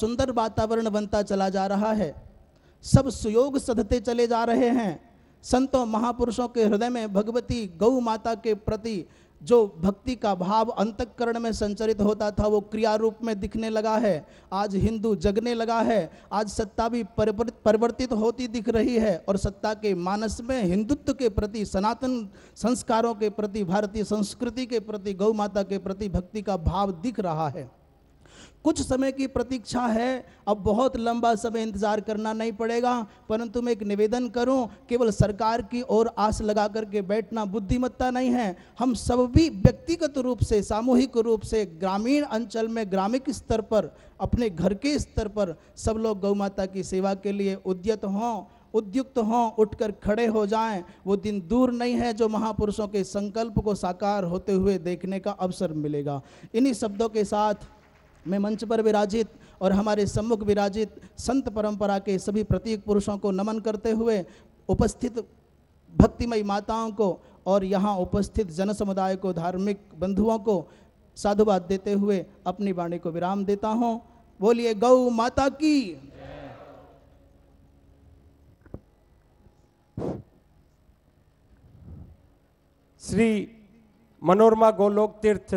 सुंदर वातावरण बनता चला जा रहा है। सब सुयोग सधते चले जा रहे हैं। संतों महापुरुषों के हृदय में भगवती गौ माता के प्रति जो भक्ति का भाव अंतकरण में संचरित होता था, वो क्रिया रूप में दिखने लगा है। आज हिंदू जगने लगा है। आज सत्ता भी परिवर्तित होती दिख रही है और सत्ता के मानस में हिंदुत्व के प्रति, सनातन संस्कारों के प्रति, भारतीय संस्कृति के प्रति, गौ माता के प्रति भक्ति का भाव दिख रहा है। कुछ समय की प्रतीक्षा है, अब बहुत लंबा समय इंतज़ार करना नहीं पड़ेगा, परंतु मैं एक निवेदन करूँ, केवल सरकार की ओर आस लगा करके बैठना बुद्धिमत्ता नहीं है। हम सब भी व्यक्तिगत रूप से, सामूहिक रूप से, ग्रामीण अंचल में, ग्रामीण स्तर पर, अपने घर के स्तर पर सब लोग गौ माता की सेवा के लिए उद्यत हों, उद्युक्त हों, उठकर खड़े हो जाएँ। वो दिन दूर नहीं है जो महापुरुषों के संकल्प को साकार होते हुए देखने का अवसर मिलेगा। इन्हीं शब्दों के साथ मैं मंच पर विराजित और हमारे सम्मुख विराजित संत परंपरा के सभी प्रतीक पुरुषों को नमन करते हुए उपस्थित भक्तिमयी माताओं को और यहाँ उपस्थित जन समुदाय को, धार्मिक बंधुओं को साधुवाद देते हुए अपनी वाणी को विराम देता हूँ। बोलिए, गौ माता की। श्री मनोरमा गोलोक तीर्थ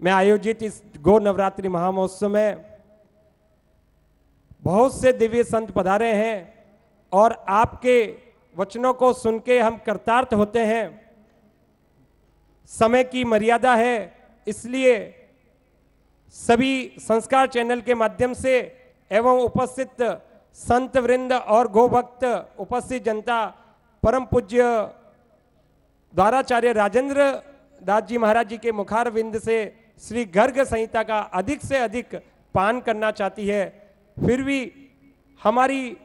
में आयोजित इस गो नवरात्रि महामहोत्सव में बहुत से दिव्य संत पधारे हैं और आपके वचनों को सुन के हम कृतार्थ होते हैं। समय की मर्यादा है, इसलिए सभी संस्कार चैनल के माध्यम से एवं उपस्थित संत वृंद और गोभक्त उपस्थित जनता, परम पूज्य द्वाराचार्य राजेंद्र दास जी महाराज जी के मुखार विंद से श्री गर्ग संहिता का अधिक से अधिक पान करना चाहती है, फिर भी हमारी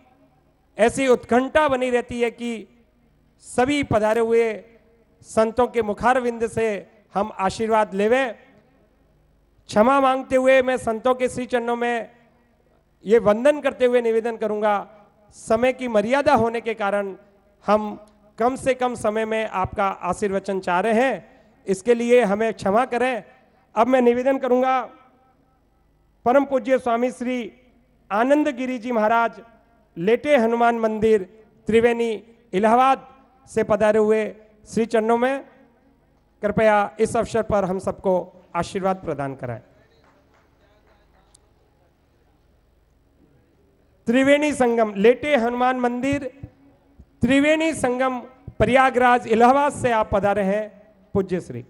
ऐसी उत्कंठा बनी रहती है कि सभी पधारे हुए संतों के मुखार विंद से हम आशीर्वाद लेवें। क्षमा मांगते हुए मैं संतों के श्री चरणों में ये वंदन करते हुए निवेदन करूँगा, समय की मर्यादा होने के कारण हम कम से कम समय में आपका आशीर्वचन चाह रहे हैं। इसके लिए हमें क्षमा करें। अब मैं निवेदन करूँगा परम पूज्य स्वामी श्री आनंद गिरी जी महाराज, लेटे हनुमान मंदिर, त्रिवेणी, इलाहाबाद से पधारे हुए श्री चरणों में कृपया इस अवसर पर हम सबको आशीर्वाद प्रदान कराएँ। त्रिवेणी संगम, लेटे हनुमान मंदिर, त्रिवेणी संगम, प्रयागराज, इलाहाबाद से आप पधारे हैं, पूज्य श्री।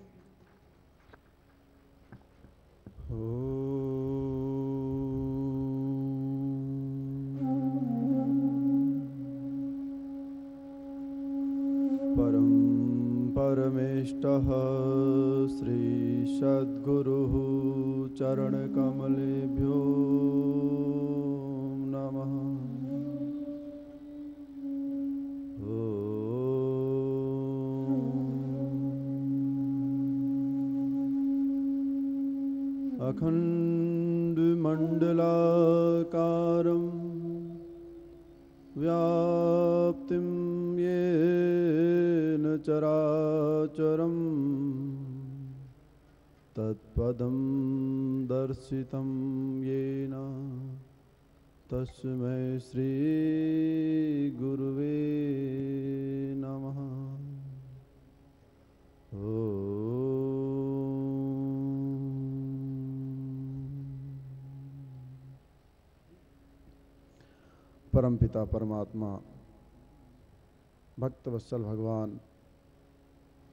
परं परमेष्टः श्रीसद्गुरुः चरणकमलेभ्यो नमः अखण्डमण्डलाकारं व्याप्तिं येन चराचरं तत्पदं दर्शितं येन तस्मै श्रीगुरुवे नमः। परमपिता परमात्मा, भक्त वत्सल भगवान,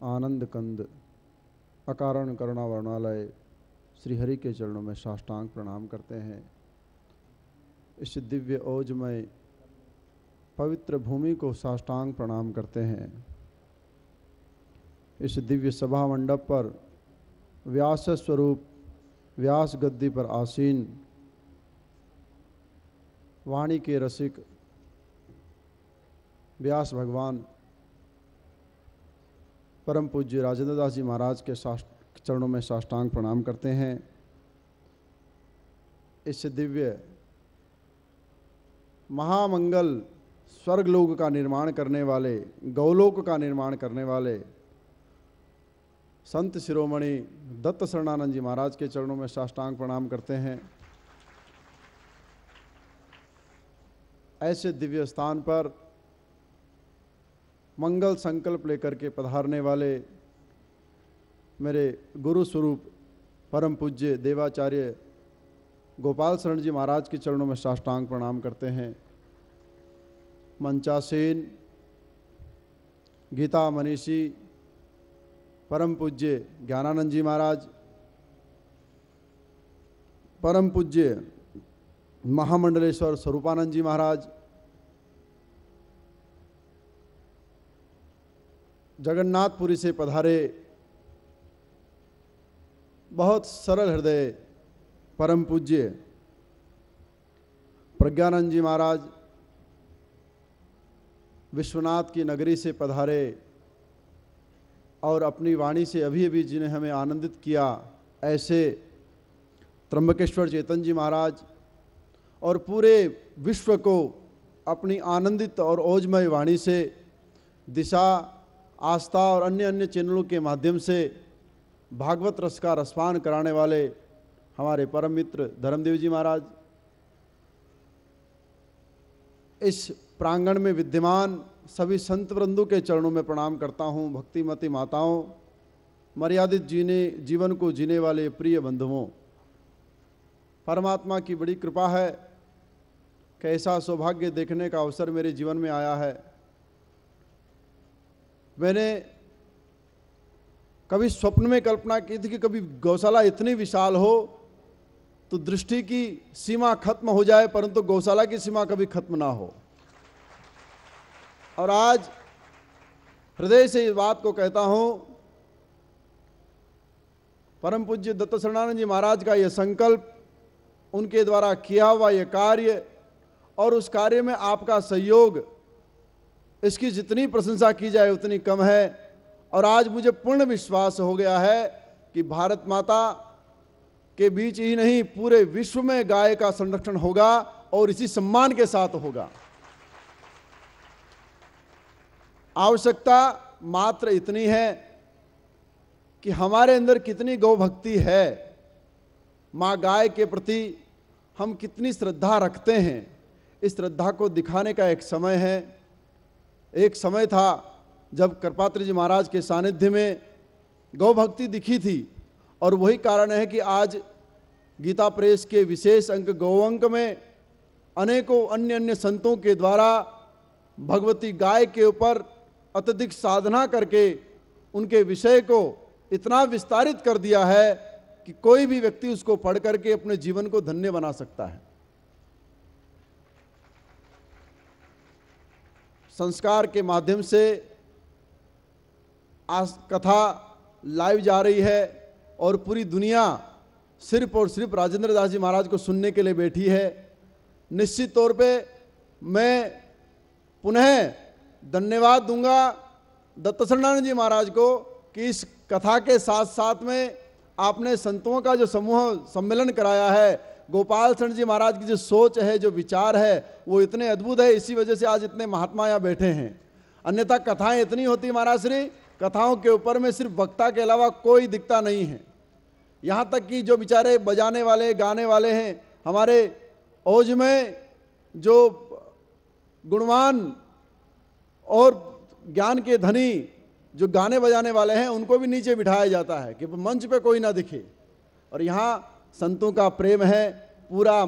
आनंद कंद, अकारण करुणा वर्णालय, श्रीहरि के चरणों में साष्टांग प्रणाम करते हैं। इस दिव्य ओज ओजमय पवित्र भूमि को साष्टांग प्रणाम करते हैं। इस दिव्य सभा मंडप पर व्यास स्वरूप, व्यास गद्दी पर आसीन वाणी के रसिक व्यास भगवान परम पूज्य राजेंद्र दास जी महाराज के साष्ट, चरणों में साष्टांग प्रणाम करते हैं। इस दिव्य महामंगल स्वर्गलोक का निर्माण करने वाले, गौलोक का निर्माण करने वाले संत शिरोमणि दत्त शरणानंद जी महाराज के चरणों में साष्टांग प्रणाम करते हैं। ऐसे दिव्य स्थान पर मंगल संकल्प लेकर के पधारने वाले मेरे गुरु स्वरूप परम पूज्य देवाचार्य गोपाल शरण जी महाराज के चरणों में साष्टांग प्रणाम करते हैं। मंचासेन, गीता मनीषी, परम पूज्य ज्ञानानंद जी महाराज, परम पूज्य महामंडलेश्वर स्वरूपानंद जी महाराज, जगन्नाथपुरी से पधारे बहुत सरल हृदय परम पूज्य प्रज्ञानंद जी महाराज, विश्वनाथ की नगरी से पधारे और अपनी वाणी से अभी अभी जिन्हें हमें आनंदित किया, ऐसे त्र्यंबकेश्वर चेतन जी महाराज और पूरे विश्व को अपनी आनंदित और ओजमय वाणी से, दिशा, आस्था और अन्य अन्य चैनलों के माध्यम से भागवत रस का रसपान कराने वाले हमारे परम मित्र धर्मदेव जी महाराज, इस प्रांगण में विद्यमान सभी संत वृंदों के चरणों में प्रणाम करता हूँ भक्तिमती माताओं, मर्यादित जीने, जीवन को जीने वाले प्रिय बंधुओं। परमात्मा की बड़ी कृपा है कैसा सौभाग्य देखने का अवसर मेरे जीवन में आया है। मैंने कभी स्वप्न में कल्पना की थी कि कभी गौशाला इतनी विशाल हो तो दृष्टि की सीमा खत्म हो जाए, परंतु गौशाला की सीमा कभी खत्म ना हो। और आज हृदय से इस बात को कहता हूँ, परम पूज्य दत्त शरणानंद जी महाराज का यह संकल्प उनके द्वारा किया हुआ यह कार्य और उस कार्य में आपका सहयोग, इसकी जितनी प्रशंसा की जाए उतनी कम है। और आज मुझे पूर्ण विश्वास हो गया है कि भारत माता के बीच ही नहीं, पूरे विश्व में गाय का संरक्षण होगा और इसी सम्मान के साथ होगा। आवश्यकता मात्र इतनी है कि हमारे अंदर कितनी गौ भक्ति है। माँ गाय के प्रति हम कितनी श्रद्धा रखते हैं। इस श्रद्धा को दिखाने का एक समय है। एक समय था जब कृपात्र जी महाराज के सानिध्य में गौ भक्ति दिखी थी और वही कारण है कि आज गीता प्रेस के विशेष अंक गौअंक में अनेकों अन्य अन्य संतों के द्वारा भगवती गाय के ऊपर अत्यधिक साधना करके उनके विषय को इतना विस्तारित कर दिया है कि कोई भी व्यक्ति उसको पढ़ करके अपने जीवन को धन्य बना सकता है। संस्कार के माध्यम से आज कथा लाइव जा रही है और पूरी दुनिया सिर्फ़ और सिर्फ़ राजेंद्र दास जी महाराज को सुनने के लिए बैठी है। निश्चित तौर पे मैं पुनः धन्यवाद दूँगा दत्त जी महाराज को कि इस कथा के साथ साथ में आपने संतों का जो समूह सम्मेलन कराया है गोपाल शरण जी महाराज की जो सोच है, जो विचार है, वो इतने अद्भुत है, इसी वजह से आज इतने महात्मा यहाँ बैठे हैं। अन्यथा कथाएँ इतनी होती महाराज श्री, कथाओं के ऊपर में सिर्फ़ वक्ता के अलावा कोई दिखता नहीं है। यहाँ तक कि जो बेचारे बजाने वाले, गाने वाले हैं, हमारे ओज में जो गुणवान और ज्ञान के धनी जो गाने बजाने वाले हैं, उनको भी नीचे बिठाया जाता है कि मंच पे कोई ना दिखे। और यहाँ संतों का प्रेम है, पूरा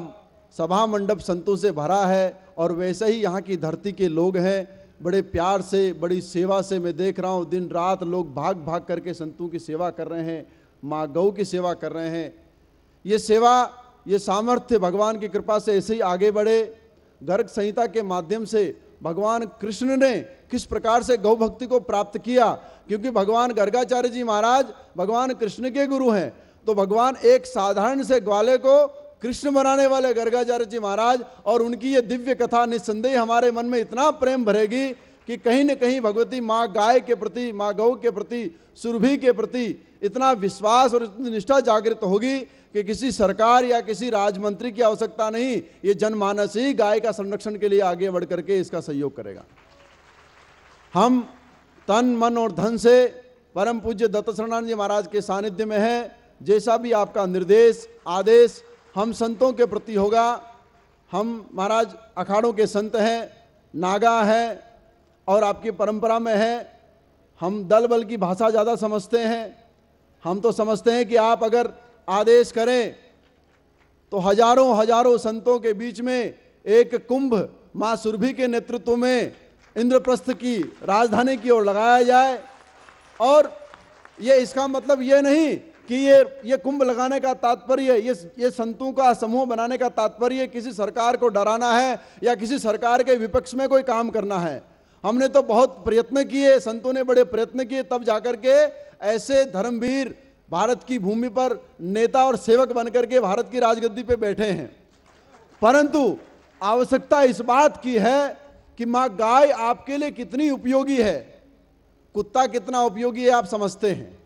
सभा मंडप संतों से भरा है और वैसे ही यहाँ की धरती के लोग हैं। बड़े प्यार से, बड़ी सेवा से मैं देख रहा हूँ, दिन रात लोग भाग भाग करके संतों की सेवा कर रहे हैं, माँ गौ की सेवा कर रहे हैं। ये सेवा, ये सामर्थ्य भगवान की कृपा से ऐसे ही आगे बढ़े। गर्ग संहिता के माध्यम से भगवान कृष्ण ने किस प्रकार से गौ भक्ति को प्राप्त किया? क्योंकि भगवान गर्गाचार्य जी महाराज, भगवान कृष्ण के गुरु हैं। तो भगवान एक साधारण से ग्वाले को कृष्ण बनाने वाले गर्गाचार्य जी महाराज और उनकी ये दिव्य कथा निस्संदेह हमारे मन में इतना प्रेम भरेगी कि कहीं न कहीं भगवती माँ गाय के प्रति, माँ गौ के प्रति, सुरभि के प्रति इतना विश्वास और इतनी निष्ठा जागृत होगी कि किसी सरकार या किसी राजमंत्री की आवश्यकता नहीं, ये जनमानस ही गाय का संरक्षण के लिए आगे बढ़ करके इसका सहयोग करेगा। हम तन, मन और धन से परम पूज्य दत्त जी महाराज के सानिध्य में है। जैसा भी आपका निर्देश, आदेश हम संतों के प्रति होगा। हम महाराज अखाड़ों के संत हैं, नागा हैं और आपकी परंपरा में है। हम दल बल की भाषा ज़्यादा समझते हैं। हम तो समझते हैं कि आप अगर आदेश करें तो हज़ारों हज़ारों संतों के बीच में एक कुंभ माँ सुरभि के नेतृत्व में इंद्रप्रस्थ की राजधानी की ओर लगाया जाए। और ये इसका मतलब ये नहीं कि ये ये कुंभ लगाने का तात्पर्य, ये ये संतों का समूह बनाने का तात्पर्य किसी सरकार को डराना है या किसी सरकार के विपक्ष में कोई काम करना है। हमने तो बहुत प्रयत्न किए, संतों ने बड़े प्रयत्न किए, तब जाकर के ऐसे धर्मवीर भारत की भूमि पर नेता और सेवक बनकर के भारत की राजगद्दी पे बैठे हैं। परंतु आवश्यकता इस बात की है कि माँ गाय आपके लिए कितनी उपयोगी है? कुत्ता कितना उपयोगी है, आप समझते हैं।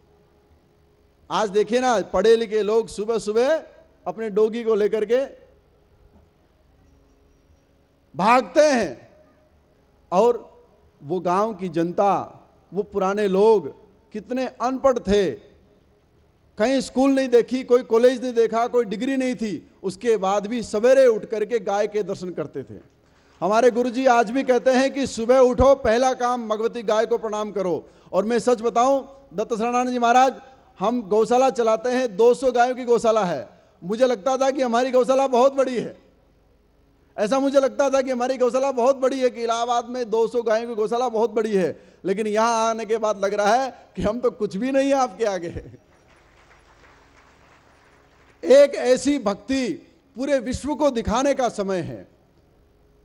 आज देखिए ना, पढ़े लिखे लोग सुबह सुबह अपने डोगी को लेकर के भागते हैं। और वो गाँव की जनता, वो पुराने लोग कितने अनपढ़ थे। कहीं स्कूल नहीं देखी, कोई कॉलेज नहीं देखा, कोई डिग्री नहीं थी। उसके बाद भी सवेरे उठ करके गाय के दर्शन करते थे। हमारे गुरुजी आज भी कहते हैं कि सुबह उठो, पहला काम भगवती गाय को प्रणाम करो। और मैं सच बताऊँ, दत्त शरणानंद जी महाराज हम गौशाला चलाते हैं 200 गायों की गौशाला है। मुझे लगता था कि हमारी गौशाला बहुत बड़ी है। ऐसा मुझे लगता था कि हमारी गौशाला बहुत बड़ी है कि इलाहाबाद में 200 गायों की गौशाला बहुत बड़ी है। लेकिन यहाँ आने के बाद लग रहा है कि हम तो कुछ भी नहीं है आपके आगे। एक ऐसी भक्ति पूरे विश्व को दिखाने का समय है।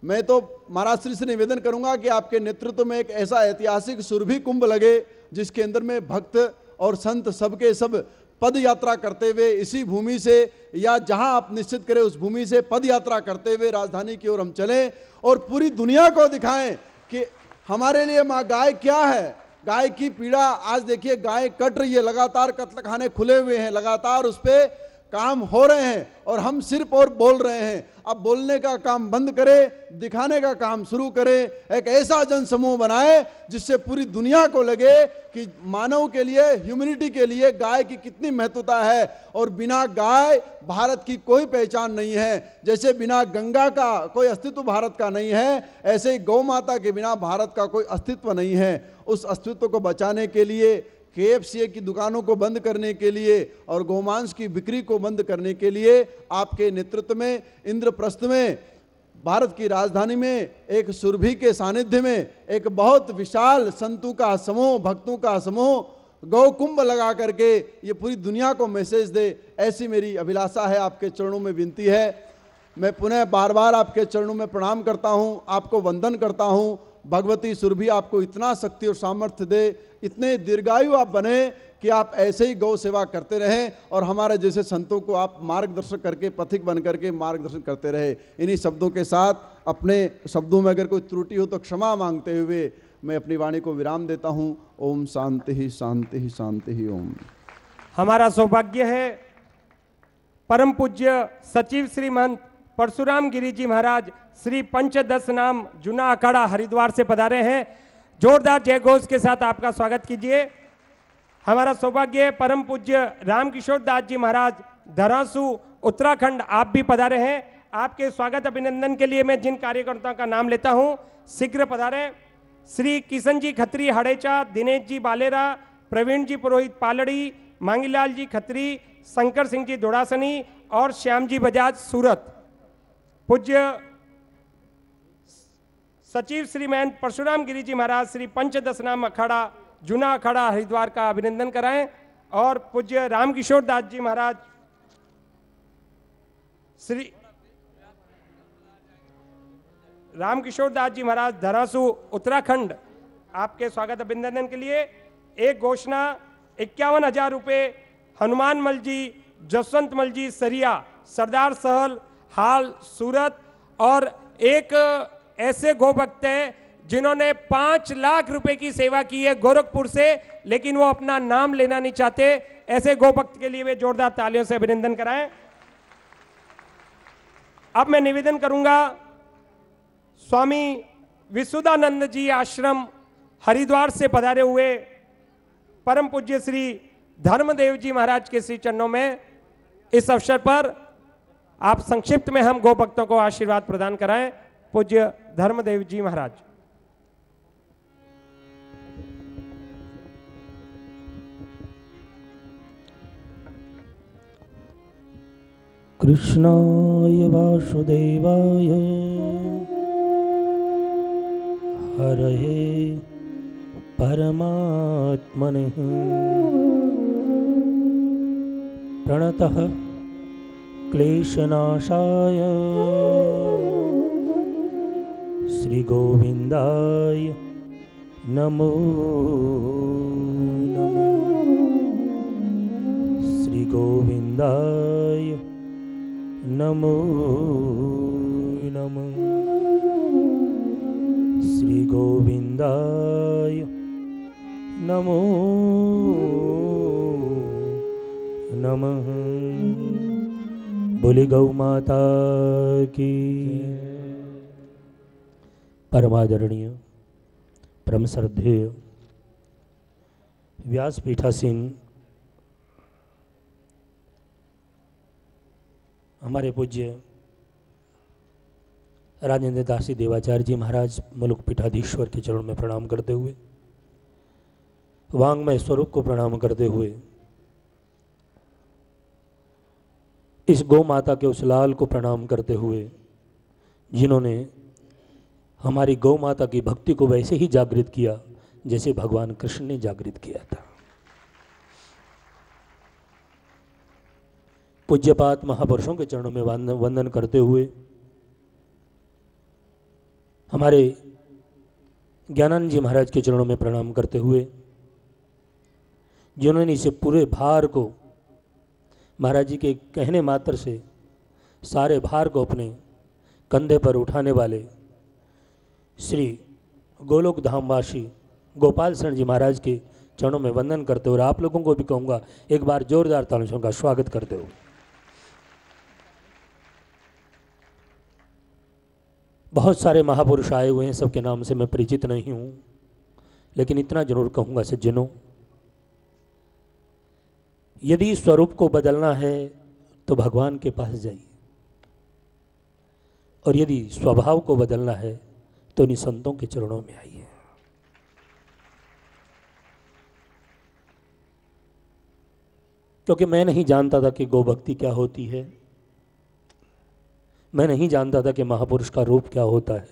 मैं तो महाराज श्री से निवेदन करूँगा कि आपके नेतृत्व में एक ऐसा ऐतिहासिक सुरभि कुंभ लगे, जिसके अंदर में भक्त और संत सबके सब पद यात्रा करते हुए इसी भूमि से, या जहाँ आप निश्चित करें उस भूमि से पद यात्रा करते हुए राजधानी की ओर हम चलें और पूरी दुनिया को दिखाएँ कि हमारे लिए माँ गाय क्या है। गाय की पीड़ा, आज देखिए गाय कट रही है, लगातार कत्ल खाने खुले हुए हैं, लगातार उस पर काम हो रहे हैं और हम सिर्फ़ और बोल रहे हैं। अब बोलने का काम बंद करें, दिखाने का काम शुरू करें, एक ऐसा जन समूह बनाए जिससे पूरी दुनिया को लगे कि मानव के लिए ह्यूमनिटी के लिए गाय की कितनी महत्वता है और बिना गाय भारत की कोई पहचान नहीं है। जैसे बिना गंगा का कोई अस्तित्व भारत का नहीं है, ऐसे ही गौ माता के बिना भारत का कोई अस्तित्व नहीं है। उस अस्तित्व को बचाने के लिए के की दुकानों को बंद करने के लिए और गोमांस की बिक्री को बंद करने के लिए आपके नेतृत्व में, इंद्रप्रस्थ में, भारत की राजधानी में, एक सुरभि के सानिध्य में, एक बहुत विशाल संतों का समूह, भक्तों का समूह गौ कुंभ लगा करके ये पूरी दुनिया को मैसेज दे, ऐसी मेरी अभिलाषा है आपके चरणों में विनती है। मैं पुनः बार बार आपके चरणों में प्रणाम करता हूँ, आपको वंदन करता हूँ भगवती सुरभि आपको इतना शक्ति और सामर्थ्य दे, इतने दीर्घायु आप बने कि आप ऐसे ही गौ सेवा करते रहें और हमारे जैसे संतों को आप मार्गदर्शन करके, पथिक बन करके मार्गदर्शन करते रहे। इन्हीं शब्दों के साथ अपने शब्दों में अगर कोई त्रुटि हो तो क्षमा मांगते हुए मैं अपनी वाणी को विराम देता हूँ। ओम शांति ही शांति ही शांति ही ओम। हमारा सौभाग्य है, परम पूज्य सचिव श्रीमंत परशुराम गिरी जी महाराज श्री पंचदश नाम जुना अखाड़ा हरिद्वार से पधारे हैं। जोरदार जय घोष के साथ आपका स्वागत कीजिए। हमारा सौभाग्य परम पूज्य रामकिशोर दास जी महाराज धरासू, उत्तराखंड, आप भी पधारे हैं। आपके स्वागत अभिनंदन के लिए मैं जिन कार्यकर्ताओं का नाम लेता हूँ, शीघ्र पधारे। श्री किशन जी खत्री, हड़ेचा, दिनेश जी बालेरा, प्रवीण जी पुरोहित पालड़ी, मांगीलाल जी खत्री, शंकर सिंह जी दोड़ासनी और श्याम जी बजाज सूरत। पूज्य सचिव श्री श्रीमैन परशुराम गिरी जी महाराज, श्री पंचदश नाम अखाड़ा, जूना अखाड़ा हरिद्वार का अभिनंदन कराएँ और पूज्य रामकिशोर दास जी महाराज, श्री रामकिशोर दास जी महाराज, धरासू, उत्तराखंड, आपके स्वागत अभिनंदन के लिए। एक घोषणा, इक्यावन हज़ार रुपये हनुमान मल जी, जसवंत मल जी, सरिया, सरदार सहल हाल, सूरत और एक ऐसे गोभक्त हैं जिन्होंने पाँच लाख रुपए की सेवा की है गोरखपुर से, लेकिन वो अपना नाम लेना नहीं चाहते। ऐसे गोभक्त के लिए वे जोरदार तालियों से अभिनंदन कराएँ। अब मैं निवेदन करूँगा, स्वामी विशुदानंद जी आश्रम हरिद्वार से पधारे हुए परम पूज्य श्री धर्मदेव जी महाराज के श्री चरणों में इस अवसर पर आप संक्षिप्त में हम गो भक्तों को आशीर्वाद प्रदान कराएँ, पूज्य धर्मदेव जी महाराज। कृष्णाय वासुदेवाय। हरये परमात्मने। प्रणतः क्लेशनाशाय। श्रीगोविन्दाय नमो श्रीगोविन्दाय नमो नमः। श्रीगोविन्दाय नमो नमः। बोली, गौ माता की। परमादरणीय परम श्रद्धेय व्यासपीठासीन हमारे पूज्य राजेंद्र दासी देवाचार्य जी महाराज मुलुक पीठाधीश्वर के चरण में प्रणाम करते हुए, वांगमय स्वरूप को प्रणाम करते हुए इस गौ माता के उस लाल को प्रणाम करते हुए, जिन्होंने हमारी गौ माता की भक्ति को वैसे ही जागृत किया, जैसे भगवान कृष्ण ने जागृत किया था। पूज्यपात महापुरुषों के चरणों में वंदन करते हुए, हमारे ज्ञानंद जी महाराज के चरणों में प्रणाम करते हुए, जिन्होंने इसे पूरे भार को महाराज जी के कहने मात्र से सारे भार को अपने कंधे पर उठाने वाले श्री गोलोक धामवासी गोपाल शरण जी महाराज के चरणों में वंदन करते हो और आप लोगों को भी कहूँगा, एक बार जोरदार तालियों का स्वागत करते हो बहुत सारे महापुरुष आए हुए हैं, सबके नाम से मैं परिचित नहीं हूँ, लेकिन इतना ज़रूर कहूँगा सज्जनों यदि स्वरूप को बदलना है तो भगवान के पास जाइए। और यदि स्वभाव को बदलना है तो निसंतों के चरणों में आइए। क्योंकि मैं नहीं जानता था कि गोभक्ति क्या होती है। मैं नहीं जानता था कि महापुरुष का रूप क्या होता है।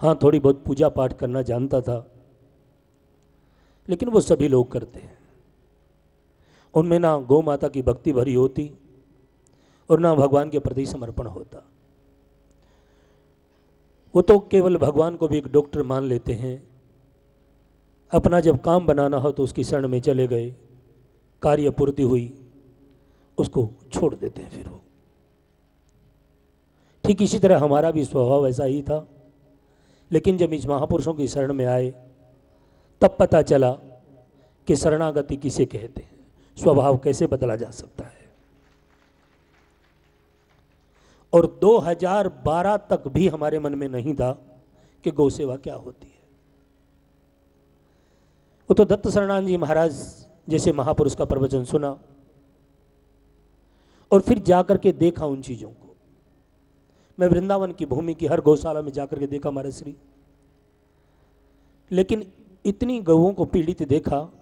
हाँ थोड़ी बहुत पूजा पाठ करना जानता था, लेकिन वो सभी लोग करते हैं। उनमें ना गौ माता की भक्ति भरी होती और ना भगवान के प्रति समर्पण होता। वो तो केवल भगवान को भी एक डॉक्टर मान लेते हैं। अपना जब काम बनाना हो तो उसकी शरण में चले गए। कार्य पूर्ति हुई, उसको छोड़ देते हैं फिर वो। ठीक इसी तरह हमारा भी स्वभाव ऐसा ही था। लेकिन जब इस महापुरुषों की शरण में आए, तब पता चला कि शरणागति किसे कहते हैं। स्वभाव कैसे बदला जा सकता है? और 2012 तक भी हमारे मन में नहीं था कि गौ सेवा क्या होती है। वो तो दत्त शरणान जी महाराज जैसे महापुरुष का प्रवचन सुना और फिर जाकर के देखा उन चीज़ों को। मैं वृंदावन की भूमि की हर गौशाला में जाकर के देखा महाराज श्री। लेकिन इतनी गौओं को पीड़ित देखा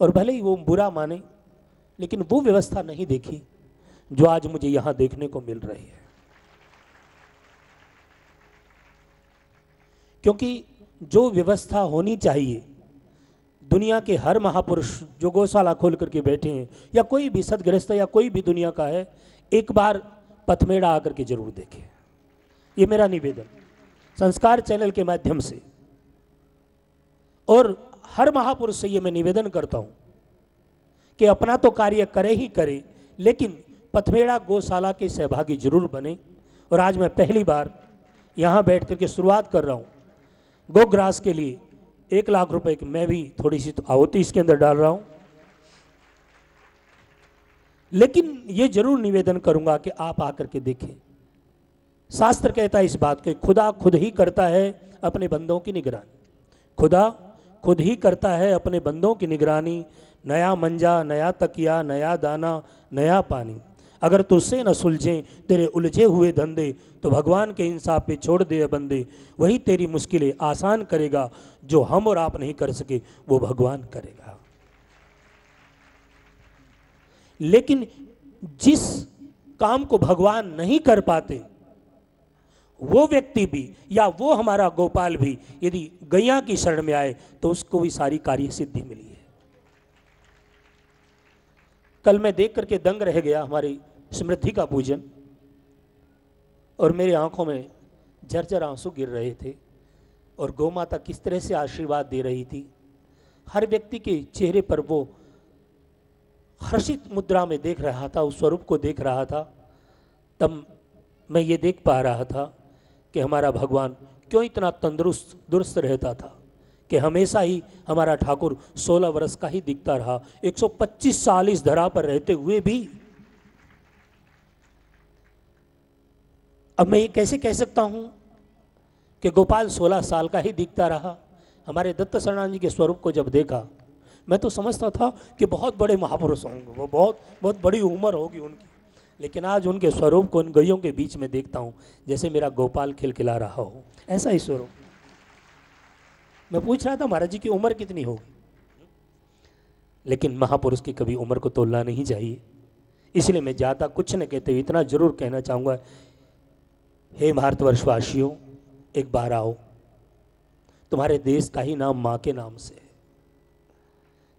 और भले ही वो बुरा माने, लेकिन वो व्यवस्था नहीं देखी जो आज मुझे यहाँ देखने को मिल रही है। क्योंकि जो व्यवस्था होनी चाहिए, दुनिया के हर महापुरुष जो गौशाला खोल करके बैठे हैं, या कोई भी सदग्रस्त या कोई भी दुनिया का है, एक बार पथमेड़ा आकर के ज़रूर देखे। ये मेरा निवेदन। संस्कार चैनल के माध्यम से। और हर महापुरुष से ये मैं निवेदन करता हूँ कि अपना तो कार्य करे ही करे, लेकिन पथमेड़ा गौशाला के सहभागी ज़रूर बने। और आज मैं पहली बार यहाँ बैठ करके शुरुआत कर रहा हूँ। गोग्रास के लिए एक लाख रुपए की मैं भी थोड़ी सी आहुति इसके अंदर डाल रहा हूँ। लेकिन ये ज़रूर निवेदन करूँगा कि आप आकर के देखें। शास्त्र कहता है इस बात के, खुदा खुद ही करता है अपने बंदों की निगरानी। खुदा खुद ही करता है अपने बंदों की निगरानी, नया मंजा, नया तकिया, नया दाना, नया पानी। अगर तुझसे न सुलझे, तेरे उलझे हुए धंधे तो भगवान के इंसाफ पे छोड़ दे बंदे। वही तेरी मुश्किलें आसान करेगा, जो हम और आप नहीं कर सके, वो भगवान करेगा। लेकिन जिस काम को भगवान नहीं कर पाते वो व्यक्ति भी या वो हमारा गोपाल भी यदि गैया की शरण में आए तो उसको भी सारी कार्य सिद्धि मिली है। कल मैं देख करके दंग रह गया हमारी स्मृति का पूजन, और मेरी आँखों में झरझर आँसू गिर रहे थे, और गौ माता किस तरह से आशीर्वाद दे रही थी। हर व्यक्ति के चेहरे पर वो हर्षित मुद्रा में देख रहा था, उस स्वरूप को देख रहा था, तब मैं ये देख पा रहा था कि हमारा भगवान क्यों इतना तंदुरुस्त, दुरुस्त रहता था? कि हमेशा ही हमारा ठाकुर 16 वर्ष का ही दिखता रहा। 125 साल इस धरा पर रहते हुए भी। अब मैं ये कैसे कह सकता हूँ कि गोपाल 16 साल का ही दिखता रहा। हमारे दत्त शरणान जी के स्वरूप को जब देखा, मैं तो समझता था कि बहुत बड़े महापुरुष होंगे वो, बहुत बहुत बड़ी उम्र होगी उनकी। लेकिन आज उनके स्वरूप को उन गैयों के बीच में देखता हूँ, जैसे मेरा गोपाल खिलखिला रहा हो। ऐसा ही स्वरूप। मैं पूछ रहा था, महाराज जी की उम्र कितनी होगी? लेकिन महापुरुष की कभी उम्र को तोलना नहीं चाहिए। इसलिए मैं ज़्यादा कुछ न कहते हुए इतना ज़रूर कहना चाहूँगा, हे भारतवर्षवासियों, एक बार आओ। तुम्हारे देश का ही नाम माँ के नाम से है।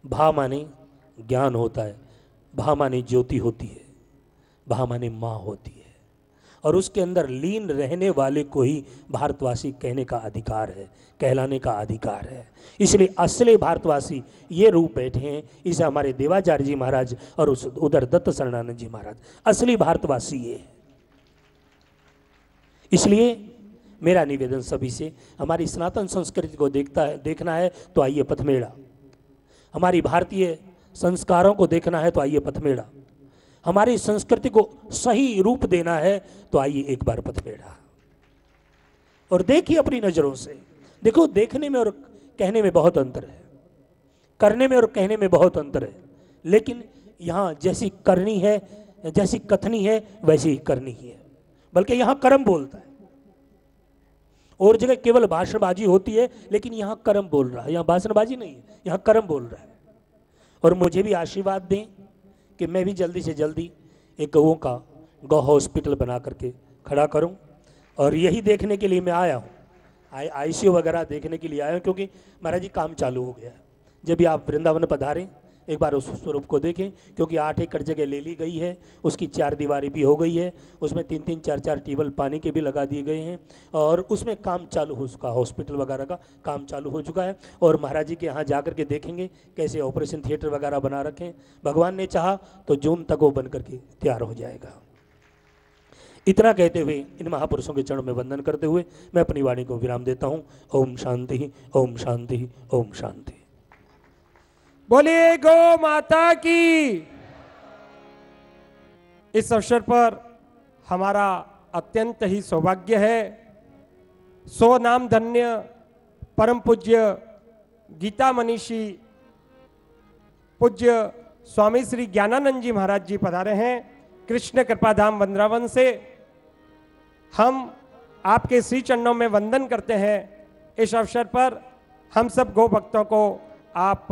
भा माने ज्ञान होता है भा माने ज्योति होती है। भा माने माँ होती है। और उसके अंदर लीन रहने वाले को ही भारतवासी कहने का अधिकार है, कहलाने का अधिकार है। इसलिए असली भारतवासी ये रूप बैठे हैं, इसे हमारे देवाचार्य जी महाराज और उस उधर दत्त शरणानंद जी महाराज, असली भारतवासी ये है। इसलिए मेरा निवेदन सभी से, हमारी सनातन संस्कृति को देखता है, देखना है तो आइए पथमेड़ा। हमारी भारतीय संस्कारों को देखना है तो आइए पथमेड़ा। हमारी संस्कृति को सही रूप देना है तो आइए एक बार पथपेड़ा और देखिए अपनी नज़रों से। देखो, देखने में और कहने में बहुत अंतर है। करने में और कहने में बहुत अंतर है। लेकिन यहाँ जैसी करनी है, जैसी कथनी है, वैसी ही करनी ही है। बल्कि यहाँ कर्म बोलता है। और जगह केवल भाषणबाजी होती है, लेकिन यहाँ कर्म बोल रहा है। यहाँ भाषणबाजी नहीं है, यहाँ कर्म बोल रहा है। और मुझे भी आशीर्वाद दें। कि मैं भी जल्दी से जल्दी एक गऊ का गौ हॉस्पिटल बना करके खड़ा करूँ। और यही देखने के लिए मैं आया हूँ। आई आई वगैरह देखने के लिए आया हूँ, क्योंकि महाराज जी, काम चालू हो गया है। जब भी आप वृंदावन पधारें एक बार उस स्वरूप को देखें, क्योंकि आठ एकड़ जगह ले ली गई है, उसकी चार दीवारी भी हो गई है, उसमें तीन तीन चार चार टेबल पानी के भी लगा दिए गए हैं, और उसमें काम चालू हो चुका, हॉस्पिटल वगैरह का काम चालू हो चुका है, और महाराज जी के यहाँ जा के देखेंगे कैसे ऑपरेशन थिएटर वगैरह बना रखें। भगवान ने चाह तो जून तक वो बन करके तैयार हो जाएगा। इतना कहते हुए इन महापुरुषों के चरण में वंदन करते हुए मैं अपनी वाणी को विराम देता हूँ। ओम शांति ओम शांति ओम शांति। बोलिए गो माता की। इस अवसर पर हमारा अत्यंत ही सौभाग्य है। सो नाम धन्य परम पूज्य गीता मनीषी पूज्य स्वामी श्री ज्ञानानंद जी महाराज जी पधारे हैं। कृष्ण कृपाधाम वंद्रावन से हम आपके श्री चरणों में वंदन करते हैं। इस अवसर पर हम सब गो भक्तों को आप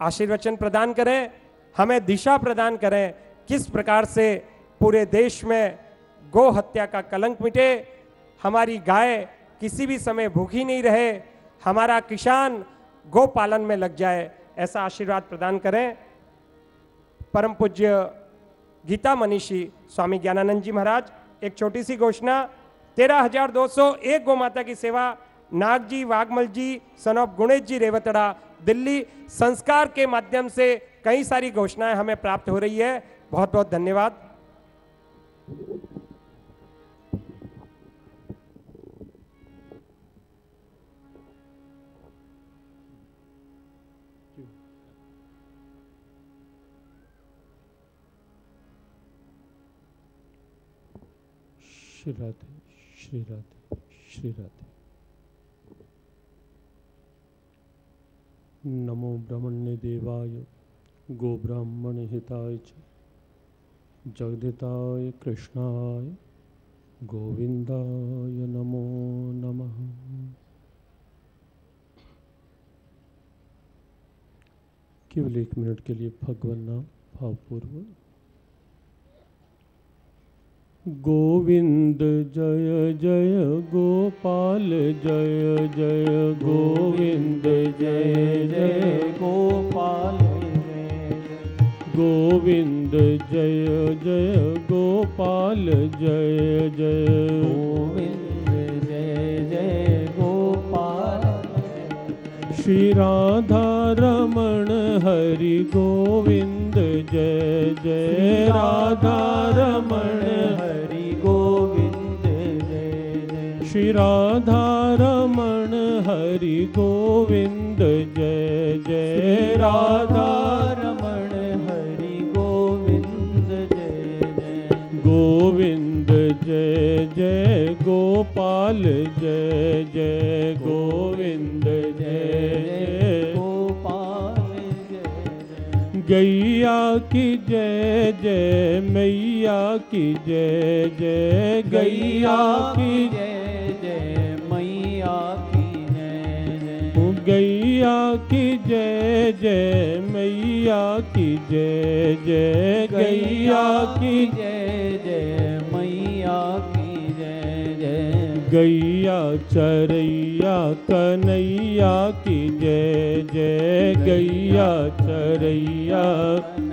आशीर्वचन प्रदान करें, हमें दिशा प्रदान करें, किस प्रकार से पूरे देश में गो हत्या का कलंक मिटे, हमारी गाय किसी भी समय भूखी नहीं रहे, हमारा किसान गो पालन में लग जाए, ऐसा आशीर्वाद प्रदान करें। परम पूज्य गीता मनीषी स्वामी ज्ञानानंद जी महाराज, एक छोटी सी घोषणा, तेरह हज़ार दो सौ एक गौ माता की सेवा नाग जी वाघमल जी सन ऑफ़ गुणेश जी रेवतड़ा, दिल्ली संस्कार के माध्यम से कई सारी घोषणाएँ हमें प्राप्त हो रही है। बहुत बहुत धन्यवाद। श्री राधे श्री राधे श्री राधे। नमो ब्रह्मण्य देवाय, गो ब्राह्मण हिताय च। जगदिताय कृष्णाय गोविंदाय नमो नमः। केवल एक मिनट के लिए भगवान नाम भावपूर्वक। गोविंद जय जय गोपाल जय जय गोविंद जय जय गोपाल जय गोविंद जय जय गोपाल जय जय गोविंद जय जय गोपाल श्री राधा रमण हरि गोविंद जय जय राधा रमण श्री राधा रमण हरि गोविंद जय जय राधा। रमण हरि गोविंद जय जय। गोविंद जय जय गोपाल जय जय गोविंद जय जय। गोपाल जय जय गैया की जय जय मैया की जय जय गैया की जय गैया की जय जय मैया की जय जय गैया की जय जय मैया की जय जय। गैया चरैया कन्हैया की जय जय गैया चरैया।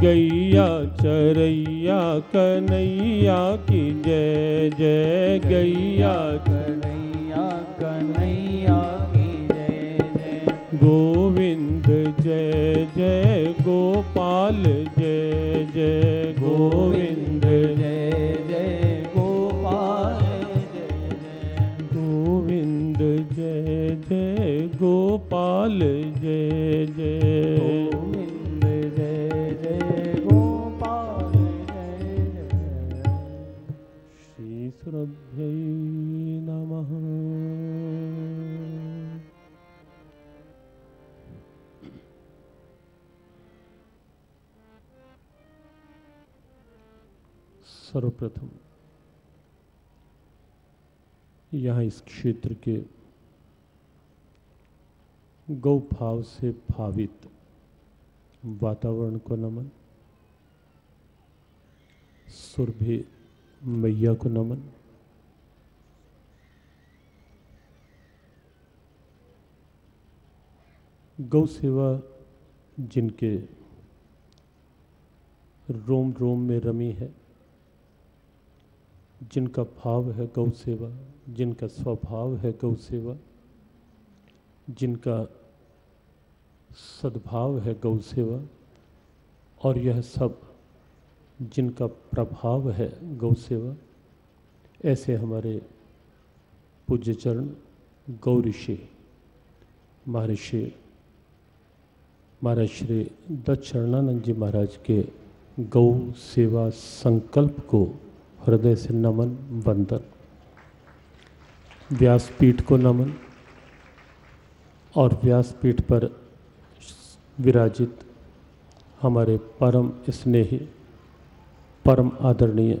गैया चरैया कन्हैया की जय जय गैया कन्हैया कन्हैया की जय जय। गोविंद जय जय गोपाल जय जय गोविंद। जय जय गोपाल जय जय। गोविंद जय जय गोपाल जय जय। नमः। सर्वप्रथम यहाँ इस क्षेत्र के गौ भाव से भावित वातावरण को नमन, सुरभि मैया को नमन गौ सेवा जिनके रोम रोम में रमी है, जिनका भाव है गौ सेवा, जिनका स्वभाव है गौ सेवा, जिनका सद्भाव है गौ सेवा, और यह सब जिनका प्रभाव है गौ सेवा, ऐसे हमारे पूज्य चरण गौ ऋषि, महर्षि महाराज श्री दत्त जी महाराज के गौ सेवा संकल्प को हृदय से नमन, वंदन। व्यासपीठ को नमन और व्यासपीठ पर विराजित हमारे परम स्नेही, परम आदरणीय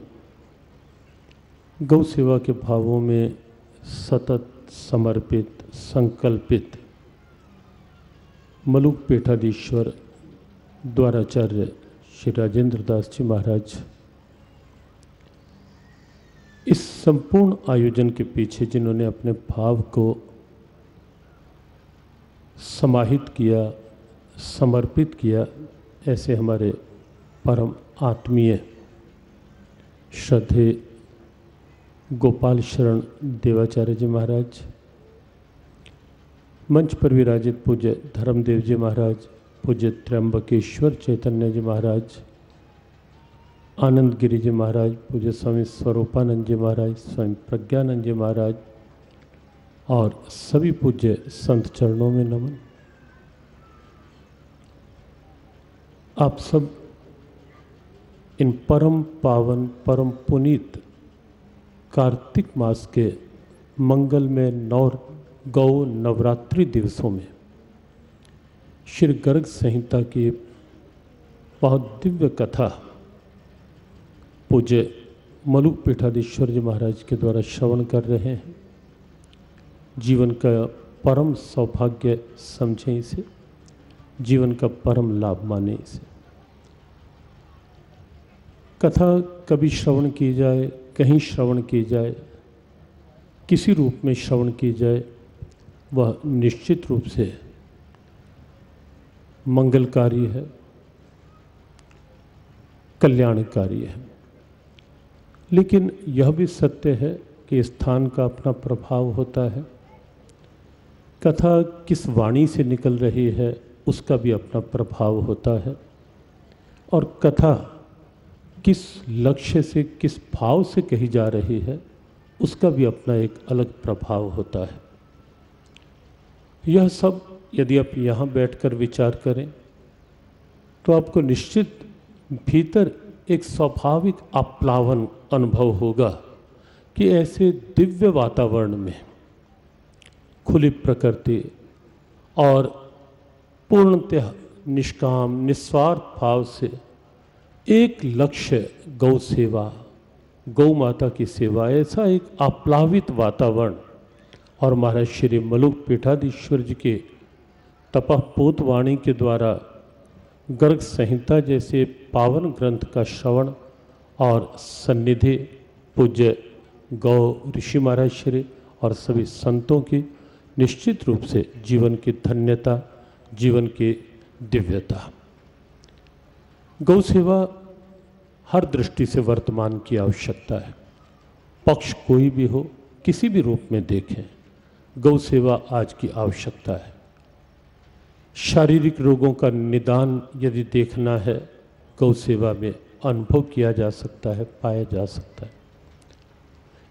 गौ सेवा के भावों में सतत समर्पित, संकल्पित मलुक पेठाधीश्वर द्वाराचार्य श्री राजेंद्र दास जी महाराज, इस संपूर्ण आयोजन के पीछे जिन्होंने अपने भाव को समाहित किया, समर्पित किया, ऐसे हमारे परम आत्मीय श्रद्धे गोपाल शरण देवाचार्य जी महाराज मंच पर विराजित पूज्य धर्मदेव जी महाराज, पूज्य त्र्यंबकेश्वर चैतन्य जी महाराज आनंद गिरी जी महाराज, पूज्य स्वामी स्वरूपानंद जी महाराज, स्वामी प्रज्ञानंद जी महाराज और सभी पूज्य संत चरणों में नमन। आप सब इन परम पावन, परम पुनीत कार्तिक मास के मंगल में नौ गौ नवरात्रि दिवसों में श्री गर्ग संहिता की बहुत दिव्य कथा, पूज्य मलुक पीठाधीश्वर जी महाराज के द्वारा श्रवण कर रहे हैं। जीवन का परम सौभाग्य समझें इसे, जीवन का परम लाभ माने इसे। कथा कभी श्रवण की जाए, कहीं श्रवण की जाए, किसी रूप में श्रवण की जाए वह निश्चित रूप से मंगलकारी है, कल्याणकारी है। लेकिन यह भी सत्य है कि स्थान का अपना प्रभाव होता है। कथा किस वाणी से निकल रही है, उसका भी अपना प्रभाव होता है। और कथा किस लक्ष्य से, किस भाव से कही जा रही है, उसका भी अपना एक अलग प्रभाव होता है। यह सब यदि आप यहाँ बैठकर विचार करें तो आपको निश्चित भीतर एक स्वाभाविक आप्लावन अनुभव होगा कि ऐसे दिव्य वातावरण में खुली प्रकृति और पूर्णतः निष्काम, निस्वार्थ भाव से एक लक्ष्य गौ सेवा, गौ माता की सेवा, ऐसा एक आप्लावित वातावरण और महाराज श्री मलुक पीठाधीश्वर जी के तपहपूत वाणी के द्वारा गर्ग संहिता जैसे पावन ग्रंथ का श्रवण और सन्निधि पूज्य गौ ऋषि महाराज श्री और सभी संतों की निश्चित रूप से जीवन की धन्यता, जीवन की दिव्यता। गौ सेवा हर दृष्टि से वर्तमान की आवश्यकता है। पक्ष कोई भी हो, किसी भी रूप में देखें। गौ सेवा आज की आवश्यकता है। शारीरिक रोगों का निदान यदि देखना है, गौ सेवा में अनुभव किया जा सकता है, पाया जा सकता है।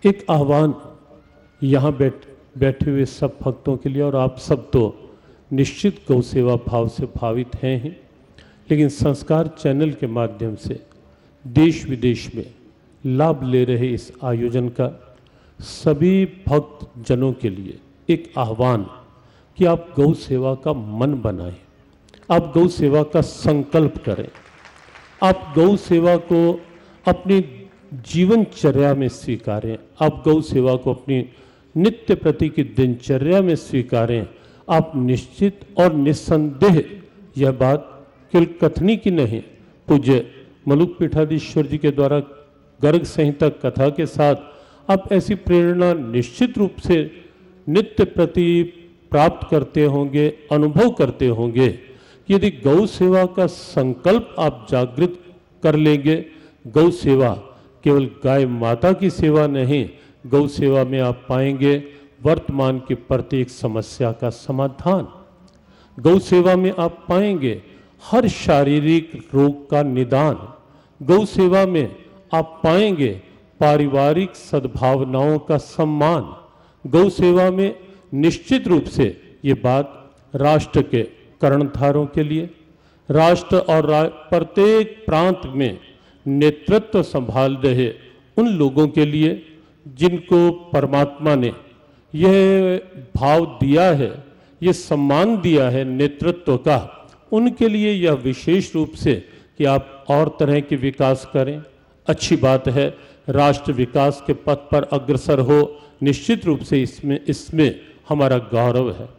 एक आह्वान, यहाँ बैठ, बैठे हुए सब भक्तों के लिए, और आप सब तो निश्चित गौ सेवा भाव से भावित हैं ही, लेकिन संस्कार चैनल के माध्यम से देश विदेश में लाभ ले रहे इस आयोजन का सभी भक्त जनों के लिए एक आह्वान कि आप गौ सेवा का मन बनाएँ, आप गौ सेवा का संकल्प करें, आप गौ सेवा को अपनी जीवनचर्या में स्वीकारें, आप गौ सेवा को अपनी नित्य प्रति की दिनचर्या में स्वीकारें, आप निश्चित और निस्संदेह यह बात केवल कथनी की नहीं, पूज्य मलुक पीठाधीश्वर जी के द्वारा गर्ग संहिता कथा के साथ आप ऐसी प्रेरणा निश्चित रूप से नित्य प्रति प्राप्त करते होंगे, अनुभव करते होंगे। यदि गौ सेवा का संकल्प आप जागृत कर लेंगे, गौ सेवा केवल गाय माता की सेवा नहीं, गौ सेवा में आप पाएँगे वर्तमान की प्रत्येक समस्या का समाधान। गौ सेवा में आप पाएँगे हर शारीरिक रोग का निदान। गौ सेवा में आप पाएँगे पारिवारिक सद्भावनाओं का सम्मान। गौ सेवा में निश्चित रूप से ये बात राष्ट्र के कर्णधारों के लिए राष्ट्र और रा, प्रत्येक प्रांत में नेतृत्व संभाल रहे उन लोगों के लिए जिनको परमात्मा ने यह भाव दिया है ये सम्मान दिया है नेतृत्व का उनके लिए यह विशेष रूप से कि आप और तरह के विकास करें। अच्छी बात है राष्ट्र विकास के पथ पर अग्रसर हो निश्चित रूप से इसमें इसमें हमारा गौरव है।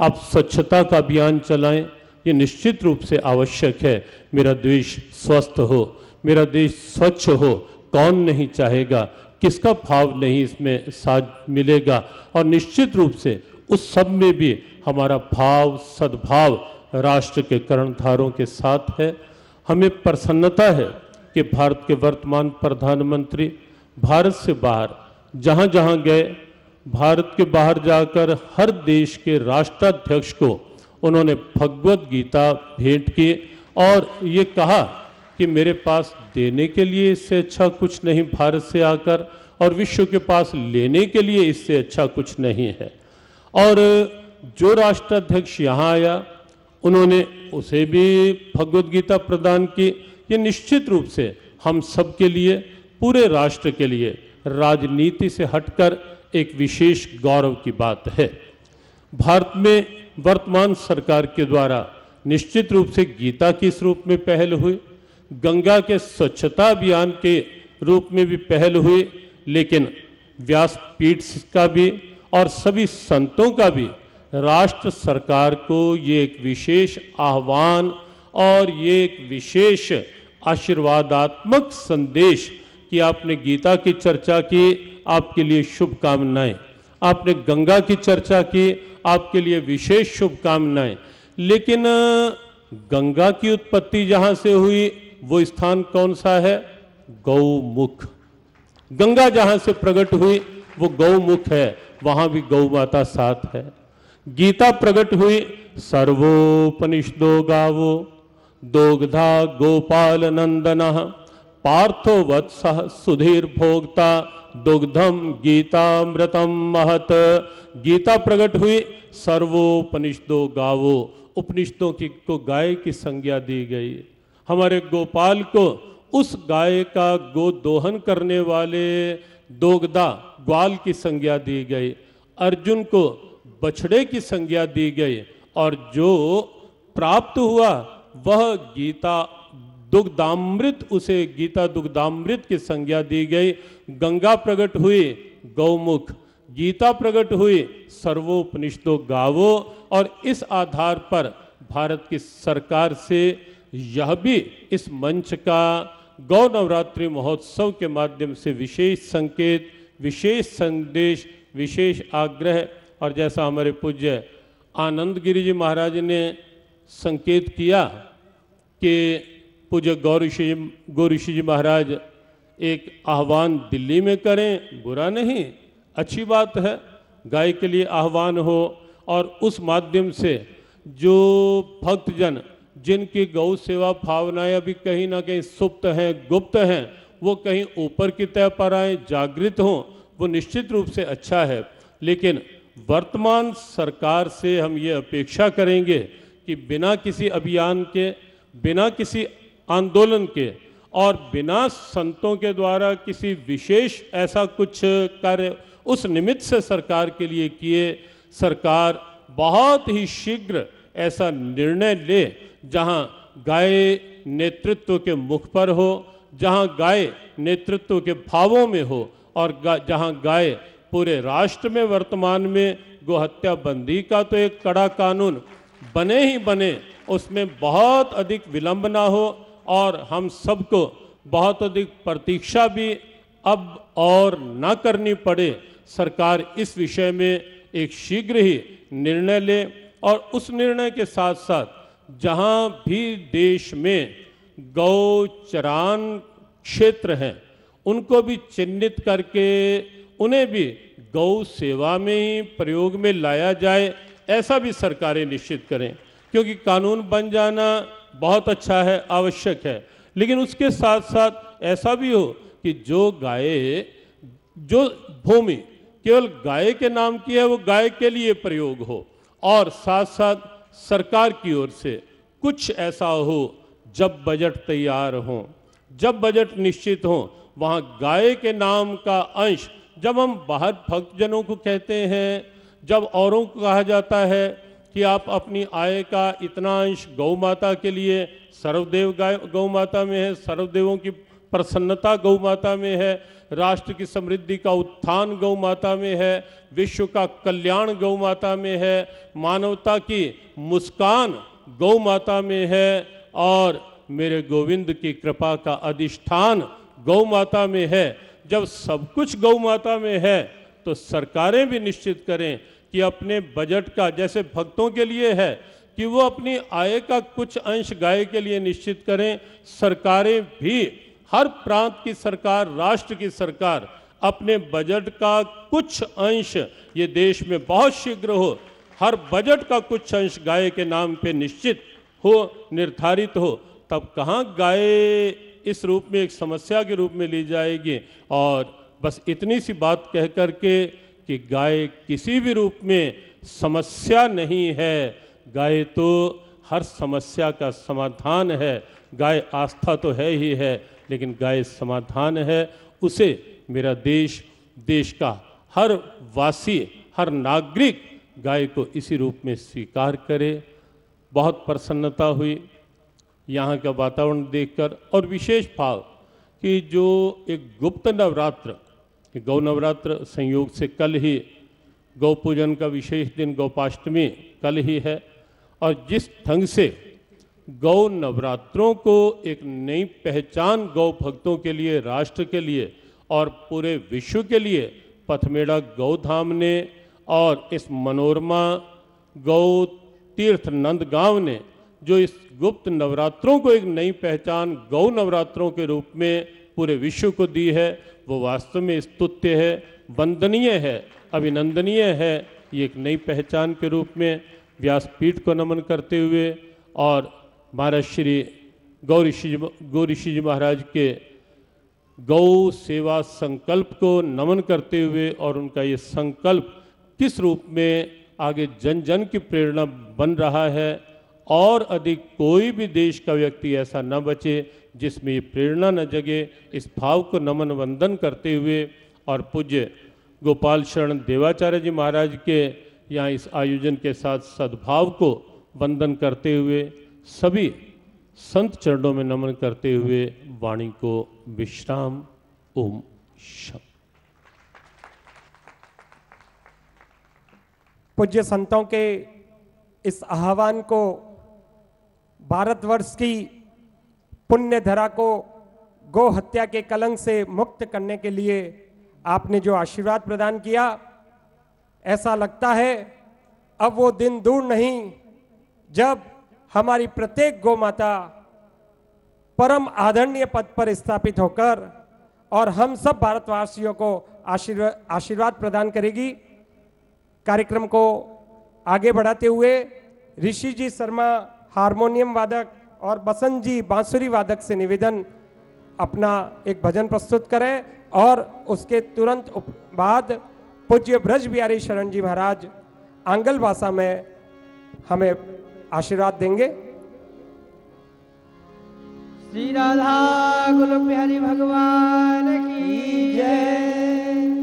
आप स्वच्छता का अभियान चलाएँ, ये निश्चित रूप से आवश्यक है। मेरा देश स्वस्थ हो, मेरा देश स्वच्छ हो, कौन नहीं चाहेगा, किसका भाव नहीं इसमें साथ मिलेगा? और निश्चित रूप से उस सब में भी हमारा भाव, सद्भाव राष्ट्र के कर्णधारों के साथ है। हमें प्रसन्नता है कि भारत के वर्तमान प्रधानमंत्री भारत से बाहर जहाँ जहाँ गए, भारत के बाहर जाकर हर देश के राष्ट्राध्यक्ष को उन्होंने भगवत गीता भेंट की और ये कहा कि मेरे पास देने के लिए इससे अच्छा कुछ नहीं भारत से आकर और विश्व के पास लेने के लिए इससे अच्छा कुछ नहीं है। और जो राष्ट्राध्यक्ष यहाँ आया, उन्होंने उसे भी भगवत गीता प्रदान की। ये निश्चित रूप से हम सब के लिए, पूरे राष्ट्र के लिए राजनीति से हटकर एक विशेष गौरव की बात है। भारत में वर्तमान सरकार के द्वारा निश्चित रूप से गीता किस रूप में पहल हुई, गंगा के स्वच्छता अभियान के रूप में भी पहल हुई, लेकिन व्यासपीठ का भी और सभी संतों का भी राष्ट्र सरकार को ये एक विशेष आह्वान और ये एक विशेष आशीर्वादात्मक संदेश कि आपने गीता की चर्चा की, आपके लिए शुभकामनाएँ। आपने गंगा की चर्चा की, आपके लिए विशेष शुभकामनाएँ। लेकिन, गंगा की उत्पत्ति जहाँ से हुई, वो स्थान कौन सा है? गौमुख। गंगा जहाँ से प्रकट हुई, वो गौमुख है, वहाँ भी गौ माता साथ है। गीता प्रकट हुई, सर्वोपनिषदो गावो, दोग्धा गोपाल नंदन पार्थो वत्स सुधीर भोगता दुग्धम गीतामृतम महत। गीता प्रकट हुई, सर्वोपनिषदो गावो। उपनिषदों की को गाय की संज्ञा दी गई। हमारे गोपाल को उस गाय का गो दोहन करने वाले दोगदा ग्वाल की संज्ञा दी गई। अर्जुन को बछड़े की संज्ञा दी गई और जो प्राप्त हुआ, वह गीता दुग्धामृत, उसे गीता दुग्धामृत की संज्ञा दी गई। गंगा प्रकट हुई, गौमुख। गीता प्रकट हुई, सर्वोपनिषदो गावो। और इस आधार पर भारत की सरकार से यह भी इस मंच का गौ नवरात्रि महोत्सव के माध्यम से विशेष संकेत, विशेष संदेश, विशेष आग्रह और जैसा हमारे पूज्य आनंद गिरी जी महाराज ने संकेत किया कि पूज्य गौरीषि गौरीषि जी महाराज एक आह्वान दिल्ली में करें, बुरा नहीं, अच्छी बात है, गाय के लिए आह्वान हो। और उस माध्यम से जो भक्तजन, जिनकी गौ सेवा भावनाएँ अभी कहीं ना कहीं सुप्त हैं, गुप्त हैं, वो कहीं ऊपर की तय पर आए, जागृत हों, वो निश्चित रूप से अच्छा है। लेकिन वर्तमान सरकार से हम ये अपेक्षा करेंगे कि बिना किसी अभियान के, बिना किसी आंदोलन के और बिना संतों के द्वारा किसी विशेष ऐसा कुछ कार्य उस निमित्त से सरकार के लिए किए सरकार बहुत ही शीघ्र ऐसा निर्णय ले जहाँ गाय नेतृत्व के मुख पर हो जहाँ गाय नेतृत्व के भावों में हो और गा, जहाँ गाय पूरे राष्ट्र में वर्तमान में गोहत्या बंदी का तो एक कड़ा कानून बने ही बने उसमें बहुत अधिक विलंब ना हो और हम सबको बहुत अधिक प्रतीक्षा भी अब और ना करनी पड़े। सरकार इस विषय में एक शीघ्र ही निर्णय ले और उस निर्णय के साथ साथ जहाँ भी देश में गौ चरान क्षेत्र हैं, उनको भी चिन्हित करके उन्हें भी गौ सेवा में ही प्रयोग में लाया जाए, ऐसा भी सरकारें निश्चित करें। क्योंकि कानून बन जाना बहुत अच्छा है, आवश्यक है। लेकिन उसके साथ साथ ऐसा भी हो कि जो गाय, जो भूमि केवल गाय के नाम की है, वो गाय के लिए प्रयोग हो। और साथ साथ सरकार की ओर से कुछ ऐसा हो, जब बजट तैयार हो, जब बजट निश्चित हो, वहाँ गाय के नाम का अंश, जब हम बाहर भक्तजनों को कहते हैं, जब औरों को कहा जाता है कि आप अपनी आय का इतना अंश गौ माता के लिए, सर्वदेव गाय, गौ माता में है, सर्वदेवों की प्रसन्नता गौ माता में है, राष्ट्र की समृद्धि का उत्थान गौ माता में है, विश्व का कल्याण गौ माता में है, मानवता की मुस्कान गौ माता में है, और मेरे गोविंद की कृपा का अधिष्ठान गौ माता में है। जब सब कुछ गौ माता में है तो सरकारें भी निश्चित करें कि अपने बजट का जैसे भक्तों के लिए है, कि वो अपनी आय का कुछ अंश गाय के लिए निश्चित करें। सरकारें भी, हर प्रांत की सरकार, राष्ट्र की सरकार, अपने बजट का कुछ अंश ये देश में बहुत शीघ्र हो, हर बजट का कुछ अंश गाय के नाम पे निश्चित हो, निर्धारित हो, तब कहाँ गाय इस रूप में एक समस्या के रूप में ली जाएगी। और बस इतनी सी बात कह करके कि गाय किसी भी रूप में समस्या नहीं है। गाय तो हर समस्या का समाधान है। गाय आस्था तो है ही है, लेकिन गाय समाधान है। उसे मेरा देश देश का हर वासी, हर नागरिक गाय को इसी रूप में स्वीकार करे। बहुत प्रसन्नता हुई यहाँ का वातावरण देखकर। और विशेष भाव कि जो एक गुप्त नवरात्र गौ नवरात्र संयोग से कल ही गौ पूजन का विशेष दिन गौपाष्टमी कल ही है। और जिस ढंग से गौ नवरात्रों को एक नई पहचान गौ भक्तों के लिए, राष्ट्र के लिए और पूरे विश्व के लिए पथमेड़ा गौधाम ने और इस मनोरमा गौ तीर्थ नंदगांव ने, जो इस गुप्त नवरात्रों को एक नई पहचान गौ नवरात्रों के रूप में पूरे विश्व को दी है वो वास्तव में स्तुत्य है, वंदनीय है, अभिनंदनीय है, ये एक नई पहचान के रूप में व्यासपीठ को नमन करते हुए और महाराज श्री गौ ऋषि जी- गौ ऋषि जी महाराज के गौ सेवा संकल्प को नमन करते हुए और उनका ये संकल्प किस रूप में आगे जन जन की प्रेरणा बन रहा है और अधिक कोई भी देश का व्यक्ति ऐसा न बचे जिसमें ये प्रेरणा न जगे, इस भाव को नमन वंदन करते हुए और पूज्य गोपाल शरण देवाचार्य जी महाराज के यहाँ इस आयोजन के साथ सद्भाव को वंदन करते हुए, सभी संत चरणों में नमन करते हुए वाणी को विश्राम, ओम शम पूज्य संतों के इस आह्वान को भारतवर्ष की पुण्य धरा को गो हत्या के कलंक से मुक्त करने के लिए आपने जो आशीर्वाद प्रदान किया, ऐसा लगता है, अब वो दिन दूर नहीं, जब हमारी प्रत्येक गौ माता परम आदरणीय पद पर स्थापित होकर और हम सब भारतवासियों को आशीर्वाद आशीर्वाद प्रदान करेगी। कार्यक्रम को आगे बढ़ाते हुए ऋषि जी शर्मा, हारमोनियम वादक और बसंत जी बांसुरी वादक से निवेदन अपना एक भजन प्रस्तुत करें और उसके तुरंत बाद पूज्य ब्रज बिहारी शरण जी महाराज आंगल भाषा में हमें आशीर्वाद देंगे। श्री राधा गोलोक बिहारी भगवान की जय।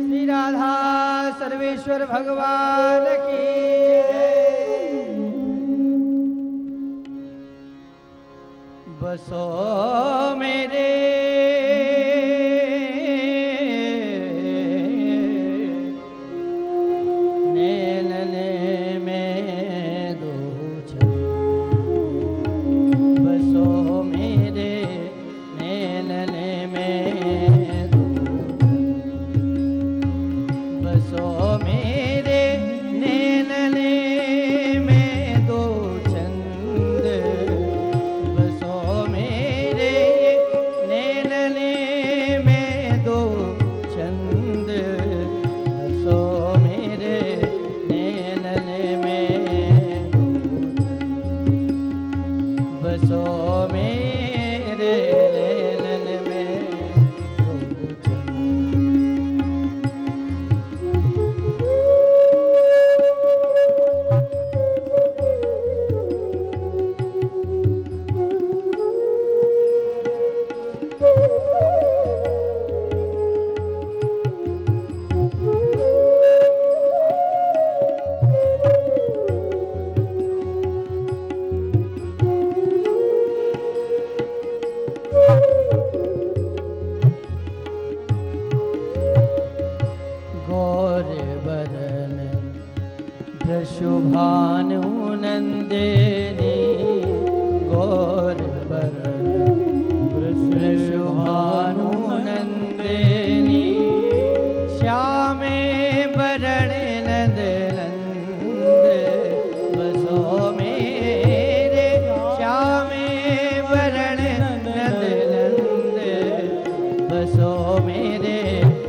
श्री राधा सर्वेश्वर भगवान की जय। बसो मेरे। मेरे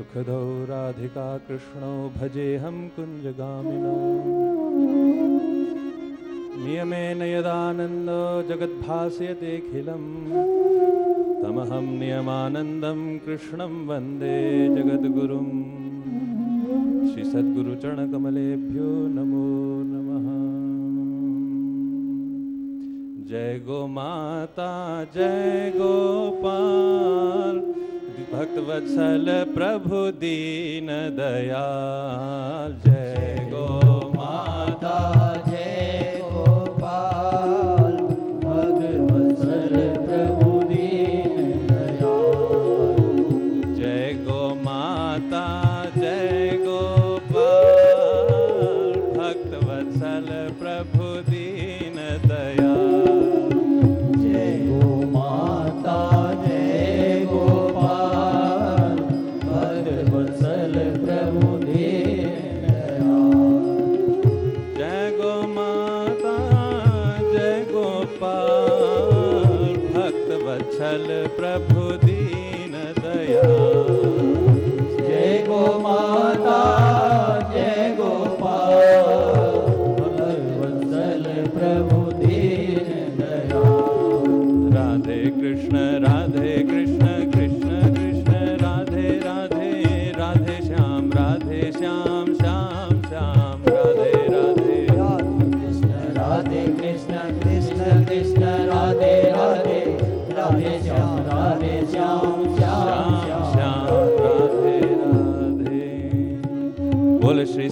सुखदौ राधिका कृष्णौ भजेऽहं कुञ्जगामिनौ। नियमेन यदानन्दो जगद्भासयतेऽखिलं तमहं नियमानन्दं कृष्णं वंदे जगद्गुरुम्। श्रीसद्गुरुचरणकमलेभ्यो नमो नमः। जय गो माता, जय गोपाल भक्तवत्सल प्रभु दीन दयाल जय गो माता जय गोपाल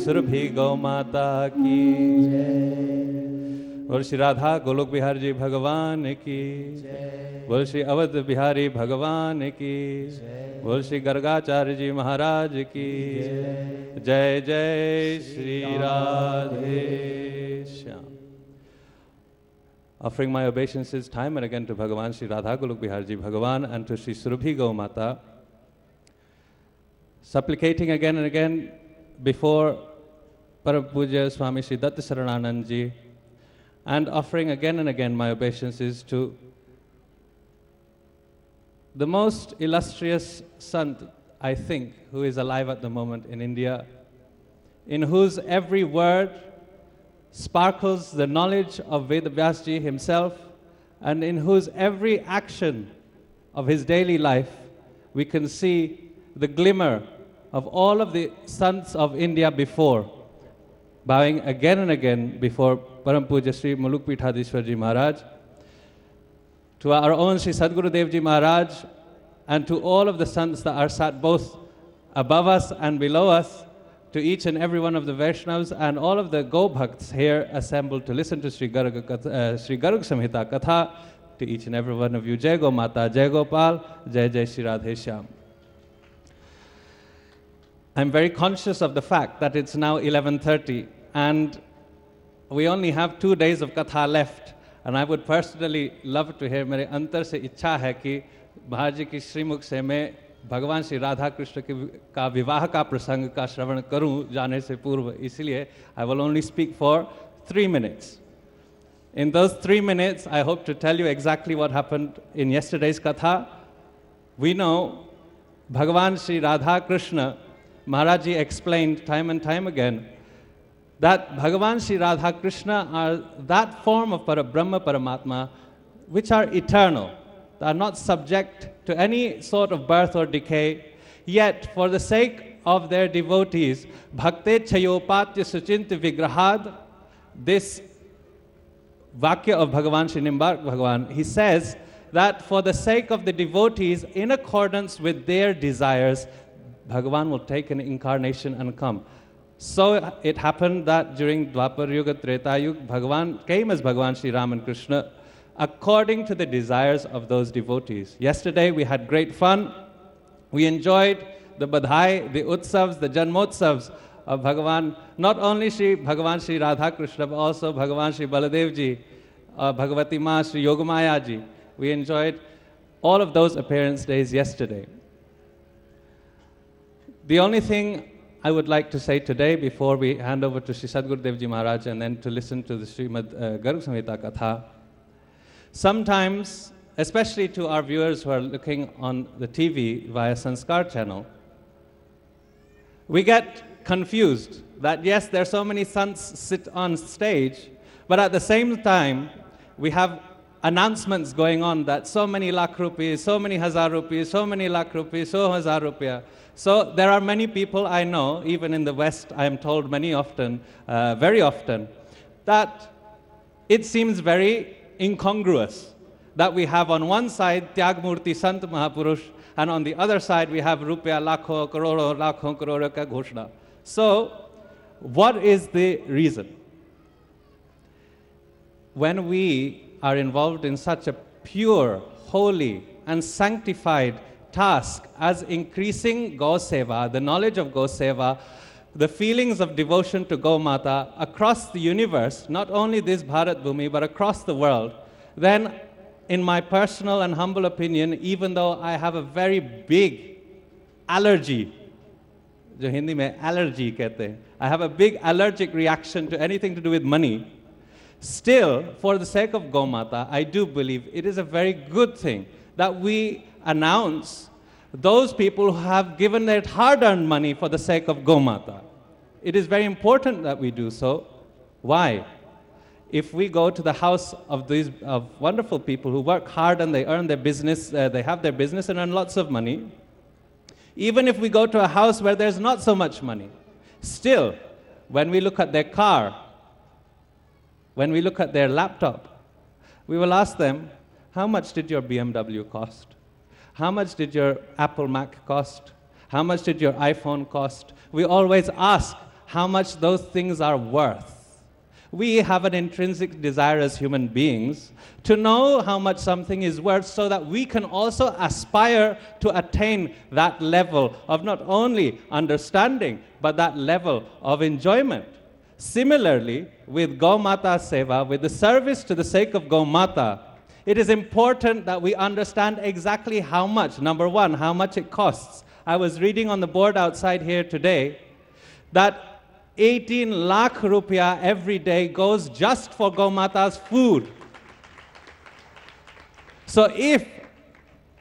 बोल श्री गौ माता की बोल श्री राधा गोलोक बिहार जी भगवान की बोल श्री अवध बिहारी भगवान की बोल श्री गर्गाचार्य जी महाराज की जय जय Shri Radhe Shyam Offering my obeisances time and again to Bhagavan Sri Radha Golok Bihar Ji Bhagavan and to Sri Surabhi Gau Mata, supplicating again and again before Puja Swami Sri Datta Sarananand and offering again and again my obeisances to the most illustrious sant, I think, who is alive at the moment in India, in whose every word sparkles the knowledge of Vedavyas Ji himself, and in whose every action of his daily life we can see the glimmer of all of the sons of India before, bowing again and again before Param Puja Sri Muluk Pithadishwar Ji Maharaj, to our own Sri Sadguru Dev Ji Maharaj, and to all of the sants that are sat both above us and below us, to each and every one of the Vaishnavas and all of the Go Bhakts here assembled to listen to Sri Garg, uh, Sri Samhita Katha, to each and every one of you, Jai Go Mata, Jai Gopal, Jai Jai Shri Radhe. I'm very conscious of the fact that it's now 11:30 and we only have two days of katha left and I would personally love to hear मेरे अंतर से इच्छा है कि महाराज जी की श्रीमुख से मैं भगवान श्री राधा कृष्ण के का विवाह का प्रसंग का श्रवण करूं जाने से पूर्व इसलिए I will only speak for three minutes. In those three minutes, I hope to tell you exactly what happened in yesterday's katha. We know Bhagavan Sri Radha Krishna, Maharaj Ji explained time and time again that Bhagavan Sri Radha Krishna are that form of para Brahma Paramatma which are eternal, that are not subject to any sort of birth or decay. Yet, for the sake of their devotees, Bhakte Chayopatya Suchinta Vigrahad, this Vakya of Bhagavan Sri Nimbark Bhagavan, he says that for the sake of the devotees, in accordance with their desires, Bhagavan will take an incarnation and come. So it happened that during Dwapar Yuga, Treta Yuga, Bhagavan came as Bhagavan Sri Ram and Krishna according to the desires of those devotees. Yesterday we had great fun. We enjoyed the Badhai, the Utsavs, the Janmotsavs of Bhagavan, not only Sri Bhagavan Sri Radha Krishna, but also Bhagavan Sri Baladev ji, uh, Bhagavati Ma Sri Yogamaya ji. We enjoyed all of those appearance days yesterday. The only thing I would like to say today before we hand over to Sri Sadguru Dev Ji Maharaj and then to listen to the Srimad uh, Garg Samhita Katha, sometimes, especially to our viewers who are looking on the TV via Sanskar channel, we get confused that yes, there are so many sons sit on stage, but at the same time, we have announcements going on that so many lakh rupees, so many hazar rupees, so many lakh rupees, so hazar rupiah. So there are many people I know, even in the West, I am told many often, uh, very often, that it seems very incongruous that we have on one side Tyagmurti Sant Mahapurush, and on the other side we have Rupya Lakho, Karoro, Lakho, Karoro Ka Ghoshna. So, what is the reason? When we are involved in such a pure, holy, and sanctified task as increasing Go Seva, the knowledge of Go Seva, the feelings of devotion to Go Mata across the universe, not only this Bharat Bhumi, but across the world, then, in my personal and humble opinion, even though I have a very big allergy, जो हिंदी में allergy कहते हैं, I have a big allergic reaction to anything to do with money. Still, for the sake of Gomata, I do believe it is a very good thing that we announce those people who have given their hard earned money for the sake of Gomata. It is very important that we do so. Why? If we go to the house of these of wonderful people who work hard and they earn their business, uh, they have their business and earn lots of money, even if we go to a house where there's not so much money, still, when we look at their car, when we look at their laptop, we will ask them, How much did your BMW cost? How much did your Apple Mac cost? How much did your iPhone cost? We always ask how much those things are worth. We have an intrinsic desire as human beings to know how much something is worth so that we can also aspire to attain that level of not only understanding, but that level of enjoyment. Similarly, with Gomata Seva, with the service to the sake of Gaumata, it is important that we understand exactly how much, number one, how much it costs. I was reading on the board outside here today that 18 lakh rupiah every day goes just for Gomata's food. So if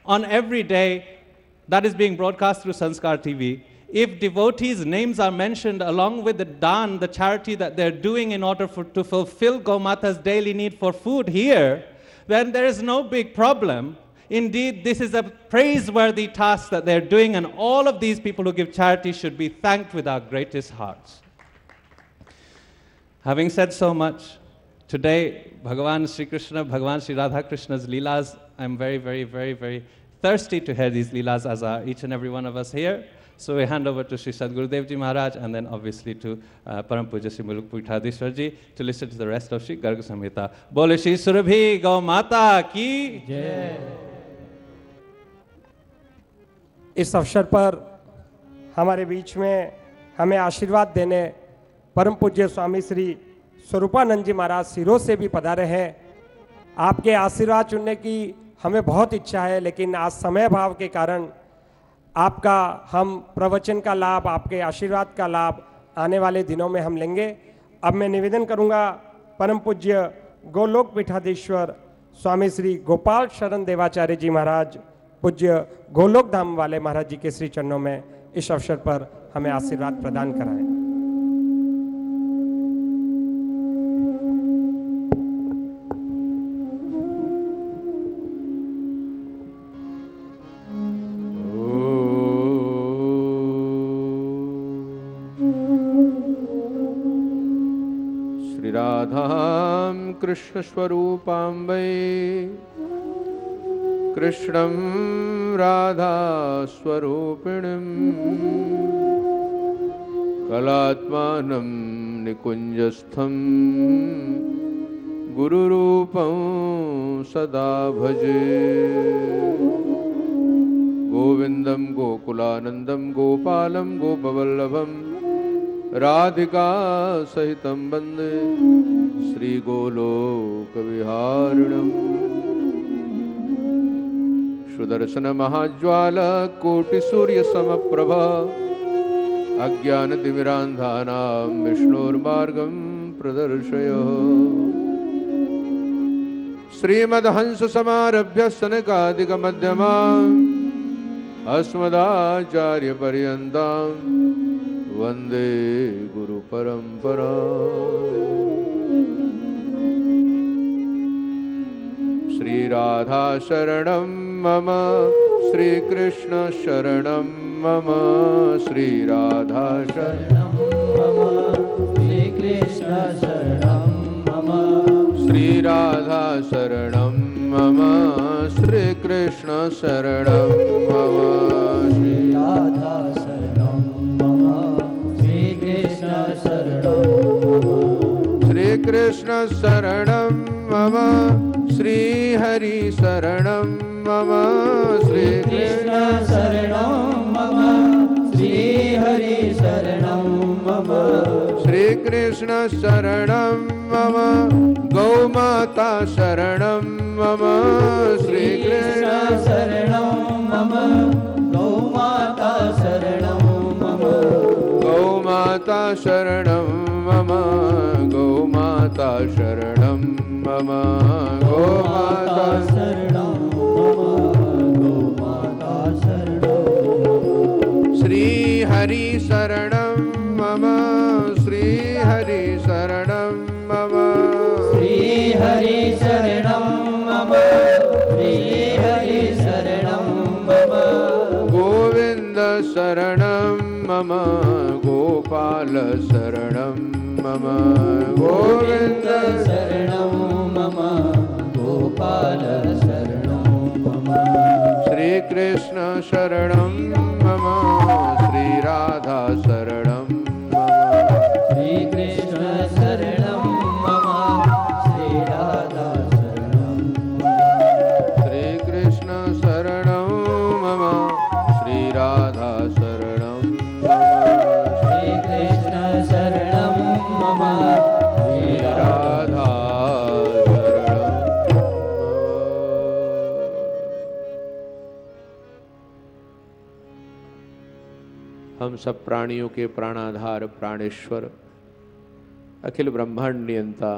on every day that is being broadcast through Sanskar TV, if devotees' names are mentioned along with the dan, the charity that they're doing in order for, to fulfill Gomata's daily need for food here, then there is no big problem. Indeed, this is a praiseworthy task that they're doing, and all of these people who give charity should be thanked with our greatest hearts. Having said so much, today, Bhagavan Sri Krishna, Bhagavan Sri Radha Krishna's Leelas, I'm very, very, very, very thirsty to hear these leelas as are each and every one of us here. So we hand over to Sri Sadgurudev Ji Maharaj and then obviously to uh, Param Puja Sri Muluk Puthadishwar Ji to listen to the rest of Sri Garg Samhita. Bole Shri Surabhi Gau Mata ki Jai. इस अवसर पर हमारे बीच में हमें आशीर्वाद देने परम पूज्य स्वामी श्री स्वरूपानंद जी महाराज सिरों से भी पधारे हैं आपके आशीर्वाद चुनने की हमें बहुत इच्छा है लेकिन आज समय भाव के कारण आपका, हम प्रवचन का लाभ, आपके आशीर्वाद का लाभ आने वाले दिनों में हम लेंगे। अब मैं निवेदन करूँगा, परम पूज्य गोलोक पीठाधीश्वर स्वामी श्री गोपाल शरण देवाचार्य जी महाराज, पूज्य गोलोक धाम वाले महाराज जी के श्री चरणों में इस अवसर पर हमें आशीर्वाद प्रदान कराएँ। कृष्णस्वरूपां वै। कृष्णं राधास्वरूपिणीं। कलात्मानं निकुञ्जस्थं। गुरुरूपं सदा भजे। गोविन्दं, गोकुलानन्दं, गोपालं गोपवल्लभम् राधिका सहितं वंदे। श्रीगोलोकविहारिणम्। सुदर्शनमहाज्वाल कोटिसूर्यसमप्रभ अज्ञानतिमिरान्धानां विष्णोर्मार्गं प्रदर्शय। श्रीमदहंससमारभ्य सनकादिकमध्यमाम् अस्मदाचार्यपर्यन्ताम् वंदे गुरुपरम्परा श्रीराधाशरणं मम, श्रीकृष्णशरणं मम श्रीकृष्ण शरणं मम मम, श्रीकृष्णशरणं मम श्री राधा शरणं मम श्रीकृष्ण शरणं श्रीकृष्ण शरणं मम श्रीहरिशरणं मम कृष्ण श्रीकृष्ण। शरणं मम श्रीहरि शरणं मम श्रीकृष्ण शरणं मम, गौमाता शरणं मम कृष्ण श्रीकृष्ण। शरणं मम गौमाता शरणं मम, गौमाता शरणं मम। गौमाता शरणं मम माता गौमाता शरणं मम गौमाता शरणं। श्रीहरि शरणं मम श्रीहरि शरणं मम। श्रीहरि शरणं मम। श्रीहरि शरणं मम। गोविन्द शरणं मम। गोपाल शरणं मम गोविन्द शरणं मम गोपाल शरणं मम श्रीकृष्ण शरणं मम श्रीराधा शरणं सब प्राणियों के प्राणाधार, प्राणेश्वर, अखिल ब्रह्मांड नियंता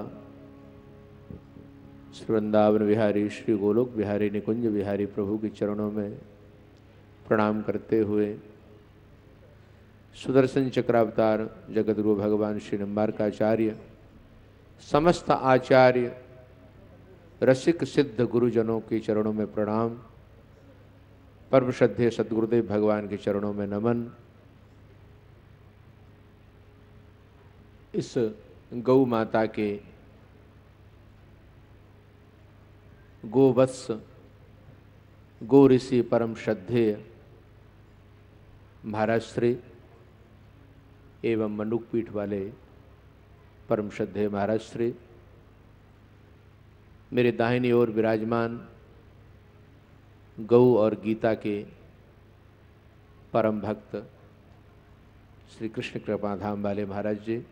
श्री वृंदावन बिहारी, श्री गोलोक बिहारी, निकुंज बिहारी प्रभु के चरणों में प्रणाम करते हुए सुदर्शन चक्रावतार जगतगुरु भगवान श्री निम्बारकाचार्य, समस्त आचार्य, रसिक सिद्ध गुरुजनों के चरणों में प्रणाम परम श्रद्धे सदगुरुदेव भगवान के चरणों में नमन इस गौ माता के गोवत्स गो ऋषि परम श्रद्धेय श्री एवं मनुक पीठ वाले परम श्रद्धेय महाराज श्री, मेरे दाहिनी ओर विराजमान गौ और गीता के परम भक्त श्री कृष्ण कृपाधाम वाले महाराज जी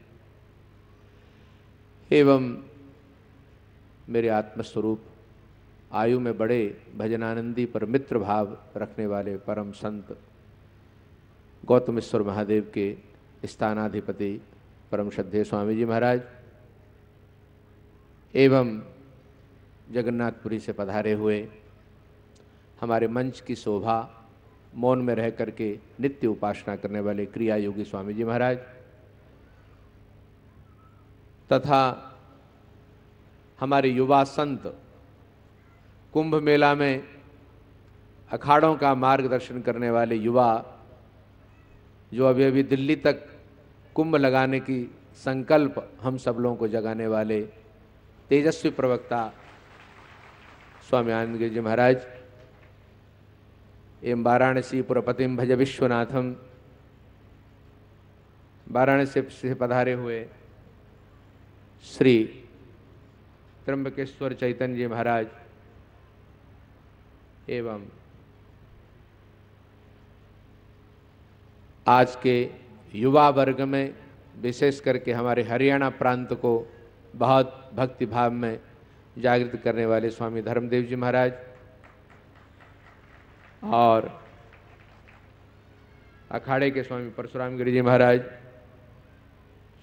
एवं मेरे आत्मस्वरूप आयु में बड़े भजनानंदी पर मित्र भाव रखने वाले परम संत गौतमेश्वर महादेव के स्थानाधिपति परम श्रद्धेय स्वामी जी महाराज, एवं जगन्नाथपुरी से पधारे हुए हमारे मंच की शोभा, मौन में रह करके नित्य उपासना करने वाले क्रिया योगी स्वामी जी महाराज तथा हमारे युवा संत कुंभ मेला में अखाड़ों का मार्गदर्शन करने वाले युवा, जो अभी अभी दिल्ली तक कुंभ लगाने की संकल्प हम सब लोगों को जगाने वाले तेजस्वी प्रवक्ता स्वामी आनंद जी महाराज, एवं वाराणसी पुरपतिम भज विश्वनाथम, वाराणसी से पधारे हुए श्री त्र्यंबकेश्वर चैतन्य जी महाराज एवं आज के युवा वर्ग में, विशेष करके हमारे हरियाणा प्रांत को बहुत भक्ति भाव में जागृत करने वाले स्वामी धर्मदेव जी महाराज और अखाड़े के स्वामी परशुराम गिरी जी महाराज,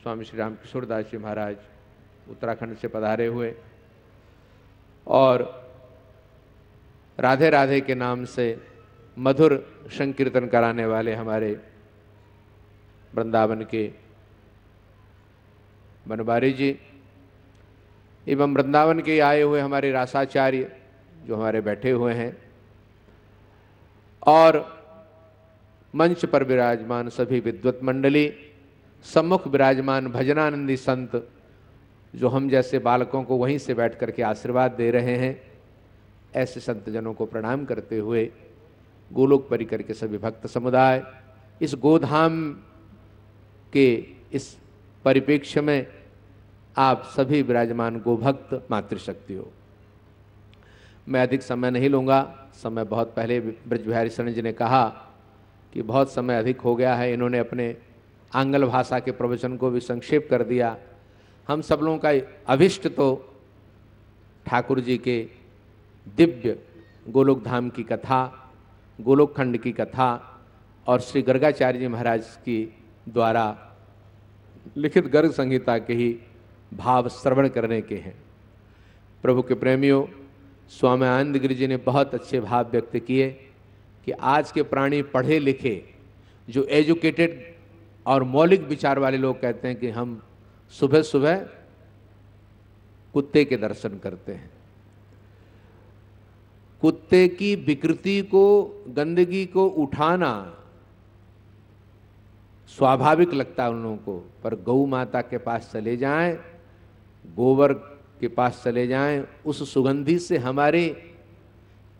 स्वामी श्री राम किशोर दास जी महाराज उत्तराखंड से पधारे हुए और राधे राधे के नाम से मधुर संकीर्तन कराने वाले हमारे वृंदावन के बनबारी जी, एवं वृंदावन के आए हुए हमारे रासाचार्य जो हमारे बैठे हुए हैं, और मंच पर विराजमान सभी विद्वत मंडली, सम्मुख विराजमान भजनानंदी संत जो हम जैसे बालकों को वहीं से बैठ करके आशीर्वाद दे रहे हैं, ऐसे संतजनों को प्रणाम करते हुए गोलोक परिकर के सभी भक्त समुदाय, इस गोधाम के इस परिप्रेक्ष्य में आप सभी विराजमान गोभक्त मातृशक्ति हो। मैं अधिक समय नहीं लूँगा। समय बहुत पहले ब्रज बिहारी शरण जी ने कहा कि बहुत समय अधिक हो गया है। इन्होंने अपने आंग्ल भाषा के प्रवचन को भी संक्षेप कर दिया। हम सब लोगों का अभिष्ट तो ठाकुर जी के दिव्य गोलोक धाम की कथा गोलोक खंड की कथा और श्री गर्गाचार्य जी महाराज की द्वारा लिखित गर्ग संहिता के ही भाव श्रवण करने के हैं। प्रभु के प्रेमियों, स्वामी आनंद गिरी जी ने बहुत अच्छे भाव व्यक्त किए कि आज के प्राणी पढ़े लिखे, जो एजुकेटेड और मौलिक विचार वाले लोग कहते हैं कि हम सुबह सुबह कुत्ते के दर्शन करते हैं। कुत्ते की विकृति को, गंदगी को उठाना स्वाभाविक लगता है उन लोगों को, पर गौ माता के पास चले जाएँ, गोबर के पास चले जाएँ, उस सुगंधी से हमारे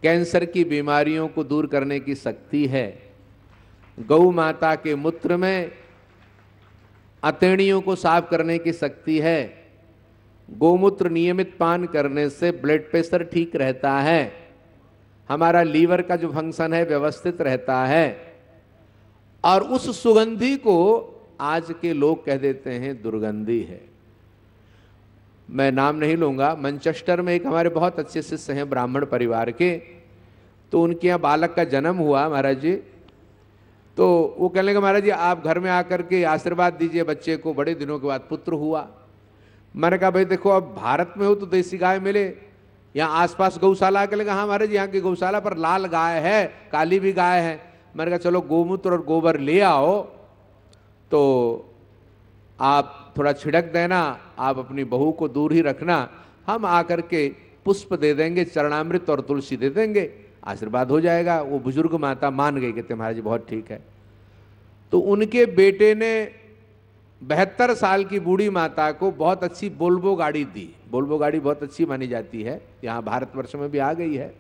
कैंसर की बीमारियों को दूर करने की शक्ति है। गौ माता के मूत्र में अतेणियों को साफ़ करने की शक्ति है। गोमूत्र नियमित पान करने से ब्लड प्रेशर ठीक रहता है। हमारा लीवर का जो फ़ंक्शन है, व्यवस्थित रहता है। और उस सुगंधी को आज के लोग कह देते हैं, दुर्गंधी है। मैं नाम नहीं लूँगा, मैनचेस्टर में एक हमारे बहुत अच्छे शिष्य हैं ब्राह्मण परिवार के। तो उनके यहाँ बालक का जन्म हुआ, महाराज जी। तो वो कहने लगे, महाराज जी, आप घर में आकर के आशीर्वाद दीजिए, बच्चे को बड़े दिनों के बाद पुत्र हुआ। मैंने कहा, भाई देखो, अब भारत में हो तो देसी गाय मिले। यहाँ आसपास गौशाला आके लगा हाँ महाराज, यहाँ की गौशाला पर लाल गाय है, काली भी गाय है। मैंने कहा, चलो, गोमूत्र और गोबर ले आओ। तो आप थोड़ा छिड़क देना, आप अपनी बहू को दूर ही रखना। हम आकर के पुष्प दे देंगे, चरणामृत और तुलसी दे देंगे। आशीर्वाद हो जाएगा। वो बुज़ुर्ग माता मान गई कहते महाराज बहुत ठीक है। तो उनके बेटे ने बहत्तर साल की बूढ़ी माता को बहुत अच्छी बोल्बो गाड़ी दी। बोल्बो गाड़ी बहुत अच्छी मानी जाती है। यहाँ भारतवर्ष में भी आ गई है।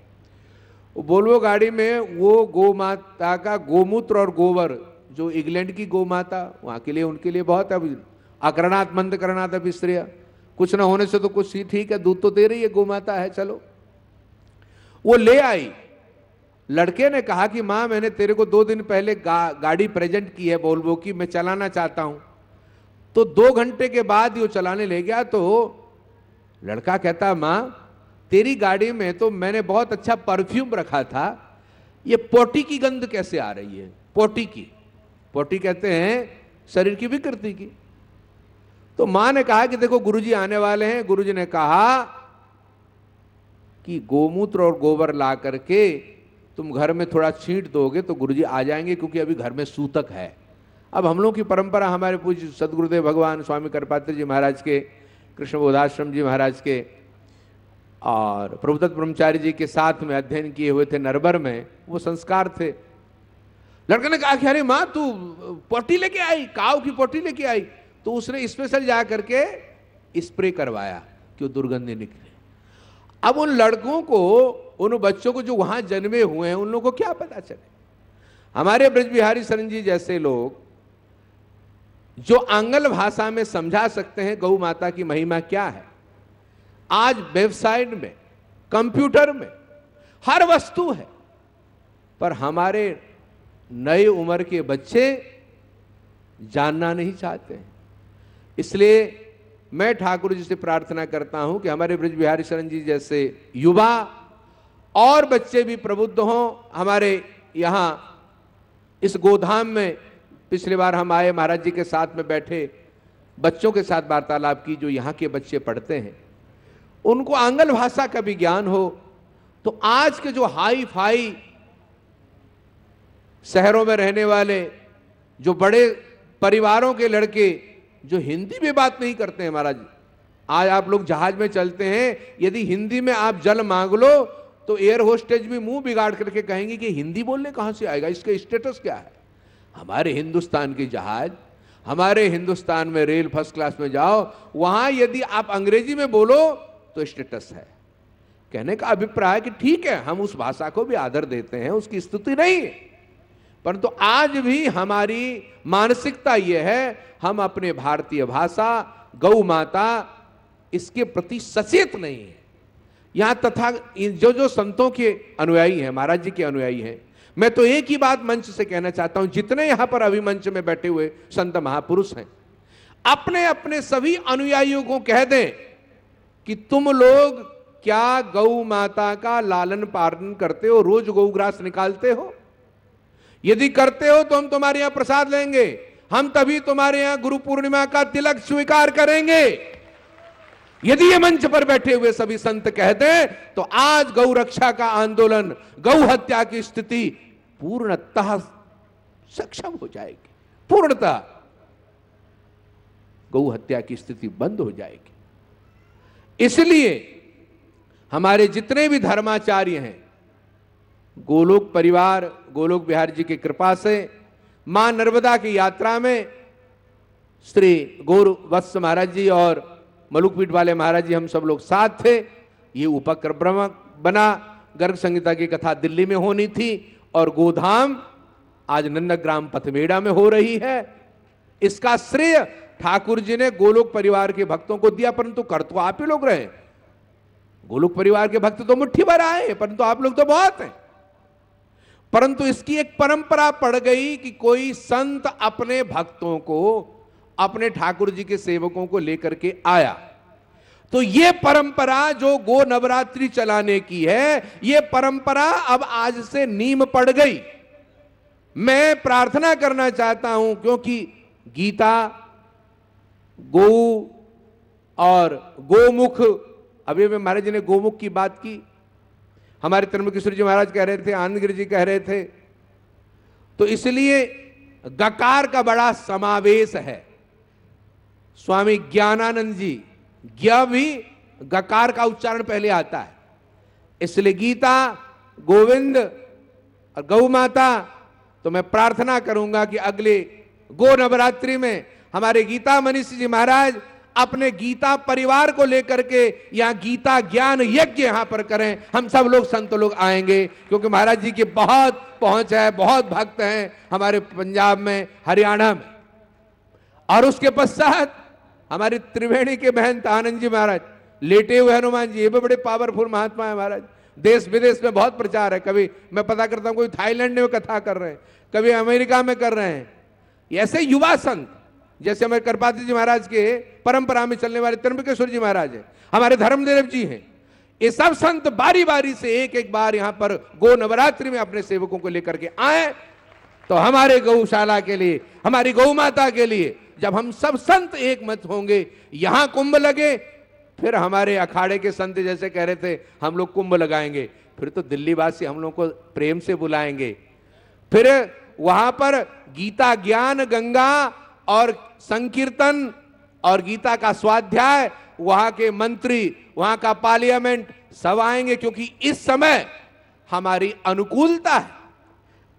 वो वोल्वो गाड़ी में वो गौ माता का गोमूत्र और गोबर, जो इंग्लैंड की गौ माता वहाँ के लिए, उनके लिए बहुत अभी अकरणात मंद करणात अभी स्त्रिया। कुछ ना होने से तो कुछ ठीक है। दूध तो दे रही है गौ माता है, चलो। वो ले आई। लड़के ने कहा कि माँ मैंने तेरे को दो दिन पहले गा, गाड़ी प्रेजेंट की है बोलबो की मैं चलाना चाहता हूँ। तो दो घंटे के बाद वो चलाने ले गया तो लड़का कहता माँ तेरी गाड़ी में तो मैंने बहुत अच्छा परफ्यूम रखा था। ये पोटी की गंध कैसे आ रही है? पोटी की। पोटी कहते हैं शरीर की विकृति की। तो माँ ने कहा कि देखो गुरुजी आने वाले हैं। गुरुजी ने कहा कि गोमूत्र और गोबर ला करके तुम घर में थोड़ा छींट दोगे तो गुरुजी आ जाएँगे क्योंकि अभी घर में सूतक है। अब हम लोग की परंपरा हमारे पूज्य सदगुरुदेव भगवान स्वामी करपात्र जी महाराज के, कृष्ण बोधाश्रम जी महाराज के और प्रभुदत्त ब्रह्मचारी जी के साथ में अध्ययन किए हुए थे नरबर में, वो संस्कार थे। लड़के ने कहा कि अरे माँ, तू पोटी लेके आई काव की पोटी लेके आई। तो उसने स्पेशल जा करके स्प्रे करवाया कि वो दुर्गंधे निकले। अब उन लड़कों को, उन बच्चों को जो वहाँ जन्मे हुए हैं, उन लोगों को क्या पता चले? हमारे ब्रज बिहारी शरण जी जैसे लोग, जो आंगल भाषा में समझा सकते हैं, गौ माता की महिमा क्या है? आज वेबसाइट में, कंप्यूटर में, हर वस्तु है। पर हमारे नए उम्र के बच्चे जानना नहीं चाहते इसलिए मैं ठाकुर जी से प्रार्थना करता हूँ कि हमारे ब्रज बिहारी शरण जी जैसे युवा और बच्चे भी प्रबुद्ध हों। हमारे यहाँ इस गोधाम में पिछली बार हम आए, महाराज जी के साथ में बैठे, बच्चों के साथ वार्तालाप की, जो यहाँ के बच्चे पढ़ते हैं। उनको आंगल भाषा का भी ज्ञान हो तो आज के जो हाई फाई शहरों में रहने वाले, जो बड़े परिवारों के लड़के जो हिंदी में बात नहीं करते हैं महाराज। आज आप लोग जहाज़ में चलते हैं, यदि हिंदी में आप जल मांग लो तो एयर होस्टेज भी मुँह बिगाड़ करके कहेंगे कि हिंदी बोलने कहाँ से आएगा? इसका स्टेटस क्या है? हमारे हिंदुस्तान की जहाज़, हमारे हिंदुस्तान में रेल फ़र्स्ट क्लास में जाओ, वहाँ यदि आप अंग्रेज़ी में बोलो तो स्टेटस है। कहने का अभिप्राय कि ठीक है, हम उस भाषा को भी आदर देते हैं, उसकी स्तुति नहीं। परंतु तो आज भी हमारी मानसिकता यह है हम अपने भारतीय भाषा, गौ माता, इसके प्रति सचेत नहीं है। यहाँ तथा जो जो संतों के अनुयायी हैं, महाराज जी के अनुयायी हैं, मैं तो एक ही बात मंच से कहना चाहता हूँ, जितने यहाँ पर अभी मंच में बैठे हुए संत महापुरुष हैं, अपने अपने सभी अनुयायियों को कह दें कि तुम लोग क्या गौ माता का लालन पालन करते हो, रोज गौग्रास निकालते हो? यदि करते हो तो हम तुम्हारे यहाँ प्रसाद लेंगे। हम तभी तुम्हारे यहाँ गुरु पूर्णिमा का तिलक स्वीकार करेंगे। यदि ये मंच पर बैठे हुए सभी संत कहते हैं तो आज गौ रक्षा का आंदोलन, गौ हत्या की स्थिति पूर्णतः सक्षम हो जाएगी। पूर्णतः गौ हत्या की स्थिति बंद हो जाएगी। इसलिए हमारे जितने भी धर्माचार्य हैं, गोलोक परिवार, गोलोक बिहार जी की कृपा से माँ नर्मदा की यात्रा में श्री गौर वत्स महाराज जी और मलुकपीठ वाले महाराज जी हम सब लोग साथ थे। ये उपक्रम बना। गर्ग संहिता की कथा दिल्ली में होनी थी और गोधाम आज नंदग्राम पथमेड़ा में हो रही है। इसका श्रेय ठाकुर जी ने गोलोक परिवार के भक्तों को दिया, परंतु कर तो आप ही लोग रहे। गोलोक परिवार के भक्त तो मुट्ठी भर आए परंतु आप लोग तो बहुत हैं। परंतु इसकी एक परंपरा पड़ गई कि कोई संत अपने भक्तों को, अपने ठाकुर जी के सेवकों को लेकर के आया। तो यह परंपरा जो गो नवरात्रि चलाने की है यह परंपरा अब आज से नीम पड़ गई। मैं प्रार्थना करना चाहता हूँ, क्योंकि गीता, गो और गोमुख, अभी मैं महाराज जी ने गोमुख की बात की हमारे त्रिमुकेश्वर जी महाराज कह रहे थे, आनंदगिरी जी कह रहे थे। तो इसलिए गकार का बड़ा समावेश है। स्वामी ज्ञानानंद जी, ज्ञ भी गकार का उच्चारण पहले आता है। इसलिए गीता, गोविंद और गौ माता तो मैं प्रार्थना करूँगा कि अगले गो नवरात्रि में हमारे गीता मनीष जी महाराज अपने गीता परिवार को लेकर के यहाँ गीता ज्ञान यज्ञ यहाँ पर करें। हम सब लोग संत लोग आएँगे, क्योंकि महाराज जी की बहुत पहुँच है, बहुत भक्त हैं हमारे पंजाब में, हरियाणा में। और उसके पश्चात हमारी त्रिवेणी के बहन आनंद जी महाराज, लेटे हुए हनुमान जी, ये भी बड़े पावरफुल महात्मा है महाराज। देश विदेश में बहुत प्रचार है। कभी मैं पता करता हूँ कोई थाईलैंड में कथा कर रहे हैं, कभी अमेरिका में कर रहे हैं। ऐसे युवा संत जैसे हमारे करपाती जी महाराज के परंपरा में चलने वाले त्र्यंबकेश्वर जी महाराज है, हमारे धर्मदेव जी हैं, ये सब संत बारी बारी से एक एक बार यहाँ पर गो नवरात्रि में अपने सेवकों को लेकर के आए। तो हमारे गौशाला के लिए, हमारी गौ माता के लिए, जब हम सब संत एक मत होंगे, यहाँ कुंभ लगे, फिर हमारे अखाड़े के संत जैसे कह रहे थे, हम लोग कुंभ लगाएँगे। फिर तो दिल्ली वासी हम लोग को प्रेम से बुलाएँगे। फिर वहाँ पर गीता ज्ञान गंगा और संकीर्तन और गीता का स्वाध्याय, वहाँ के मंत्री, वहाँ का पार्लियामेंट सब आएँगे क्योंकि इस समय हमारी अनुकूलता है।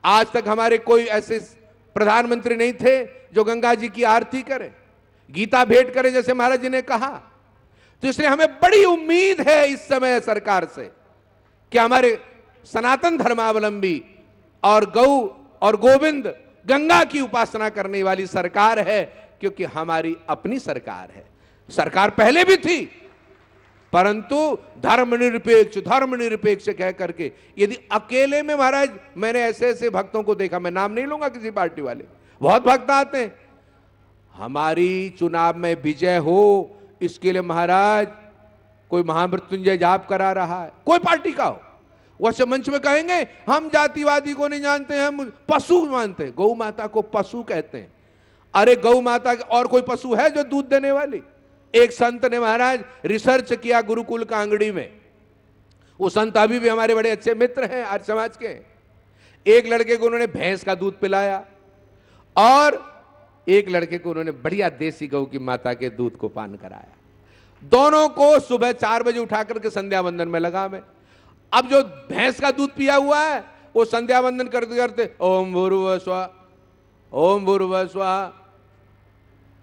आज तक हमारे कोई ऐसे प्रधानमंत्री नहीं थे जो गंगा जी की आरती करें, गीता भेंट करें, जैसे महाराज जी ने कहा। तो इसलिए हमें बड़ी उम्मीद है इस समय सरकार से कि हमारे सनातन धर्मावलंबी और गौ और गोविंद गंगा की उपासना करने वाली सरकार है, क्योंकि हमारी अपनी सरकार है। सरकार पहले भी थी, परंतु धर्मनिरपेक्ष धर्मनिरपेक्ष कह करके, यदि अकेले में महाराज, मैंने ऐसे ऐसे भक्तों को देखा, मैं नाम नहीं लूँगा किसी पार्टी वाले बहुत भक्त आते हैं। हमारी चुनाव में विजय हो, इसके लिए महाराज, कोई महामृत्युंजय जाप करा रहा है, कोई पार्टी का हो। वैसे मंच में कहेंगे, हम जातिवादी को नहीं जानते, हम पशु मानते गौ माता को पशु कहते हैं। अरे गौ माता और कोई पशु है जो दूध देने वाली? एक संत ने महाराज रिसर्च किया गुरुकुल कांगड़ी में। वो संत अभी भी हमारे बड़े अच्छे मित्र हैं आज समाज के। एक लड़के को उन्होंने भैंस का दूध पिलाया और एक लड़के को उन्होंने बढ़िया देसी गौ की माता के दूध को पान कराया। दोनों को सुबह चार बजे उठा करके संध्या वंदन में लगा मैं अब जो भैंस का दूध पिया हुआ है, वो संध्या वंदन करते करते, ओम भूर्व स्वा, ओम भूर्व स्वा।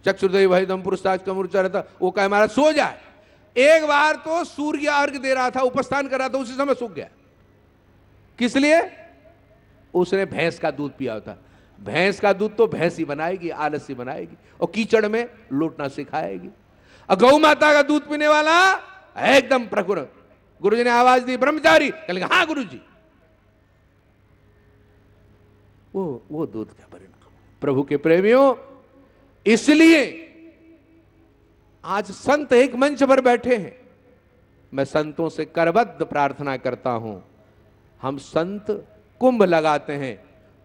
चक्षुर्दय भाई दम पुरुषाज का रहता, वो कहे, महाराज, सो जाए। एक बार तो सूर्य अर्घ दे रहा था, उपस्थान कर रहा था, उसी समय सूख गया। किस लिए? उसने भैंस का दूध पिया था भैंस का दूध तो भैंस ही बनाएगी, आलस ही बनाएगी, और कीचड़ में लूटना सिखाएगी। और गौ माता का दूध पीने वाला, एकदम प्रकुर गुरु जी ने आवाज़ दी, ब्रह्मचारी। कल हाँ गुरु जी वो वो दूध का परिणाम प्रभु के प्रेमियों, इसलिए आज संत एक मंच पर बैठे हैं। मैं संतों से करबद्ध प्रार्थना करता हूँ। हम संत कुंभ लगाते हैं।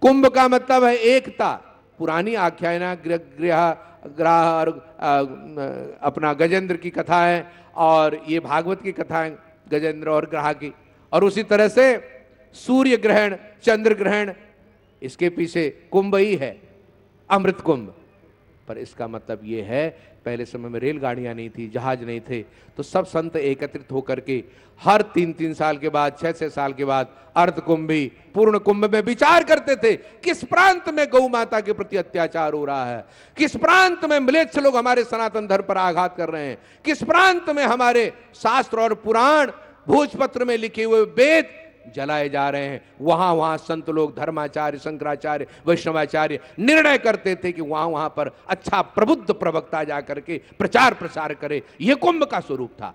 कुंभ का मतलब है एकता। पुरानी आख्याना गृह ग्राह और अपना गजेंद्र की कथा है और ये भागवत की कथा है गजेंद्र और ग्रह की और उसी तरह से सूर्य ग्रहण, चंद्र ग्रहण, इसके पीछे कुंभ ही है, अमृत कुंभ। पर इसका मतलब यह है पहले समय में रेलगाड़ियाँ नहीं थी, जहाज़ नहीं थे तो सब संत एकत्रित होकर के हर तीन तीन साल के बाद छह छह साल के बाद अर्ध कुंभी पूर्ण कुंभ में विचार करते थे, किस प्रांत में गौ माता के प्रति अत्याचार हो रहा है? किस प्रांत में मिलेच्छ लोग हमारे सनातन धर्म पर आघात कर रहे हैं? किस प्रांत में हमारे शास्त्र और पुराण भोजपत्र में लिखे हुए वेद जलाए जा रहे हैं। वहाँ वहाँ संत लोग, धर्माचार्य, शंकराचार्य, वैष्णवाचार्य निर्णय करते थे कि वहाँ वहाँ पर अच्छा प्रबुद्ध प्रवक्ता जाकर के प्रचार प्रसार करे। यह कुंभ का स्वरूप था।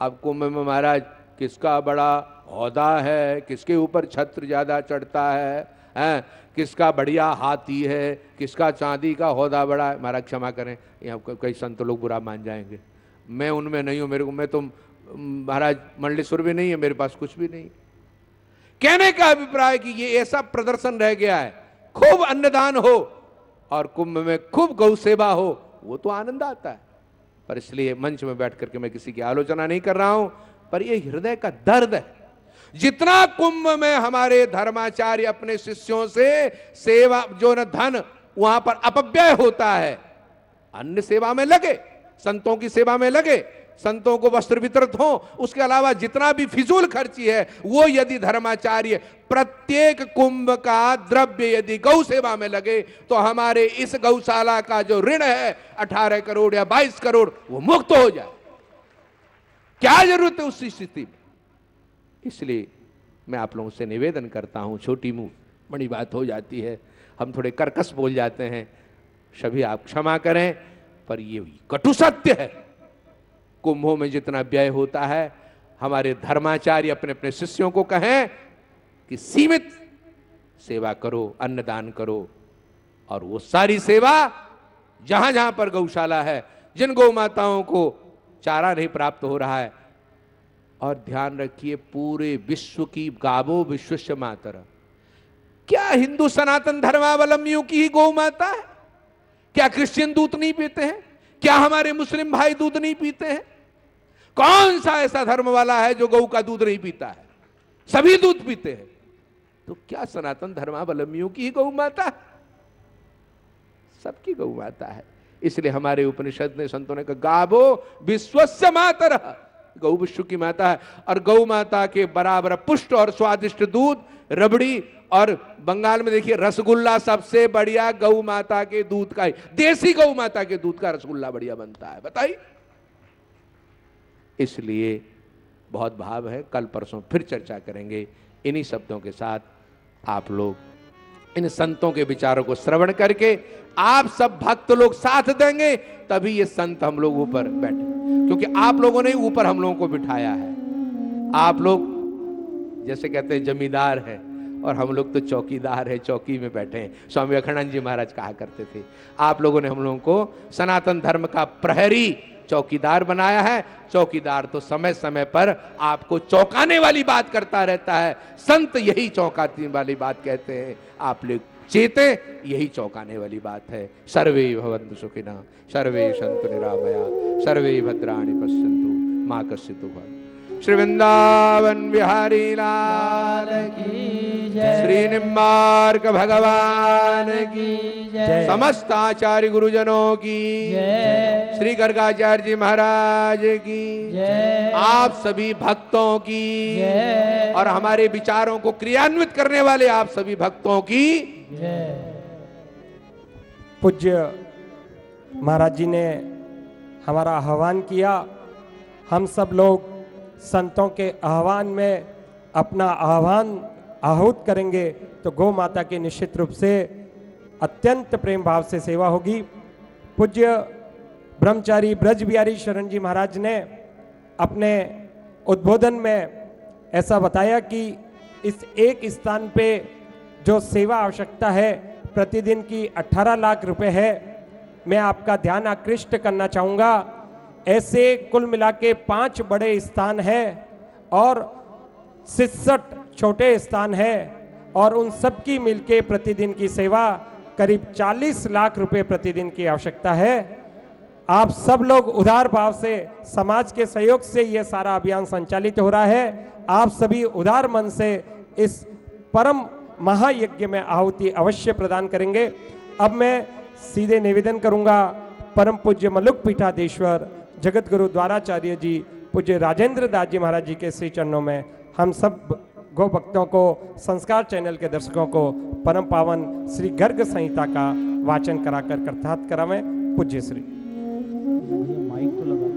अब कुंभ में महाराज, किसका बड़ा औदा है? किसके ऊपर छत्र ज़्यादा चढ़ता है? हैं? किसका बढ़िया हाथी है? किसका चांदी का होदा बड़ा है? महाराज, क्षमा करें। यहाँ कई संत लोग बुरा मान जाएँगे। मैं उनमें नहीं हूँ, मेरे को, मैं तो महाराज, मंडलेश्वर भी नहीं है, मेरे पास कुछ भी नहीं। कहने का अभिप्राय कि ये ऐसा प्रदर्शन रह गया है। खूब अन्नदान हो और कुंभ में खूब गौ सेवा हो, वो तो आनंद आता है। पर इसलिए मंच में बैठ करके मैं किसी की आलोचना नहीं कर रहा हूँ, पर ये हृदय का दर्द है। जितना कुंभ में हमारे धर्माचार्य अपने शिष्यों से सेवा, जो न धन, वहाँ पर अपव्यय होता है, अन्य सेवा में लगे, संतों की सेवा में लगे संतों को वस्त्र वितरित हो, उसके अलावा जितना भी फिजूल खर्ची है, वो यदि धर्माचार्य प्रत्येक कुंभ का द्रव्य यदि गौ सेवा में लगे तो हमारे इस गौशाला का जो ऋण है 18 करोड़ या 22 करोड़, वो मुक्त हो जाए। क्या ज़रूरत है उस स्थिति में? इसलिए मैं आप लोगों से निवेदन करता हूँ, छोटी मुँह, बड़ी बात हो जाती है। हम थोड़े कर्कश बोल जाते हैं, सभी आप क्षमा करें, पर ये कटु सत्य है। कुंभों में जितना व्यय होता है, हमारे धर्माचार्य अपने अपने शिष्यों को कहें कि सीमित सेवा करो, अन्नदान करो। और वो सारी सेवा जहाँ जहाँ पर गौशाला है, जिन गौ माताओं को चारा नहीं प्राप्त हो रहा है। और ध्यान रखिए, पूरे विश्व की गावो विश्व मातर। क्या हिंदू सनातन धर्मावलंबियों की ही गौ माता है? क्या क्रिश्चियन दूत नहीं पीते हैं? क्या हमारे मुस्लिम भाई दूध नहीं पीते हैं? कौन सा ऐसा धर्म वाला है जो गौ का दूध नहीं पीता है? सभी दूध पीते हैं। तो क्या सनातन धर्मावलंबियों की ही गौ माता है? सबकी गौ माता है। इसलिए हमारे उपनिषद ने संतों ने कहा गावो विश्वस्य मातर। गौ विश्व की माता है। और गौ माता के बराबर पुष्ट और स्वादिष्ट दूध, रबड़ी और बंगाल में देखिए, रसगुल्ला सबसे बढ़िया गौ माता के दूध का ही, देसी गौ माता के दूध का रसगुल्ला बढ़िया बनता है, बताइए। इसलिए बहुत भाव है, कल परसों फिर चर्चा करेंगे इन्हीं शब्दों के साथ आप लोग, इन संतों के विचारों को श्रवण करके आप सब भक्त लोग साथ देंगे, तभी ये संत हम लोग ऊपर बैठे। क्योंकि आप लोगों ने ऊपर हम लोगों को बिठाया है। आप लोग जैसे कहते हैं, जमींदार है। और हम लोग तो चौकीदार है, चौकी में बैठे हैं। स्वामी अखंडानंद जी महाराज कहा करते थे, आप लोगों ने हम लोगों को सनातन धर्म का प्रहरी चौकीदार बनाया है। चौकीदार तो समय समय पर आपको चौंकाने वाली बात करता रहता है। संत यही चौंकाने वाली बात कहते हैं। आप लोग चेते, यही चौंकाने वाली बात है। सर्वे भवंतु सुखिना, सर्वे संतु निरामया, सर्वे भद्राणी पश्यंतु माँ कश्यतु भव श्री वृंदावन बिहारी लाल की श्री निम्बार्क भगवान की समस्त आचार्य गुरुजनों की जय। श्री गर्गाचार्य जी महाराज की जय। आप सभी भक्तों की जय। और हमारे विचारों को क्रियान्वित करने वाले आप सभी भक्तों की जय। पूज्य महाराज जी ने हमारा आह्वान किया। हम सब लोग संतों के आह्वान में अपना आह्वान आहूत करेंगे तो गौ माता की निश्चित रूप से अत्यंत प्रेम भाव से सेवा होगी। पूज्य ब्रह्मचारी ब्रज बिहारी शरण जी महाराज ने अपने उद्बोधन में ऐसा बताया कि इस एक स्थान पे जो सेवा आवश्यकता है, प्रतिदिन की 18 लाख रुपए है। मैं आपका ध्यान आकृष्ट करना चाहूँगा। ऐसे कुल मिला के पाँच बड़े स्थान हैं और सिसठ छोटे स्थान हैं और उन सब की मिलके प्रतिदिन की सेवा करीब 40 लाख रुपए प्रतिदिन की आवश्यकता है। आप सब लोग उदार भाव से, समाज के सहयोग से यह सारा अभियान संचालित हो रहा है। आप सभी उदार मन से इस परम महायज्ञ में आहुति अवश्य प्रदान करेंगे। अब मैं सीधे निवेदन करूँगा, परम पूज्य मलुक पीठाधीश्वर जगत गुरु द्वाराचार्य जी, पूज्य राजेंद्र दास जी महाराज जी के श्री चरणों में हम सब गो भक्तों को, संस्कार चैनल के दर्शकों को, परम पावन श्री गर्ग संहिता का वाचन कराकर करतार्थ करावें पूज्य श्री। माइक तो लगा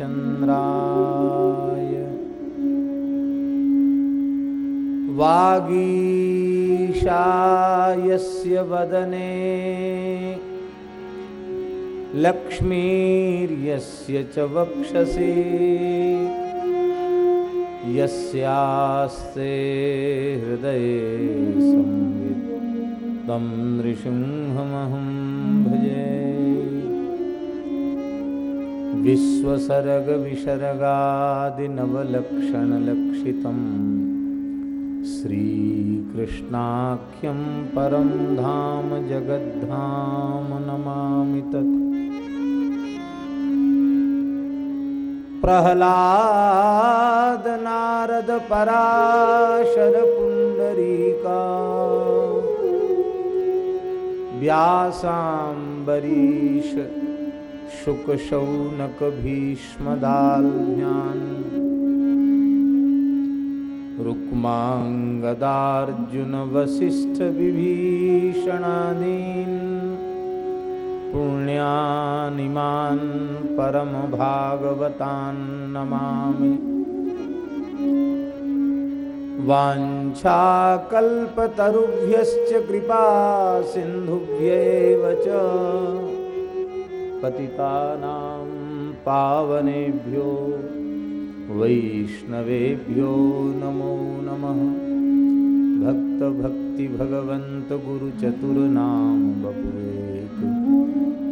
श्रीरामचन्द्राय वागीशायस्य वदने। लक्ष्मीर्यस्य च वक्षसि। यस्यास्ते हृदये संवित् तं नृसिंहमहं भजे। विश्वसर्गविसर्गादिनवलक्षणलक्षितम् श्रीकृष्णाख्यं परं धाम जगद्धाम नमामि तत्। प्रह्लाद नारद पराशर पुण्डरीका व्यासाम्बरीश शुकशौनक भीष्मदाल्म्यान् रुक्माङ्गदार्जुन वसिष्ठ विभीषणादीन् पुण्यानिमान् परमभागवतान् नमामि। वाञ्छाकल्पतरुभ्यश्च कृपा सिन्धुभ्येव च। पतितानां पावनेभ्यो, वैष्णवेभ्यो नमो नमः। भक्त भक्ति भगवंत गुरु चतुर नाम बपुएक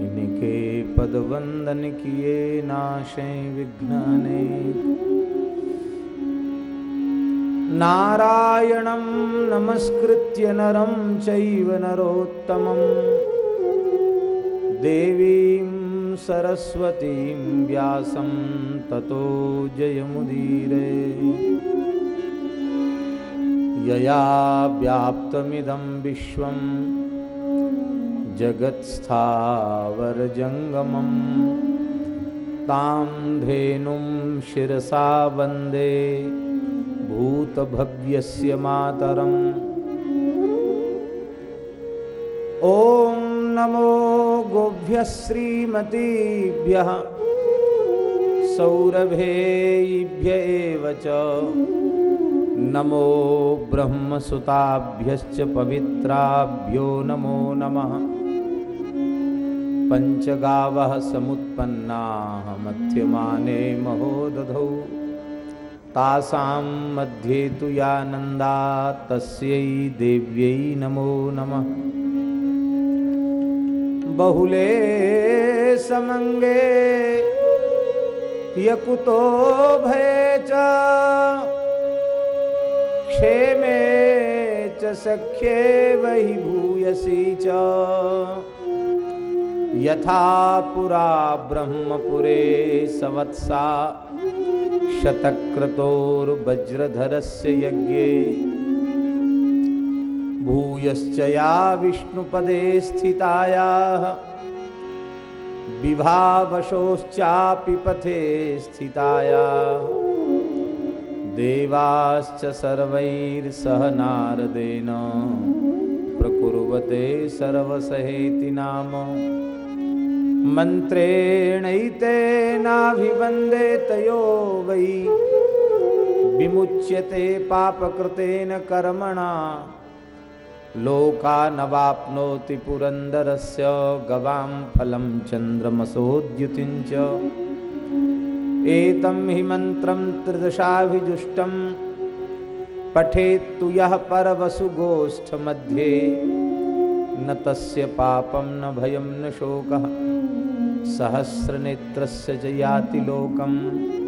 इनके पद वंदन किए नाशे विघ्नाने। नारायणं नमस्कृत्य नरं चैव नरोत्तमं देवीं सरस्वतीं व्यासं ततो जयमुदीरे। यया व्याप्तमिदं विश्वं जगत्स्थावरजङ्गमं। तां धेनुं शिरसा वंदे भूतभव्यस्य मातरम्। ॐ नमो गोभ्यः श्रीमतीभ्यः च। नमो ब्रह्मसुताभ्यश्च पवित्राभ्यो नमो नमः। पञ्चगावः समुत्पन्नाः मध्यमाने महोदधौ। तासां मध्ये तु या नन्दा तस्यै देव्यै नमो नमः। बहुले समङ्गे यकुतो भये च क्षेमे च सख्ये वहि भूयसी च। यथा पुरा ब्रह्मपुरे सवत्सा, शतक्रतोर्वज्रधरस्य यज्ञे भूयश्च या विष्णुपदे स्थितायाः। विभावशोश्चापि पथे स्थितायाः। देवाश्च सर्वैर्सह नारदेन। प्रकुर्वते सर्वसहेति नाम। मन्त्रेणैतेनाभिवन्दे तयो वै। विमुच्यते पापकृतेन कर्मणा। लोकानवाप्नोति पुरन्दरस्य गवां फलं चन्द्रमसोद्युतिं च एतं हि मन्त्रं त्रिदशाभिजुष्टं। पठेत्तु यः परवसुगोष्ठमध्ये, न तस्य पापं न भयं न शोकः। सहस्रनेत्रस्य च याति लोकम्।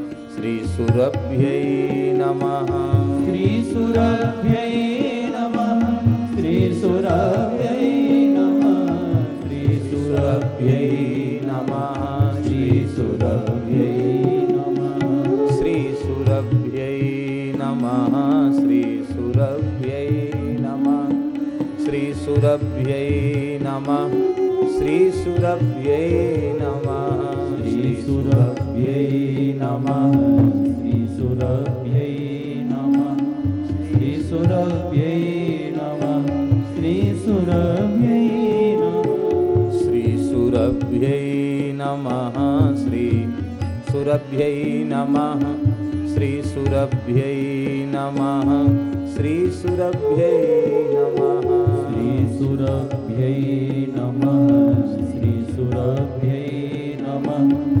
श्रीसुरभ्यै नमः। श्रीसुरभ्यै नमः। श्रीसुरभ्यै नमः। श्रीसुरभ्यै नमः। श्रीसुरभ्यै नमः। श्रीसुरभ्यै नमः। श्रीसुरभ्यै नमः। श्रीसुरभ्यै नमः। श्रीसुरभ्यै नमः। श्रीसुरभ्यै नमः। नमः। श्रीसुरभ्यै नमः। श्रीसुरभ्यै नमः। श्रीसुरभ्यै नमः। श्रीसुरभ्यै नमः। श्रीसुरभ्यै नमः। श्रीसुरभ्यै नमः। श्रीसुरभ्यै नमः। श्रीसुरभ्यै नमः।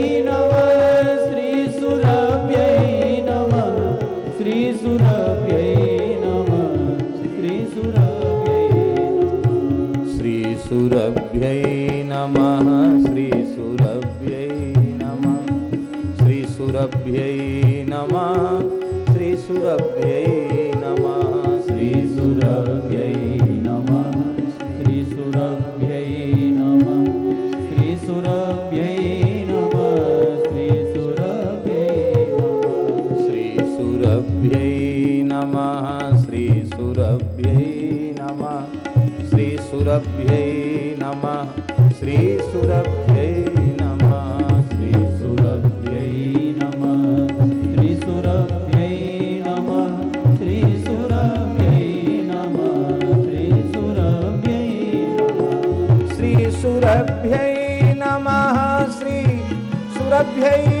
श्रीसुरभ्यै नमः श्रीसुरभ्यै नमः। श्रीसुरभ्यै नमः। श्रीसुरभ्यै Hey.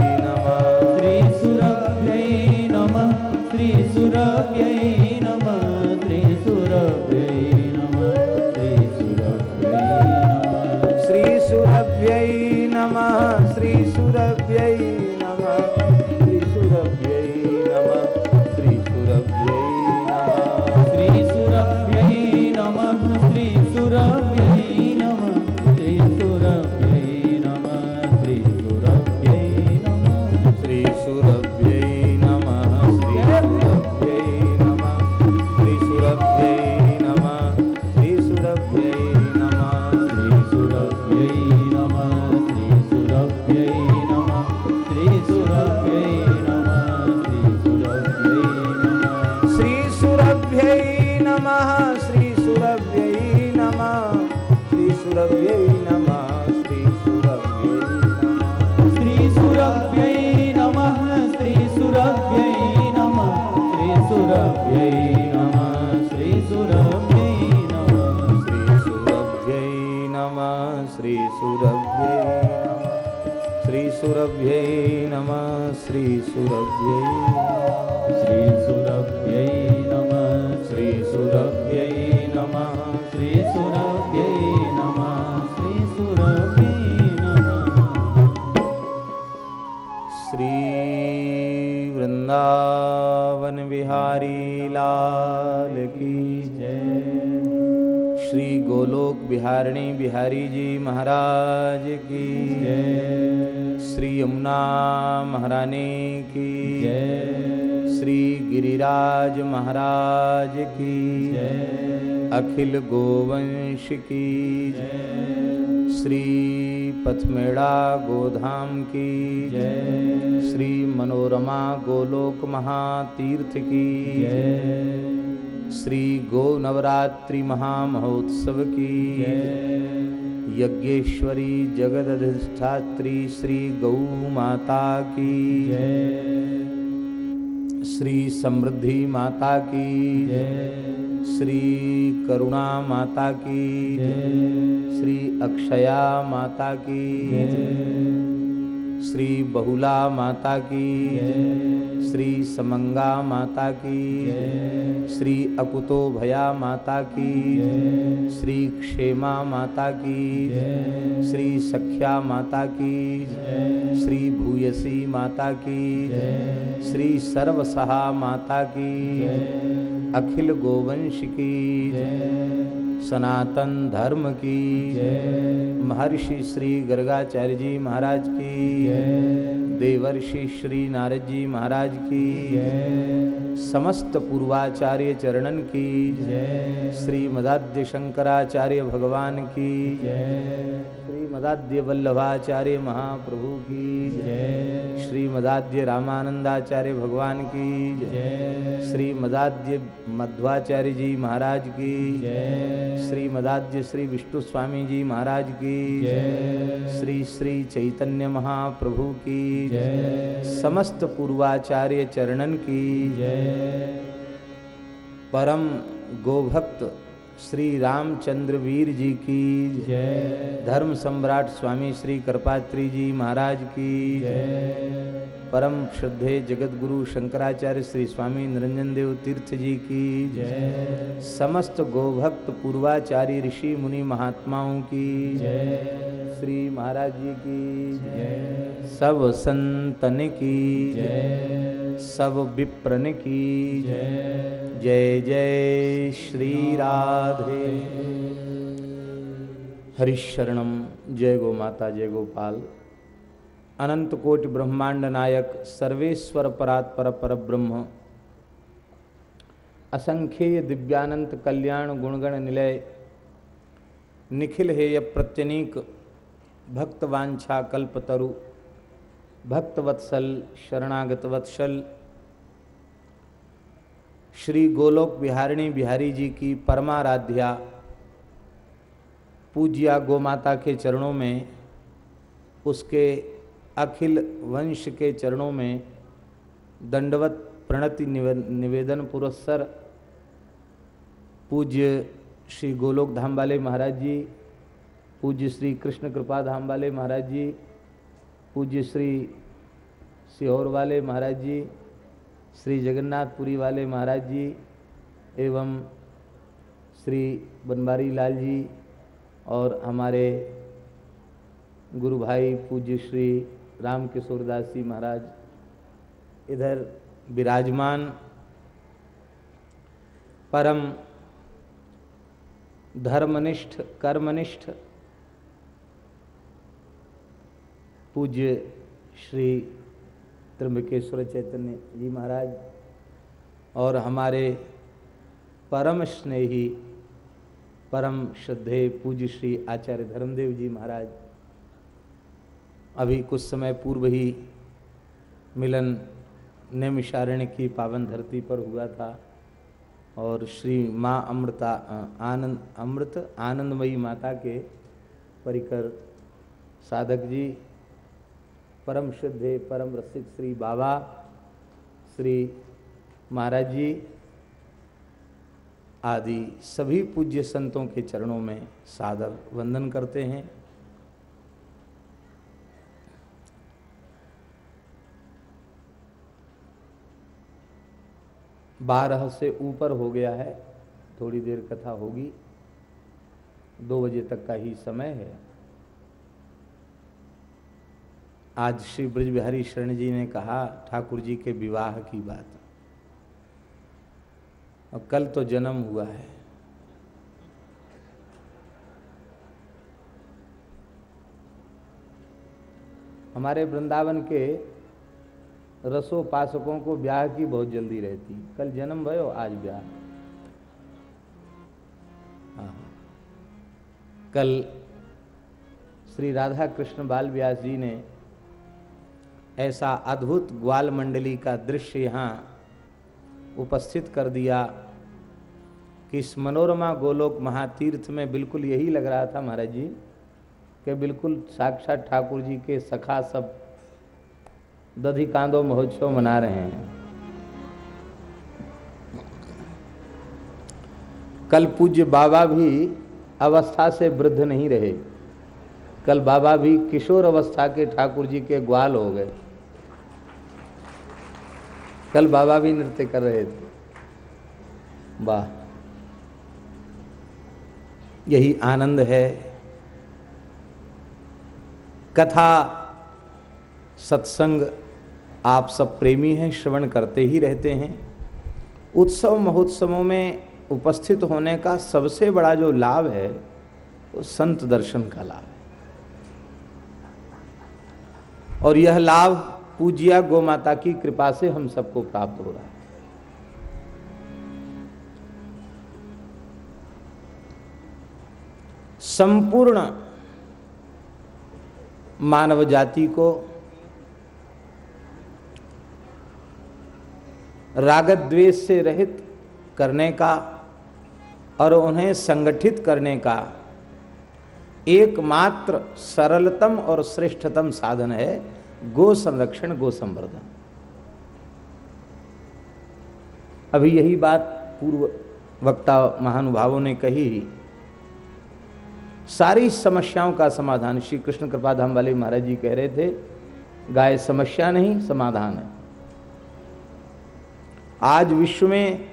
ಸುರಗೈ अखिल गोवंश की श्री पथमेड़ा गोधाम की श्री मनोरमा गोलोक महातीर्थ की श्री गो नवरात्रि महामहोत्सव की यज्ञेश्वरी जगद अधिष्ठात्री श्री गौ माता की श्री समृद्धि माता की। श्री करुणा माता की। श्री अक्षया माता की। श्री बहुला माता की, श्री समंगा माता की, श्री अकुतो भया माता की, श्री क्षेमा माता की, श्री सख्या माता की, श्री भूयसी माता की, श्री सर्वसहा माता की, अखिल गोवंश की सनातन धर्म की। महर्षि श्री गर्गाचार्य जी महाराज की। देवर्षि श्री नारद जी महाराज की। समस्त पूर्वाचार्य चरणन की। श्री मदाद्य शंकराचार्य भगवान की। मदाद्य वल्लभाचार्य महाप्रभु की श्री मदाद्य रामानंदाचार्य भगवान की श्री मदाद्य मध्वाचार्य जी महाराज की श्री मदाद्य श्री विष्णु स्वामी जी महाराज की जय। श्री श्री चैतन्य महाप्रभु की जय। समस्त पूर्वाचार्य चरणन की जय। परम गोभक्त श्री रामचंद्र वीर जी की जय। धर्म सम्राट स्वामी श्री कृपात्री जी महाराज की जय। परम श्रद्धे जगत गुरु शंकराचार्य श्री स्वामी निरंजन देव तीर्थ जी की जय। समस्त गोभक्त पूर्वाचारी ऋषि मुनि महात्माओं की जय। श्री महाराज जी की जय। सब संतन की जय। सब विप्रन की जय। जय जय श्री राधे। हरिशरणम जय गो माता, जय गोपाल अनंत कोटि ब्रह्मांड नायक, सर्वेश्वर परात्पर पर ब्रह्म। असंख्येय दिव्यानंत कल्याण गुणगण निलय। निखिल हेय प्रत्यनीक भक्तवांछा कल्पतरु भक्तवत्सल शरणागत वत्सल श्री गोलोक बिहारिणी बिहारी जी की परमाराध्या पूज्या गोमाता के चरणों में, उसके अखिल वंश के चरणों में दंडवत प्रणति निवेदन पुरस्सर पूज्य श्री गोलोक धाम वाले महाराज जी, पूज्य श्री कृष्ण कृपा धाम वाले महाराज जी, पूज्य श्री सिहोर वाले महाराज जी श्री जगन्नाथपुरी वाले महाराज जी एवं श्री बनवारी लाल जी और हमारे गुरु भाई पूज्य श्री राम किशोर दास जी महाराज इधर विराजमान परम धर्मनिष्ठ, कर्मनिष्ठ पूज्य श्री त्र्यंबकेश्वर चैतन्य जी महाराज और हमारे परम स्नेही, परम श्रद्धे पूज्य श्री आचार्य धर्मदेव जी महाराज, अभी कुछ समय पूर्व ही मिलन नैमिषारण्य की पावन धरती पर हुआ था और श्री माँ अमृता आनंद, अमृत आनंदमयी माता के परिकर साधक जी परम शुद्धे परम रसिक श्री बाबा, श्री महाराज जी आदि सभी पूज्य संतों के चरणों में सादर वंदन करते हैं। बारह से ऊपर हो गया है, थोड़ी देर कथा होगी। दो बजे तक का ही समय है। आज श्री ब्रज बिहारी शरण जी ने कहा, ठाकुर जी के विवाह की बात और कल तो जन्म हुआ है। हमारे वृंदावन के रसोपासकों को ब्याह की बहुत जल्दी रहती। कल जन्म भयो आज ब्याह हाँ। कल श्री राधा कृष्ण बाल व्यास जी ने ऐसा अद्भुत ग्वाल मंडली का दृश्य यहाँ उपस्थित कर दिया कि इस मनोरमा गोलोक महातीर्थ में बिल्कुल यही लग रहा था महाराज जी, कि बिल्कुल साक्षात ठाकुर जी के सखा सब दधि कांदो महोत्सव मना रहे हैं। कल पूज्य बाबा भी अवस्था से वृद्ध नहीं रहे। कल बाबा भी किशोर अवस्था के ठाकुर जी के ग्वाल हो गए। कल बाबा भी नृत्य कर रहे थे। वाह। यही आनंद है। कथा, सत्संग, आप सब प्रेमी हैं, श्रवण करते ही रहते हैं। उत्सव महोत्सवों में उपस्थित होने का सबसे बड़ा जो लाभ है, वो संत दर्शन का लाभ है। और यह लाभ पूजिया गो माता की कृपा से हम सबको प्राप्त हो रहा है। संपूर्ण मानव जाति को रागत द्वेष से रहित करने का और उन्हें संगठित करने का एकमात्र सरलतम और श्रेष्ठतम साधन है। गो संरक्षण, गो संवर्धन। अभी यही बात पूर्व वक्ता महानुभावों ने कही। सारी समस्याओं का समाधान, श्री कृष्ण कृपाधाम वाले महाराज जी कह रहे थे, गाय समस्या नहीं, समाधान है। आज विश्व में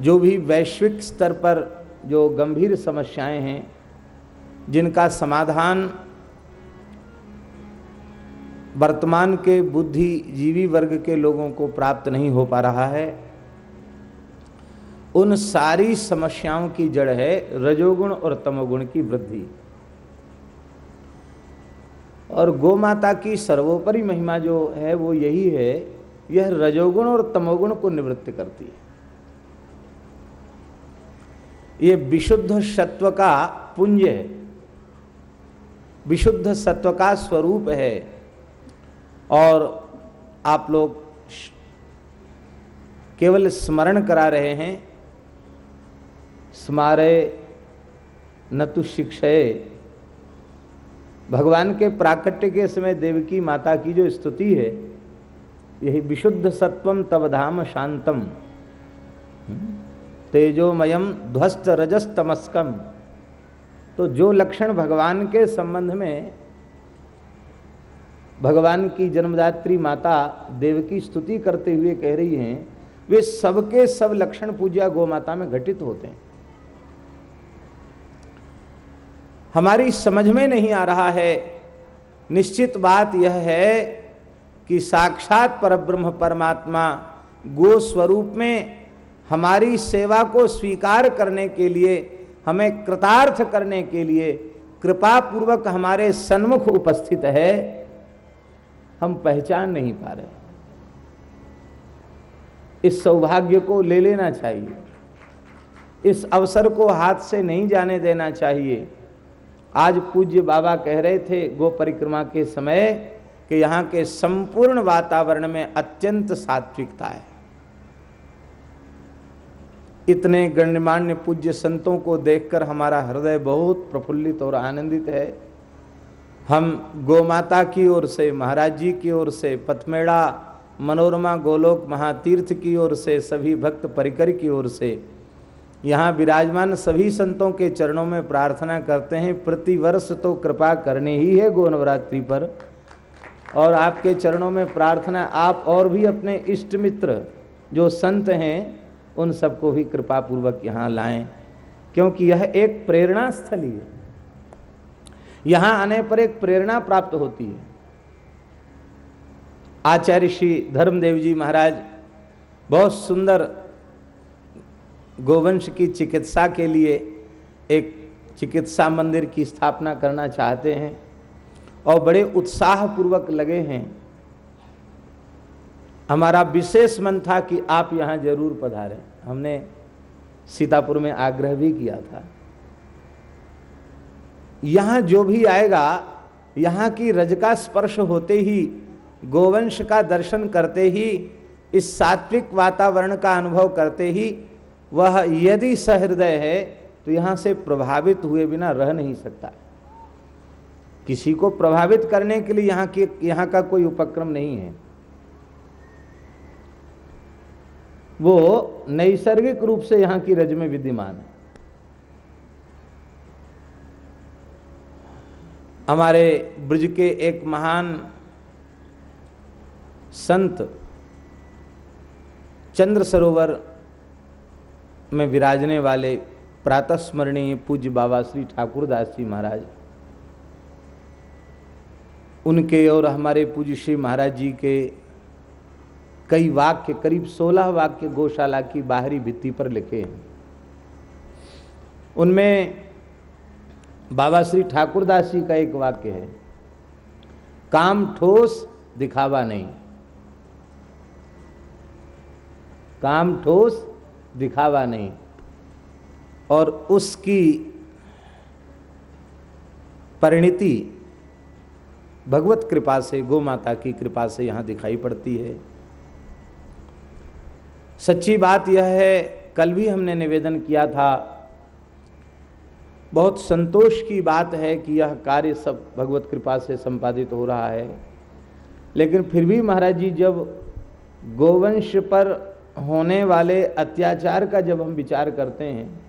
जो भी वैश्विक स्तर पर जो गंभीर समस्याएँ हैं, जिनका समाधान वर्तमान के बुद्धिजीवी वर्ग के लोगों को प्राप्त नहीं हो पा रहा है। उन सारी समस्याओं की जड़ है रजोगुण और तमोगुण की वृद्धि। और गोमाता की सर्वोपरि महिमा जो है, वो यही है, यह रजोगुण और तमोगुण को निवृत्त करती है। ये विशुद्ध सत्व का पुंज है। विशुद्ध सत्व का स्वरूप है। और आप लोग केवल स्मरण करा रहे हैं, स्मारे न तो शिक्षय भगवान के प्राकट्य के समय देवकी माता की जो स्तुति है, यही विशुद्ध सत्वम तब धाम शांतम। तेजोमयम ध्वस्त रजस तमस्कम तो जो लक्षण भगवान के संबंध में भगवान की जन्मदात्री माता देव की स्तुति करते हुए कह रही हैं, वे सबके सब लक्षण पूजा गौ माता में घटित होते हैं। हमारी समझ में नहीं आ रहा है। निश्चित बात यह है कि साक्षात परब्रह्म परमात्मा गो स्वरूप में हमारी सेवा को स्वीकार करने के लिए, हमें कृतार्थ करने के लिए कृपा पूर्वक हमारे सन्मुख उपस्थित है। हम पहचान नहीं पा रहे। इस सौभाग्य को ले लेना चाहिए। इस अवसर को हाथ से नहीं जाने देना चाहिए। आज पूज्य बाबा कह रहे थे गो परिक्रमा के समय कि यहाँ के संपूर्ण वातावरण में अत्यंत सात्विकता है। इतने गण्यमान्य पूज्य संतों को देखकर हमारा हृदय बहुत प्रफुल्लित और आनंदित है। हम गो माता की ओर से, महाराज जी की ओर से, पथमेड़ा, मनोरमा, गोलोक, महातीर्थ की ओर से, सभी भक्त परिकर की ओर से, यहाँ विराजमान सभी संतों के चरणों में प्रार्थना करते हैं। प्रतिवर्ष तो कृपा करनी ही है गो नवरात्रि पर। और आपके चरणों में प्रार्थना, आप और भी अपने इष्ट मित्र जो संत हैं, उन सबको भी कृपा पूर्वक यहाँ लाएँ, क्योंकि यह एक प्रेरणा स्थली है। यहाँ आने पर एक प्रेरणा प्राप्त होती है। आचार्य श्री धर्मदेव जी महाराज बहुत सुंदर गोवंश की चिकित्सा के लिए एक चिकित्सा मंदिर की स्थापना करना चाहते हैं और बड़े उत्साह पूर्वक लगे हैं। हमारा विशेष मन था कि आप यहाँ ज़रूर पधारें। हमने सीतापुर में आग्रह भी किया था। यहाँ जो भी आएगा, यहाँ की रज का स्पर्श होते ही, गोवंश का दर्शन करते ही, इस सात्विक वातावरण का अनुभव करते ही, वह यदि सहृदय है तो यहाँ से प्रभावित हुए बिना रह नहीं सकता। किसी को प्रभावित करने के लिए यहाँ की, यहाँ का कोई उपक्रम नहीं है। वो नैसर्गिक रूप से यहाँ की रज में विद्यमान है। हमारे ब्रज के एक महान संत चंद्र सरोवर में विराजने वाले प्रातः स्मरणीय पूज्य बाबा श्री ठाकुरदास जी महाराज, उनके और हमारे पूज्य श्री महाराज जी के कई वाक्य, करीब सोलह वाक्य गौशाला की बाहरी भित्ति पर लिखे हैं। उनमें बाबा श्री ठाकुरदास जी का एक वाक्य है, काम ठोस दिखावा नहीं। काम ठोस दिखावा नहीं। और उसकी परिणति भगवत कृपा से, गो माता की कृपा से यहाँ दिखाई पड़ती है। सच्ची बात यह है, कल भी हमने निवेदन किया था बहुत संतोष की बात है कि यह कार्य सब भगवत कृपा से संपादित हो रहा है। लेकिन फिर भी महाराज जी, जब गोवंश पर होने वाले अत्याचार का जब हम विचार करते हैं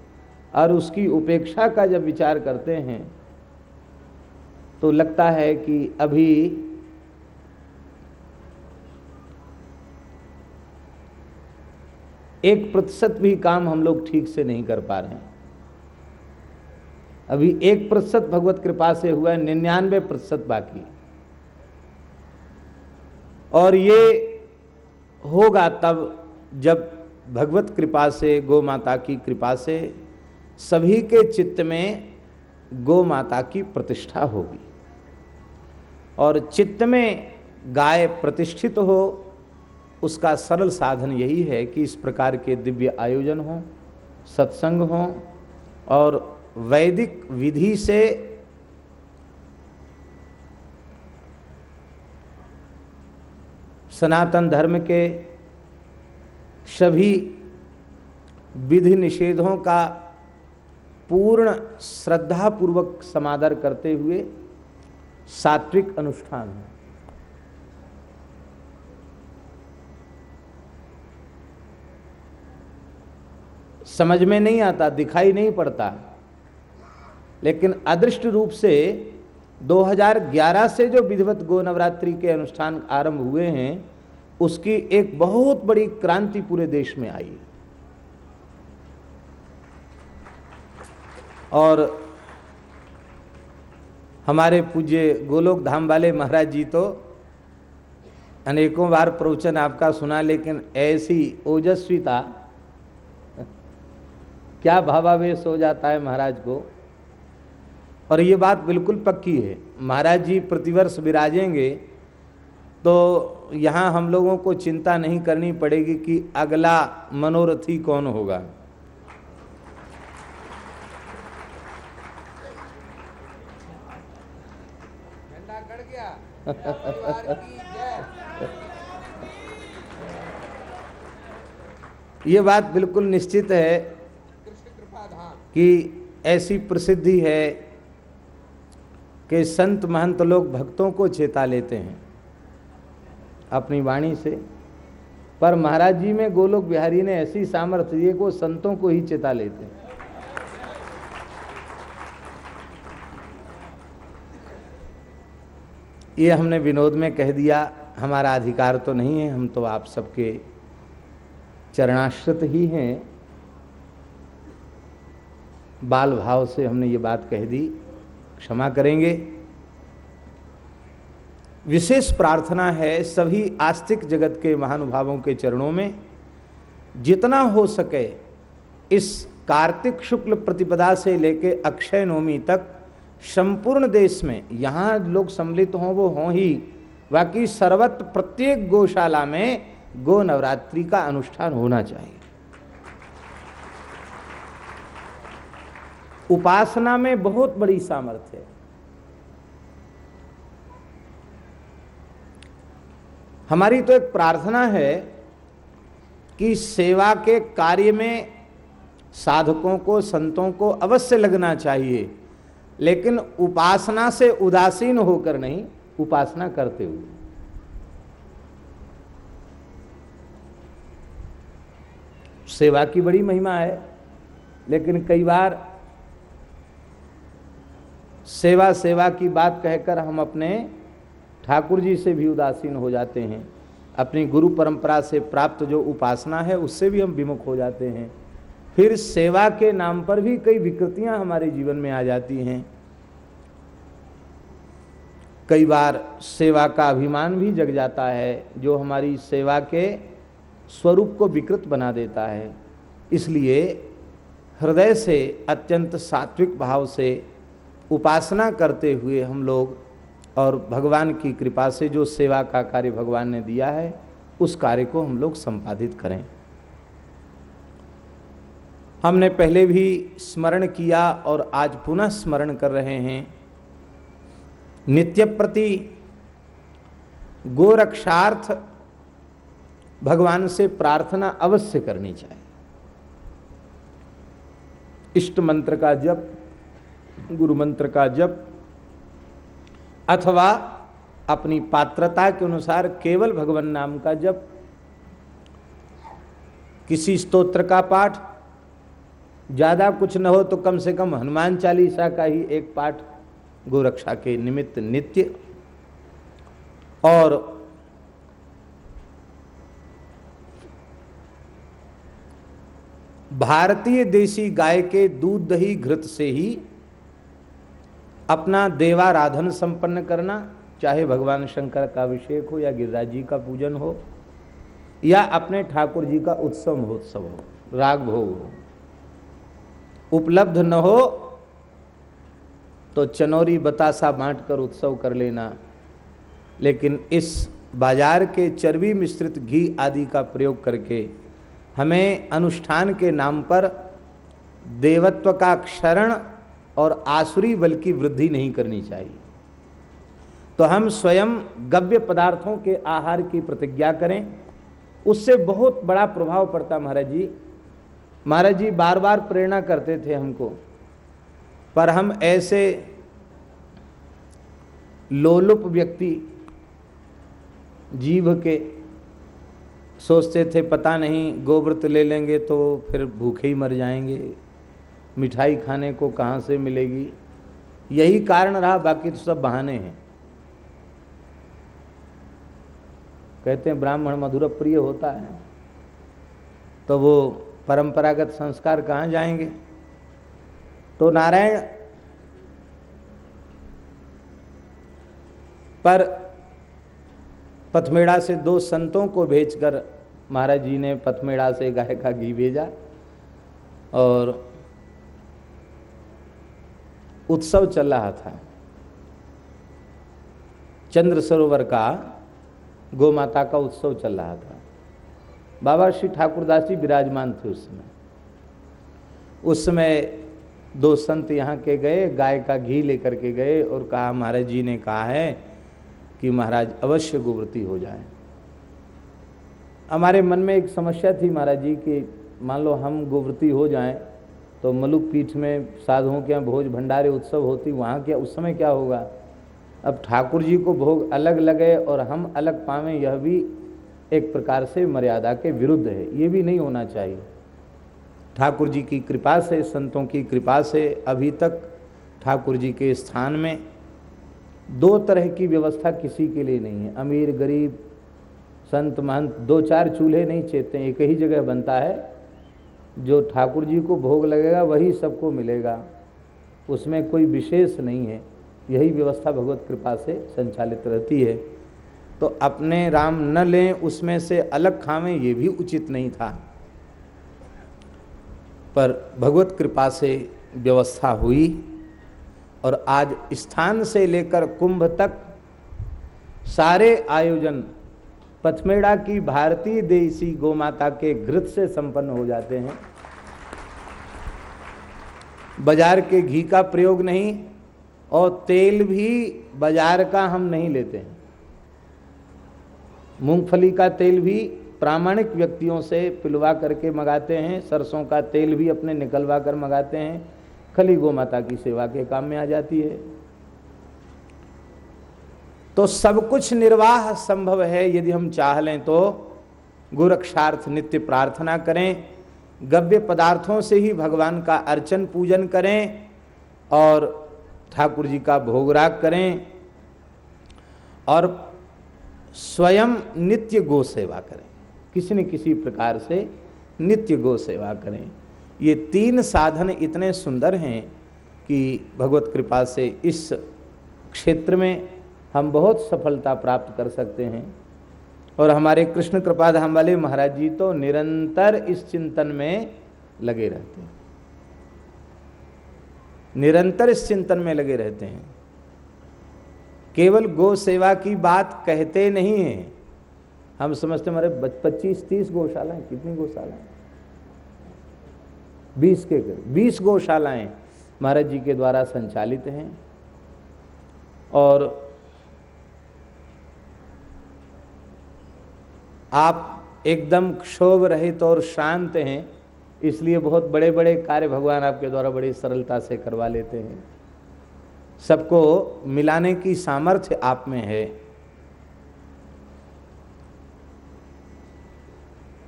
और उसकी उपेक्षा का जब विचार करते हैं तो लगता है कि अभी एक प्रतिशत भी काम हम लोग ठीक से नहीं कर पा रहे हैं। अभी एक प्रतिशत भगवत कृपा से हुआ है, निन्यानवे प्रतिशत बाकी और ये होगा तब जब भगवत कृपा से, गो माता की कृपा से सभी के चित्त में गो माता की प्रतिष्ठा होगी। और चित्त में गाय प्रतिष्ठित हो, उसका सरल साधन यही है कि इस प्रकार के दिव्य आयोजन हो, सत्संग हो और वैदिक विधि से सनातन धर्म के सभी विधि निषेधों का पूर्ण श्रद्धापूर्वक समादर करते हुए सात्विक अनुष्ठान है। समझ में नहीं आता, दिखाई नहीं पड़ता। लेकिन अदृष्ट रूप से 2011 से जो विधिवत गो नवरात्रि के अनुष्ठान आरंभ हुए हैं, उसकी एक बहुत बड़ी क्रांति पूरे देश में आई और हमारे पूज्य गोलोक धाम वाले महाराज जी तो अनेकों बार प्रवचन आपका सुना, लेकिन ऐसी ओजस्वीता क्या भावावेश हो जाता है महाराज को? और ये बात बिल्कुल पक्की है। महाराज जी प्रतिवर्ष विराजेंगे तो यहाँ हम लोगों को चिंता नहीं करनी पड़ेगी कि अगला मनोरथी कौन होगा। ये बात बिल्कुल निश्चित है कि ऐसी प्रसिद्धि है कि संत महंत लोग भक्तों को चेता लेते हैं अपनी वाणी से। पर महाराज जी में गोलोक बिहारी ने ऐसी सामर्थ्य दिए को संतों को ही चेता लेते हैं। ये हमने विनोद में कह दिया, हमारा अधिकार तो नहीं है, हम तो आप सबके चरणाश्रित ही हैं। बाल भाव से हमने ये बात कह दी। क्षमा करेंगे। विशेष प्रार्थना है सभी आस्तिक जगत के महानुभावों के चरणों में, जितना हो सके इस कार्तिक शुक्ल प्रतिपदा से लेके अक्षय नवमी तक संपूर्ण देश में, यहाँ लोग सम्मिलित हों, वो हों ही। बाकी सर्वत्र प्रत्येक गौशाला में गो नवरात्रि का अनुष्ठान होना चाहिए। उपासना में बहुत बड़ी सामर्थ्य है। हमारी तो एक प्रार्थना है कि सेवा के कार्य में साधकों को, संतों को अवश्य लगना चाहिए। लेकिन उपासना से उदासीन होकर नहीं, उपासना करते हुए। सेवा की बड़ी महिमा है, लेकिन कई बार सेवा सेवा की बात कहकर हम अपने ठाकुर जी से भी उदासीन हो जाते हैं। अपनी गुरु परंपरा से प्राप्त जो उपासना है, उससे भी हम विमुख हो जाते हैं। फिर सेवा के नाम पर भी कई विकृतियाँ हमारे जीवन में आ जाती हैं। कई बार सेवा का अभिमान भी जग जाता है, जो हमारी सेवा के स्वरूप को विकृत बना देता है। इसलिए हृदय से अत्यंत सात्विक भाव से उपासना करते हुए हम लोग और भगवान की कृपा से जो सेवा का कार्य भगवान ने दिया है, उस कार्य को हम लोग संपादित करें। हमने पहले भी स्मरण किया और आज पुनः स्मरण कर रहे हैं। नित्य प्रति गोरक्षार्थ भगवान से प्रार्थना अवश्य करनी चाहिए। इष्ट मंत्र का जप गुरु मंत्र का जप, अथवा अपनी पात्रता के अनुसार केवल भगवान नाम का जप, किसी स्तोत्र का पाठ, ज़्यादा कुछ न हो तो कम से कम हनुमान चालीसा का ही एक पाठ, गोरक्षा के निमित्त नित्य। और भारतीय देसी गाय के दूध दही घृत से ही अपना देवाराधन संपन्न करना, चाहे भगवान शंकर का अभिषेक हो या गिरिराज जी का पूजन हो, या अपने ठाकुर जी का उत्सव महोत्सव हो, राग भोग हो। उपलब्ध न हो तो चनौरी, बतासा बांट कर उत्सव कर लेना। लेकिन इस बाज़ार के चर्बी मिश्रित घी आदि का प्रयोग करके हमें अनुष्ठान के नाम पर देवत्व का क्षरण और आसुरी बल की वृद्धि नहीं करनी चाहिए। तो हम स्वयं गव्य पदार्थों के आहार की प्रतिज्ञा करें। उससे बहुत बड़ा प्रभाव पड़ता महाराज जी। महाराज जी बार बार प्रेरणा करते थे हमको। पर हम ऐसे लोलुप व्यक्ति जीव के सोचते थे, पता नहीं गोव्रत ले लेंगे तो फिर भूखे ही मर जाएँगे। मिठाई खाने को कहाँ से मिलेगी? यही कारण रहा, बाकी तो सब बहाने हैं। कहते हैं, ब्राह्मण मधुर प्रिय होता है। तो वो परंपरागत संस्कार कहाँ जाएँगे? तो नारायण पर पथमेड़ा से दो संतों को भेजकर महाराज जी ने पथमेड़ा से गाय का घी भेजा और उत्सव चल रहा था। चंद्र सरोवर का गौ माता का उत्सव चल रहा था। बाबा श्री ठाकुरदास जी विराजमान थे उस समय। उस समय दो संत यहाँ के गए, गाय का घी लेकर के गए और कहा, महाराज जी ने कहा है कि महाराज, अवश्य गोव्रती हो जाए। हमारे मन में एक समस्या थी महाराज जी कि मान लो हम गोव्रती हो जाएँ तो मलुक पीठ में साधुओं के यहाँ भोज भंडारे उत्सव होती, वहाँ क्या, उस समय क्या होगा? अब ठाकुर जी को भोग अलग लगे और हम अलग पावें, यह भी एक प्रकार से मर्यादा के विरुद्ध है। ये भी नहीं होना चाहिए। ठाकुर जी की कृपा से, संतों की कृपा से अभी तक ठाकुर जी के स्थान में दो तरह की व्यवस्था किसी के लिए नहीं है। अमीर, गरीब, संत, महंत, दो चार चूल्हे नहीं चेते एक ही जगह बनता है। जो ठाकुर जी को भोग लगेगा, वही सबको मिलेगा। उसमें कोई विशेष नहीं है। यही व्यवस्था भगवत कृपा से संचालित रहती है। तो अपने राम न लें, उसमें से अलग खावें, ये भी उचित नहीं था। पर भगवत कृपा से व्यवस्था हुई और आज स्थान से लेकर कुंभ तक सारे आयोजन पथमेड़ा की भारतीय देसी गोमाता के घृत से संपन्न हो जाते हैं। बाज़ार के घी का प्रयोग नहीं और तेल भी बाज़ार का हम नहीं लेते हैं। मूंगफली का तेल भी प्रामाणिक व्यक्तियों से पिलवा करके मंगाते हैं, सरसों का तेल भी अपने निकलवा कर मंगाते हैं, खली गो माता की सेवा के काम में आ जाती है। तो सब कुछ निर्वाह संभव है। यदि हम चाह लें तो गुरक्षार्थ नित्य प्रार्थना करें, गव्य पदार्थों से ही भगवान का अर्चन पूजन करें और ठाकुर जी का भोगराग करें और स्वयं नित्य गो सेवा करें। किसी न किसी प्रकार से नित्य गो सेवा करें। ये तीन साधन इतने सुंदर हैं कि भगवत कृपा से इस क्षेत्र में हम बहुत सफलता प्राप्त कर सकते हैं। और हमारे कृष्ण कृपाधाम वाले महाराज जी तो निरंतर इस चिंतन में लगे रहते हैं। निरंतर इस चिंतन में लगे रहते हैं। केवल गो सेवा की बात कहते नहीं हैं। हम समझते हमारे पच्चीस, तीस गौशालाएँ, कितनी गौशालाएँ? बीस के बीस गौशालाएँ महाराज जी के द्वारा संचालित हैं। और आप एकदम क्षोभ रहित और शांत हैं, इसलिए बहुत बड़े बड़े कार्य भगवान आपके द्वारा बड़ी सरलता से करवा लेते हैं। सबको मिलाने की सामर्थ्य आप में है।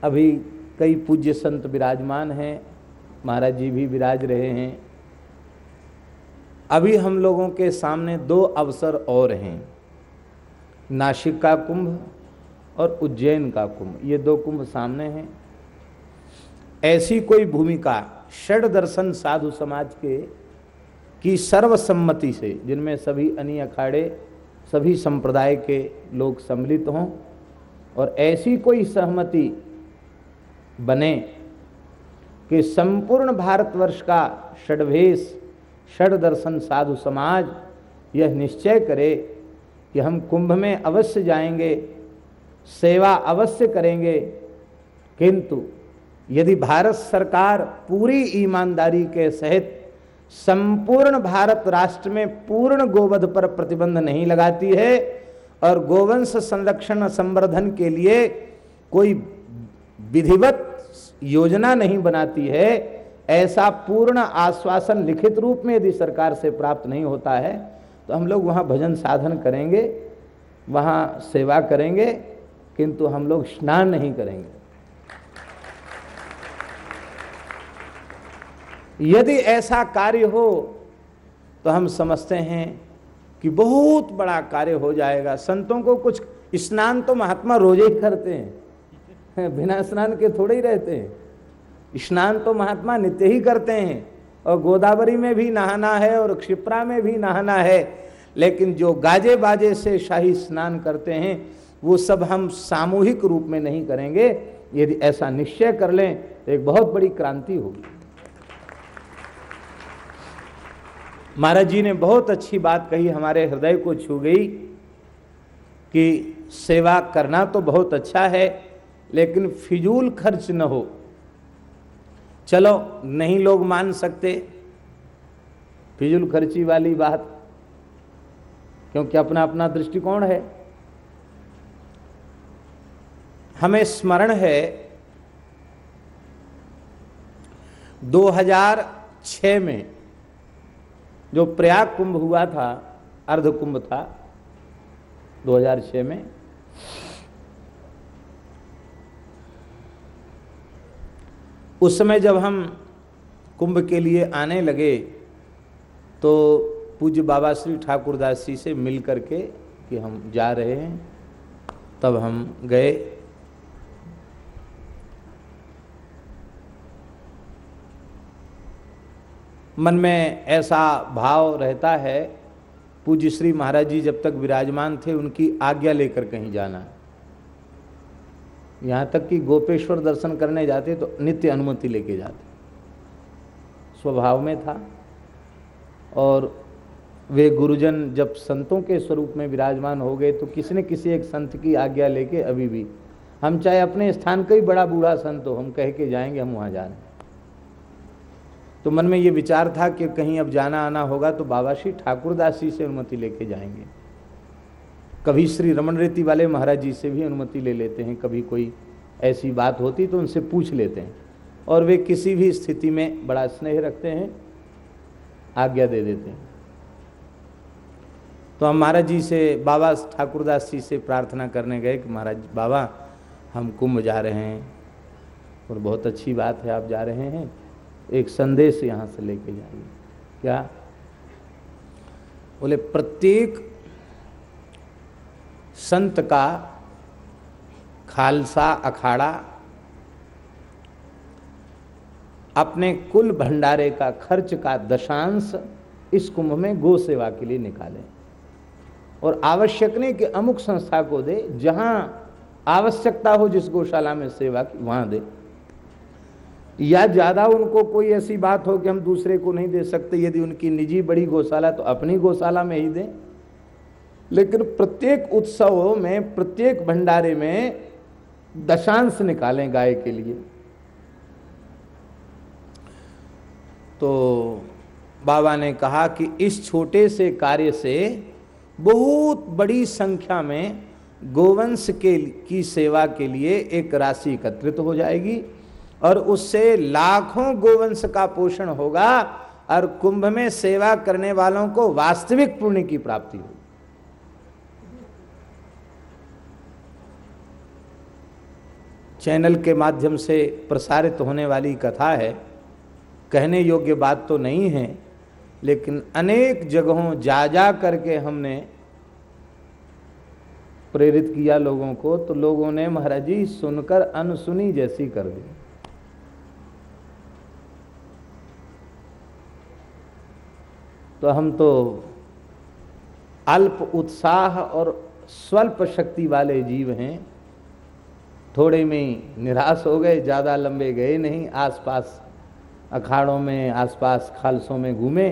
अभी कई पूज्य संत विराजमान हैं, महाराज जी भी विराज रहे हैं। अभी हम लोगों के सामने दो अवसर और हैं नासिक का कुंभ और उज्जैन का कुंभ, ये दो कुंभ सामने हैं। ऐसी कोई भूमिका, षड दर्शन साधु समाज के, की सर्वसम्मति से, जिनमें सभी अनी अखाड़े, सभी संप्रदाय के लोग सम्मिलित हों, और ऐसी कोई सहमति बने कि संपूर्ण भारतवर्ष का षडभेश षड दर्शन साधु समाज, यह निश्चय करे कि हम कुंभ में अवश्य जाएँगे। सेवा अवश्य करेंगे। किंतु यदि भारत सरकार पूरी ईमानदारी के सहित संपूर्ण भारत राष्ट्र में पूर्ण गोवध पर प्रतिबंध नहीं लगाती है और गोवंश संरक्षण संवर्धन के लिए कोई विधिवत योजना नहीं बनाती है, ऐसा पूर्ण आश्वासन लिखित रूप में यदि सरकार से प्राप्त नहीं होता है तो हम लोग वहाँ भजन साधन करेंगे, वहाँ सेवा करेंगे। किंतु हम लोग स्नान नहीं करेंगे। यदि ऐसा कार्य हो तो हम समझते हैं कि बहुत बड़ा कार्य हो जाएगा। संतों को कुछ स्नान तो महात्मा रोज़े ही करते हैं। बिना स्नान के थोड़े ही रहते हैं। स्नान तो महात्मा नित्य ही करते हैं और गोदावरी में भी नहाना है और क्षिप्रा में भी नहाना है। लेकिन जो गाजे बाजे से शाही स्नान करते हैं वो सब हम सामूहिक रूप में नहीं करेंगे। यदि ऐसा निश्चय कर लें तो एक बहुत बड़ी क्रांति होगी। महाराज जी ने बहुत अच्छी बात कही, हमारे हृदय को छू गई कि सेवा करना तो बहुत अच्छा है, लेकिन फिजूल खर्च न हो। चलो, नहीं लोग मान सकते। फिजूल खर्ची वाली बात, क्योंकि अपना अपना दृष्टिकोण है। हमें स्मरण है 2006 में जो प्रयाग कुंभ हुआ था अर्ध कुंभ था 2006 में, उस समय जब हम कुंभ के लिए आने लगे तो पूज्य बाबा श्री ठाकुरदास जी से मिल करके कि हम जा रहे हैं, तब हम गए। मन में ऐसा भाव रहता है, पूज्य श्री महाराज जी जब तक विराजमान थे, उनकी आज्ञा लेकर कहीं जाना। यहाँ तक कि गोपेश्वर दर्शन करने जाते तो नित्य अनुमति लेके जाते। स्वभाव में था। और वे गुरुजन जब संतों के स्वरूप में विराजमान हो गए तो किसी न किसी एक संत की आज्ञा लेके अभी भी, हम चाहे अपने स्थान का ही बड़ा बूढ़ा संत हो, हम कह के जाएँगे, हम वहाँ जाना तो मन में ये विचार था कि कहीं अब जाना आना होगा तो बाबा श्री ठाकुरदास जी से अनुमति लेके जाएँगे। कभी श्री रमन रेती वाले महाराज जी से भी अनुमति ले लेते हैं, कभी कोई ऐसी बात होती तो उनसे पूछ लेते हैं। और वे किसी भी स्थिति में बड़ा स्नेह रखते हैं, आज्ञा दे देते हैं। तो हम महाराज जी से, बाबा ठाकुरदास जी से प्रार्थना करने गए कि महाराज बाबा, हम कुंभ जा रहे हैं और बहुत अच्छी बात है, आप जा रहे हैं। एक संदेश यहाँ से लेके जाइए। क्या? बोले, प्रत्येक संत का खालसा अखाड़ा, अपने कुल भंडारे का खर्च का दशांश इस कुंभ में गो सेवा के लिए निकालें और आवश्यक नहीं कि अमुक संस्था को दे, जहाँ आवश्यकता हो जिस गौशाला में सेवा की, वहाँ दे। या ज़्यादा उनको कोई ऐसी बात हो कि हम दूसरे को नहीं दे सकते, यदि उनकी निजी बड़ी गौशाला तो अपनी गौशाला में ही दें। लेकिन प्रत्येक उत्सव में, प्रत्येक भंडारे में दशांश निकालें गाय के लिए। तो बाबा ने कहा कि इस छोटे से कार्य से बहुत बड़ी संख्या में गोवंश के, की सेवा के लिए एक राशि एकत्रित हो जाएगी। और उससे लाखों गोवंश का पोषण होगा और कुंभ में सेवा करने वालों को वास्तविक पुण्य की प्राप्ति होगी। चैनल के माध्यम से प्रसारित होने वाली कथा है, कहने योग्य बात तो नहीं है, लेकिन अनेक जगहों जा जा करके हमने प्रेरित किया लोगों को तो लोगों ने महाराज जी सुनकर अनसुनी जैसी कर दी। तो हम तो अल्प उत्साह और स्वल्प शक्ति वाले जीव हैं। थोड़े में निराश हो गए, ज़्यादा लंबे गए नहीं, आसपास अखाड़ों में, आसपास खालसों में घूमे।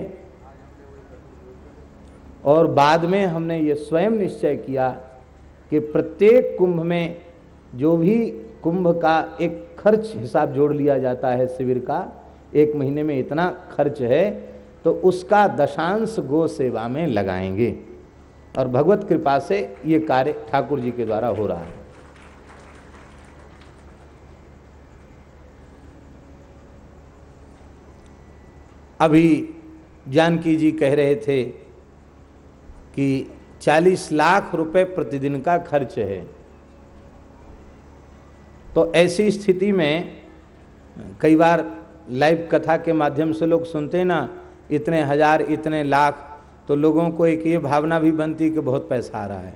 और बाद में हमने ये स्वयं निश्चय किया कि प्रत्येक कुंभ में जो भी कुंभ का एक खर्च हिसाब जोड़ लिया जाता है शिविर का, एक महीने में इतना खर्च है तो उसका दशांश गो सेवा में लगाएँगे। और भगवत कृपा से ये कार्य ठाकुर जी के द्वारा हो रहा है। अभी जानकी जी कह रहे थे कि 40 लाख रुपए प्रतिदिन का खर्च है। तो ऐसी स्थिति में कई बार लाइव कथा के माध्यम से लोग सुनते ना इतने हज़ार, इतने लाख तो लोगों को एक ये भावना भी बनती कि बहुत पैसा आ रहा है।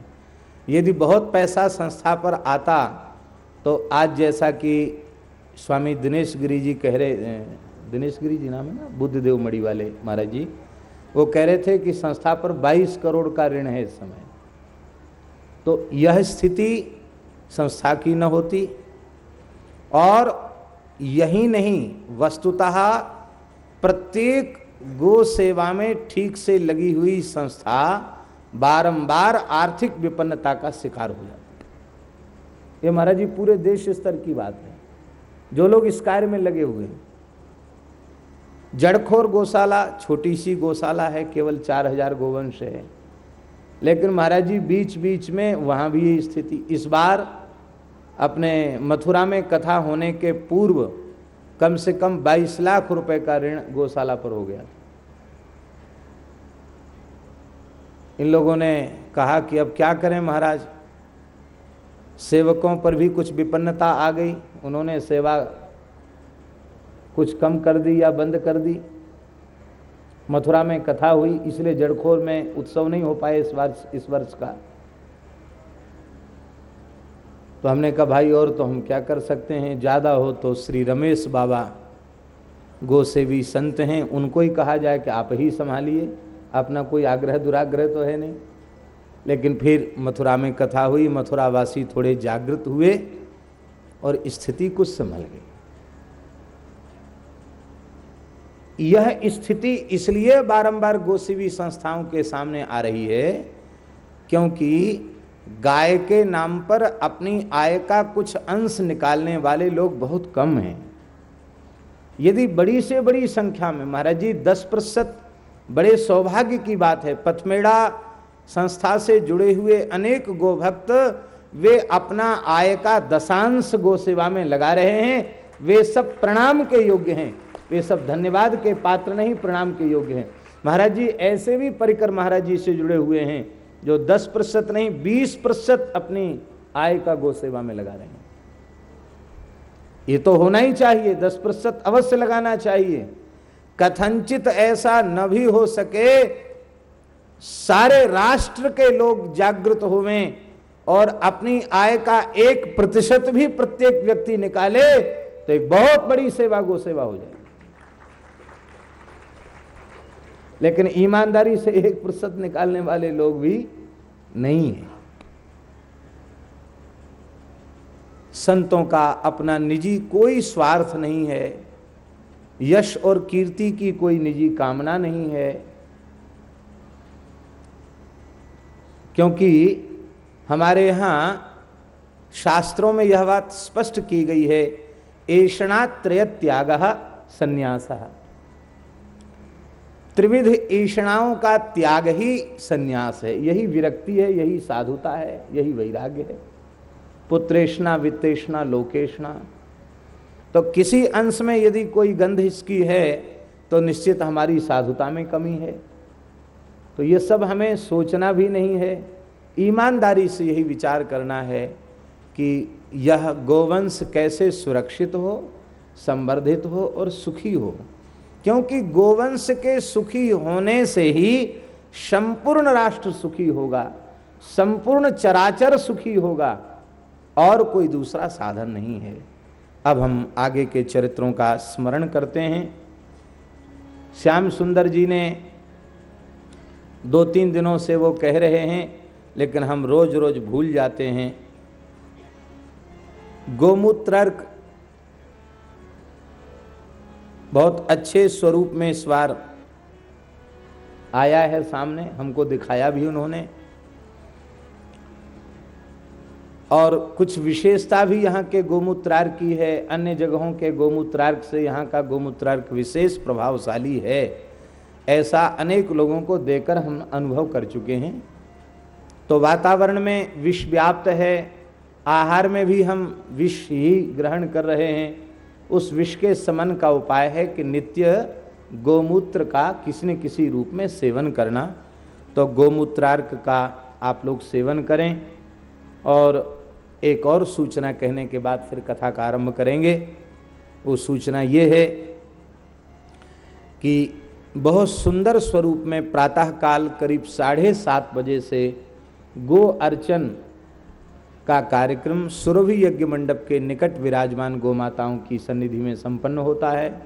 यदि बहुत पैसा संस्था पर आता तो आज जैसा कि स्वामी दिनेश गिरी जी कह रहे दिनेश गिरी जी नाम है ना, बुद्धदेव मड़ी वाले महाराज जी, वो कह रहे थे कि संस्था पर 22 करोड़ का ऋण है इस समय। तो यह स्थिति संस्था की न होती, और यही नहीं, वस्तुतः प्रत्येक गो सेवा में ठीक से लगी हुई संस्था बारंबार आर्थिक विपन्नता का शिकार हो जाती है। ये महाराज जी, पूरे देश स्तर की बात है। जो लोग इस कार्य में लगे हुए हैं, जड़खोर गौशाला छोटी सी गौशाला है, केवल चार हज़ार गोवंश है। लेकिन महाराज जी बीच बीच में वहाँ भी ये स्थिति। इस बार अपने मथुरा में कथा होने के पूर्व कम से कम 22 लाख रुपए का ऋण गौशाला पर हो गया इन लोगों ने कहा कि अब क्या करें महाराज? सेवकों पर भी कुछ विपन्नता आ गई। उन्होंने सेवा कुछ कम कर दी या बंद कर दी। मथुरा में कथा हुई, इसलिए जड़खोर में उत्सव नहीं हो पाए इस वर्ष इस वर्ष का। तो हमने कहा, भाई, और तो हम क्या कर सकते हैं? ज़्यादा हो तो श्री रमेश बाबा गोसेवी संत हैं, उनको ही कहा जाए कि आप ही संभालिए। अपना कोई आग्रह दुराग्रह तो है नहीं। लेकिन फिर मथुरा में कथा हुई, मथुरावासी थोड़े जागृत हुए और स्थिति कुछ संभल गई। यह स्थिति इसलिए बारंबार गोसेवी संस्थाओं के सामने आ रही है क्योंकि गाय के नाम पर अपनी आय का कुछ अंश निकालने वाले लोग बहुत कम हैं। यदि बड़ी से बड़ी संख्या में, महाराज जी, दस प्रतिशत बड़े सौभाग्य की बात है। पथमेड़ा संस्था से जुड़े हुए अनेक गोभक्त, वे अपना आय का दशांश गो सेवा में लगा रहे हैं। वे सब प्रणाम के योग्य हैं। वे सब धन्यवाद के पात्र नहीं, प्रणाम के योग्य हैं। महाराज जी, ऐसे भी परिकर महाराज जी से जुड़े हुए हैं। जो 10 प्रतिशत नहीं 20 प्रतिशत अपनी आय का गो सेवा में लगा रहे हैं। ये तो होना ही चाहिए 10 प्रतिशत अवश्य लगाना चाहिए। कथनचित ऐसा न भी हो सके, सारे राष्ट्र के लोग जागृत हुए और अपनी आय का एक प्रतिशत भी प्रत्येक व्यक्ति निकाले तो एक बहुत बड़ी सेवा, गो सेवा हो जाए लेकिन ईमानदारी से एक प्रतिशत निकालने वाले लोग भी नहीं है। संतों का अपना निजी कोई स्वार्थ नहीं है। यश और कीर्ति की कोई निजी कामना नहीं है। क्योंकि हमारे यहाँ शास्त्रों में यह बात स्पष्ट की गई है ऐषणात्रय त्याग संन्यास। त्रिविध ईषणाओं का त्याग ही संन्यास है। यही विरक्ति है, यही साधुता है, यही वैराग्य है। पुत्रेषणा, वित्तेषणा लोकेशना तो किसी अंश में यदि कोई गंध इसकी है तो निश्चित हमारी साधुता में कमी है। तो ये सब हमें सोचना भी नहीं है। ईमानदारी से यही विचार करना है कि यह गोवंश कैसे सुरक्षित हो, संवर्धित हो और सुखी हो। क्योंकि गोवंश के सुखी होने से ही संपूर्ण राष्ट्र सुखी होगा, संपूर्ण चराचर सुखी होगा, और कोई दूसरा साधन नहीं है। अब हम आगे के चरित्रों का स्मरण करते हैं। श्याम सुंदर जी ने दो तीन दिनों से वो कह रहे हैं, लेकिन हम रोज रोज भूल जाते हैं। गोमूत्रर्क बहुत अच्छे स्वरूप में इस बार आया है सामने, हमको दिखाया भी उन्होंने। और कुछ विशेषता भी यहाँ के गोमूत्रार्क की है। अन्य जगहों के गोमूत्रार्क से यहाँ का गोमूत्रार्क विशेष प्रभावशाली है। ऐसा अनेक लोगों को देकर हम अनुभव कर चुके हैं। तो वातावरण में विष व्याप्त है। आहार में भी हम विष ही ग्रहण कर रहे हैं। उस विष के समन का उपाय है कि नित्य गोमूत्र का किसी न किसी रूप में सेवन करना। तो गोमूत्रार्क का आप लोग सेवन करें और एक और सूचना कहने के बाद फिर कथा का आरंभ करेंगे। वो सूचना ये है कि बहुत सुंदर स्वरूप में प्रातः काल करीब साढ़े सात बजे से गो अर्चन का कार्यक्रम सुरभि यज्ञ मंडप के निकट विराजमान गो माताओं की सन्निधि में संपन्न होता है।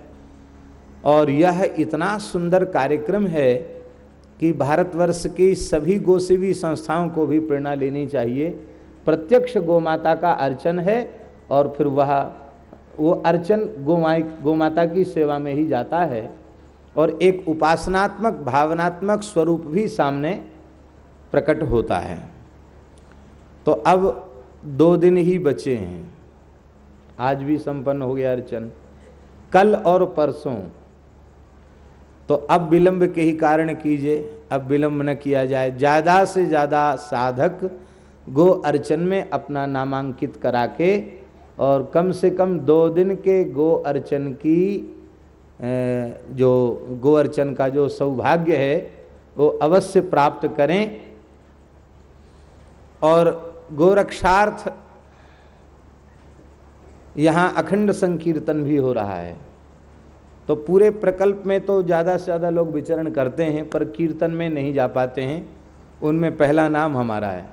और यह इतना सुंदर कार्यक्रम है कि भारतवर्ष की सभी गोसेवी संस्थाओं को भी प्रेरणा लेनी चाहिए। प्रत्यक्ष गोमाता का अर्चन है और फिर वह, वो अर्चन गोमाई, गोमाता की सेवा में ही जाता है। और एक उपासनात्मक, भावनात्मक स्वरूप भी सामने प्रकट होता है। तो अब दो दिन ही बचे हैं। आज भी संपन्न हो गया अर्चन। कल और परसों। तो अब विलंब के ही कारण कीजिए, अब विलंब न किया जाए। ज़्यादा से ज़्यादा साधक गो अर्चन में अपना नामांकित करा के और कम से कम दो दिन के गो अर्चन की जो गो अर्चन का जो सौभाग्य है, वो अवश्य प्राप्त करें। और गोरक्षार्थ। यहाँ अखंड संकीर्तन भी हो रहा है। तो पूरे प्रकल्प में तो ज़्यादा से ज़्यादा लोग विचरण करते हैं, पर कीर्तन में नहीं जा पाते हैं। उनमें पहला नाम हमारा है।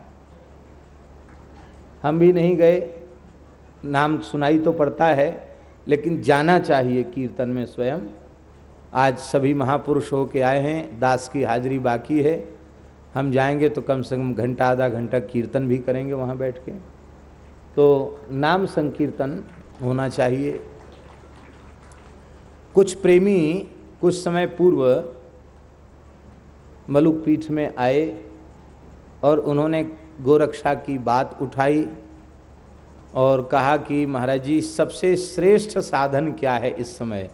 हम भी नहीं गए, नाम सुनाई तो पड़ता है, लेकिन जाना चाहिए कीर्तन में स्वयं। आज सभी महापुरुष हो के आए हैं, दास की हाजिरी बाकी है। हम जाएँगे तो कम से कम घंटा, आधा घंटा कीर्तन भी करेंगे वहाँ बैठ के। तो नाम संकीर्तन होना चाहिए। कुछ प्रेमी कुछ समय पूर्व मलुक पीठ में आए और उन्होंने गोरक्षा की बात उठाई और कहा कि महाराज जी, सबसे श्रेष्ठ साधन क्या है इस समय?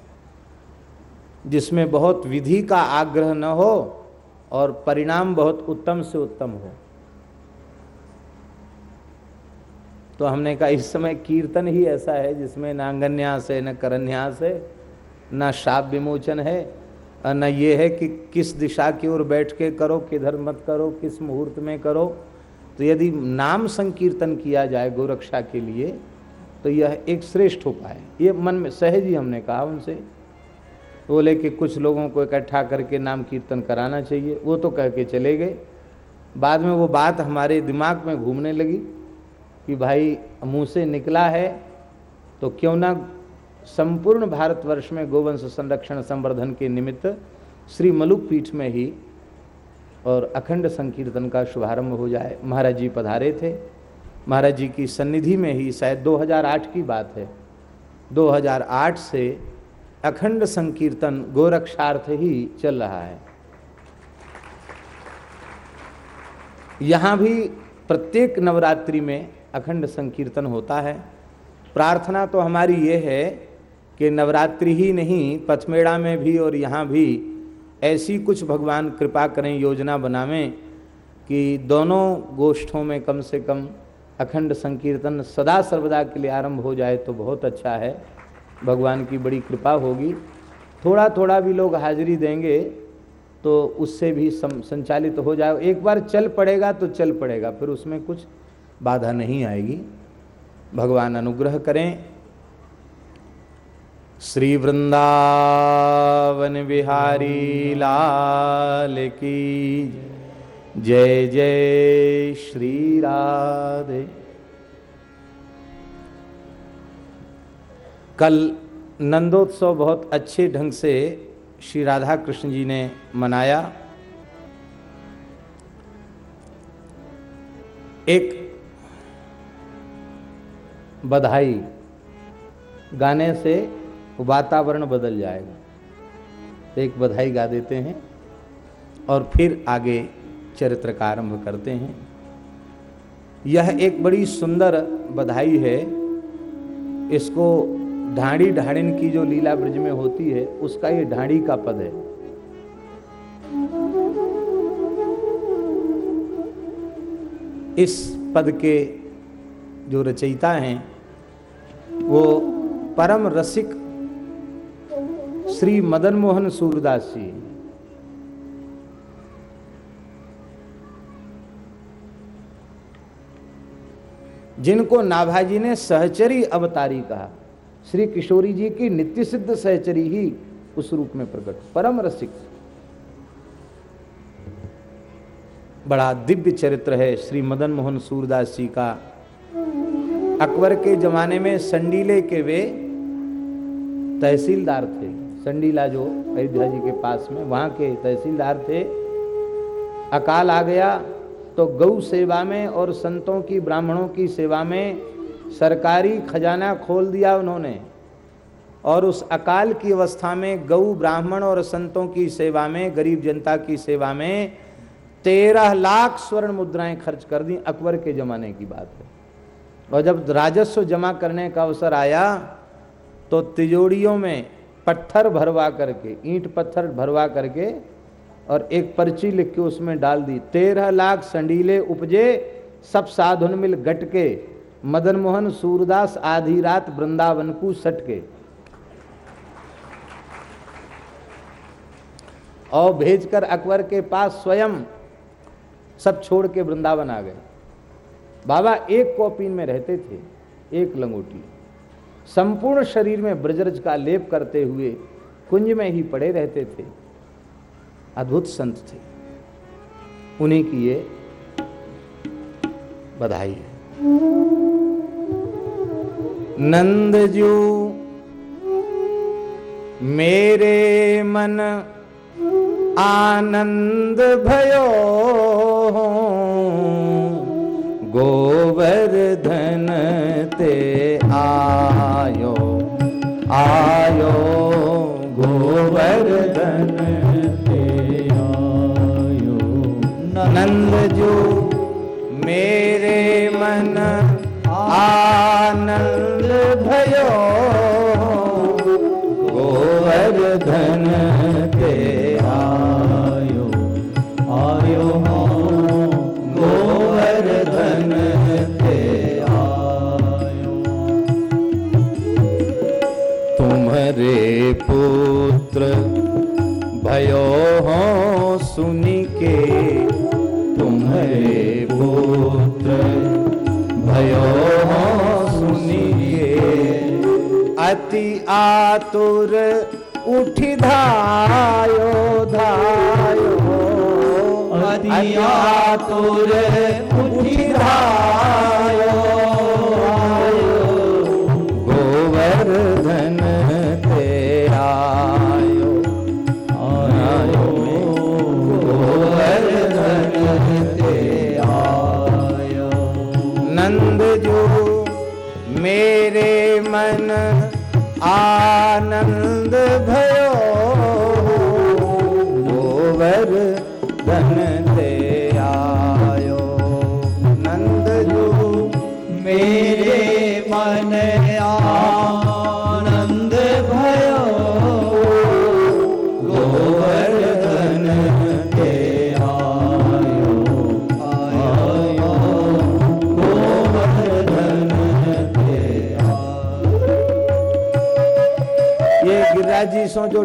जिसमें बहुत विधि का आग्रह न हो और परिणाम बहुत उत्तम से उत्तम हो। तो हमने कहा, इस समय कीर्तन ही ऐसा है जिसमें ना अंगन्यास है, न करन्यास है, न शाप विमोचन है न ये है कि किस दिशा की ओर बैठ के करो, किधर मत करो, किस मुहूर्त में करो। तो यदि नाम संकीर्तन किया जाए गोरक्षा के लिए तो यह एक श्रेष्ठ उपाय ये मन में सहज ही हमने कहा उनसे बोले कि कुछ लोगों को इकट्ठा करके नाम कीर्तन कराना चाहिए। वो तो कह के चले गए। बाद में वो बात हमारे दिमाग में घूमने लगी कि भाई, मुँह से निकला है तो क्यों ना संपूर्ण भारतवर्ष में गोवंश संरक्षण संवर्धन के निमित्त श्री मलुक पीठ में ही और अखंड संकीर्तन का शुभारंभ हो जाए। महाराज जी पधारे थे। महाराज जी की सन्निधि में ही शायद 2008 की बात है। 2008 से अखंड संकीर्तन गोरक्षार्थ ही चल रहा है। यहाँ भी प्रत्येक नवरात्रि में अखंड संकीर्तन होता है। प्रार्थना तो हमारी ये है कि नवरात्रि ही नहीं पथमेड़ा में भी और यहाँ भी ऐसी कुछ भगवान कृपा करें, योजना बनावें कि दोनों गोष्ठों में कम से कम अखंड संकीर्तन सदा सर्वदा के लिए आरंभ हो जाए तो बहुत अच्छा है। भगवान की बड़ी कृपा होगी। थोड़ा थोड़ा भी लोग हाजिरी देंगे तो उससे भी संचालित तो हो जाए। एक बार चल पड़ेगा तो चल पड़ेगा, फिर उसमें कुछ बाधा नहीं आएगी। भगवान अनुग्रह करें। श्री वृंदावन बिहारी लाल की जय जय श्री राधे। कल नंदोत्सव बहुत अच्छे ढंग से श्री राधा कृष्ण जी ने मनाया। एक बधाई। गाने से वातावरण बदल जाएगा। एक बधाई गा देते हैं और फिर आगे चरित्र का आरंभ करते हैं। यह एक बड़ी सुंदर बधाई है। इसको ढाड़ी ढाड़िन की जो लीला ब्रज में होती है, उसका ये ढाड़ी का पद है। इस पद के जो रचयिता हैं, वो परम रसिक श्री मदन मोहन सूरदास जी जिनको नाभाजी ने सहचरी अवतारी कहा। श्री किशोरी जी की नित्य सिद्ध सहचरी ही उस रूप में प्रकट, परम रसिक। बड़ा दिव्य चरित्र है श्री मदन मोहन सूरदास जी का। अकबर के जमाने में संडीले के वे तहसीलदार थे। संडीला जो अयोध्या जी के पास में, वहाँ के तहसीलदार थे। अकाल आ गया तो गौ सेवा में और संतों की, ब्राह्मणों की सेवा में सरकारी खजाना खोल दिया उन्होंने और उस अकाल की अवस्था में गौ ब्राह्मण और संतों की सेवा में, गरीब जनता की सेवा में तेरह लाख स्वर्ण मुद्राएँ खर्च कर दी, अकबर के जमाने की बात है। और जब राजस्व जमा करने का अवसर आया तो तिजोड़ियों में पत्थर भरवा करके, ईंट पत्थर भरवा करके और एक पर्ची लिख के उसमें डाल दी, तेरह लाख संडीले उपजे, सब साधुन मिल गट के मदन मोहन सूरदास आधी रात वृंदावन को सटके और भेजकर अकबर के पास स्वयं सब छोड़ के वृंदावन आ गए। बाबा, एक कॉपीन में रहते थे, एक लंगोटी। संपूर्ण शरीर में ब्रजरज का लेप करते हुए कुंज में ही पड़े रहते थे। अद्भुत संत थे। उन्हीं की ये बधाई है। नंदजू मेरे मन आनंद भयो। गोवर्धन ते आयो आयो गोवर्धन ते आयो। नंद जो मेरे मन आनंद भयो। गोवर्धन के आयो आयो गोवर्धन के आयो। तुम्हारे पुत्र भयो हो सुनी के भयो हो सुनी अति आतुर उठी धायो धायो। अति आतुर उठी धायो। गोवर्धन ते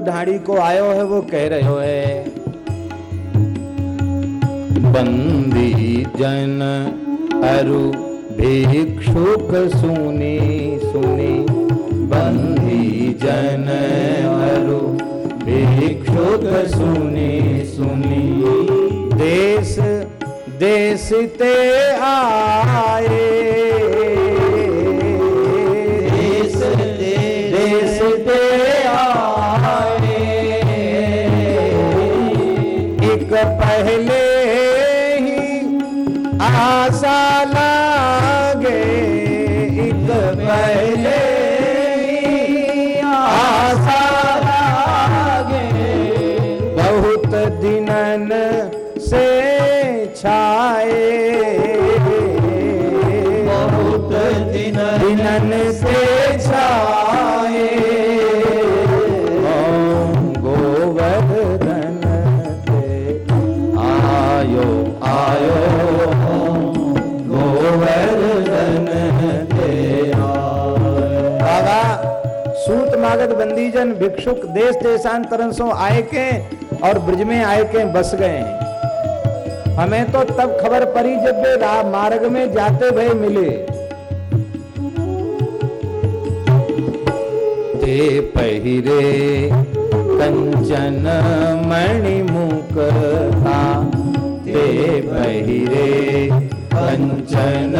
ढाड़ी को आयो है, वो कह रहे है बंदी जन अरु भिक्षुक सुनी सुनी। बंदी जन अरु भिक्षुक सुनी सुनी। देश देश ते आए एक जन भिक्षुक देश देशांतरण सो आए के और ब्रज में आए के बस गए हैं। हमें तो तब खबर पड़ी जब वे राह मार्ग में जाते भय मिले। ते पहिरे कंचन मणिमुकता ते पहिरे कंचन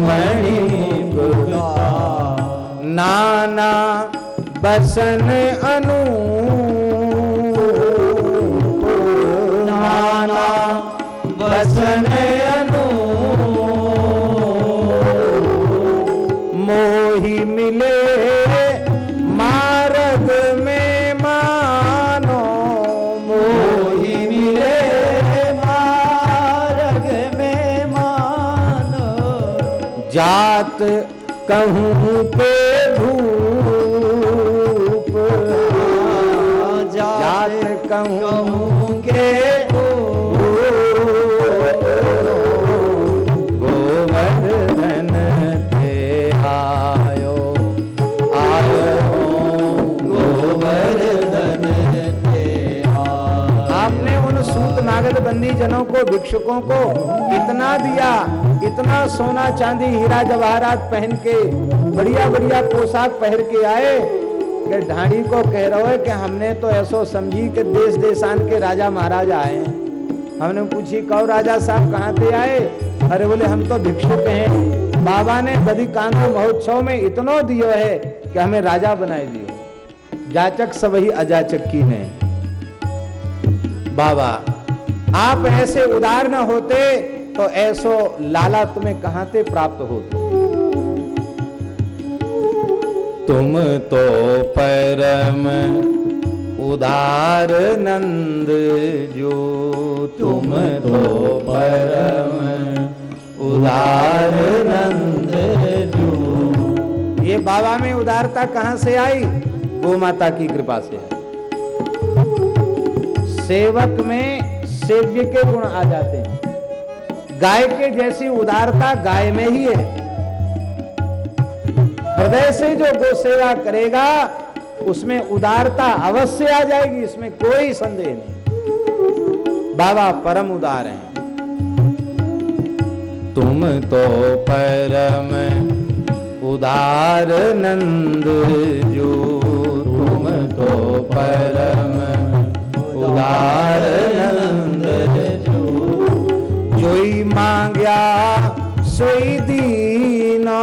मणिमुकता नाना बसन अनु नाना, बसन अनु मोही मिले मार्ग में मानो। मोही मिले मार्ग में मानो। जात कहूँ पे जात गोवर्धन ते आयो आयो। गोवर्धन ते आपने उन सूत नागद बंदी जनों को, भिक्षुकों को इतना दिया इतना सोना चांदी हीरा जवाहरात पहन के बढ़िया बढ़िया पोशाक पहन के आए। कि ढाणी को कह रहे हो कि हमने तो ऐसो समझी कि देश देशान के राजा महाराजा आए हैं। हमने पूछी कौ राजा साहब, कहाँ से आए? अरे बोले, हम तो भिक्षुक हैं। बाबा ने बदी कांदो महोत्सव में इतनो दियो है कि हमें राजा बनाए दियो जाचक सब ही अजाचक की ने। बाबा, आप ऐसे उदार न होते तो ऐसो लाला तुम्हें कहाँ से प्राप्त होते? तुम तो परम उदार नंद जो तुम तो परम उदार नंद जो। ये बाबा में उदारता कहाँ से आई? गो माता की कृपा से आई। सेवक में सेव्य के गुण आ जाते हैं। गाय के जैसी उदारता गाय में ही है। हृदय से जो गो सेवा करेगा, उसमें उदारता अवश्य आ जाएगी, इसमें कोई संदेह नहीं। बाबा परम उदार हैं। तुम तो परम उदार नंद जो, तुम तो परम उदार नंद जो। जोई मांग्या, सोई दीनो।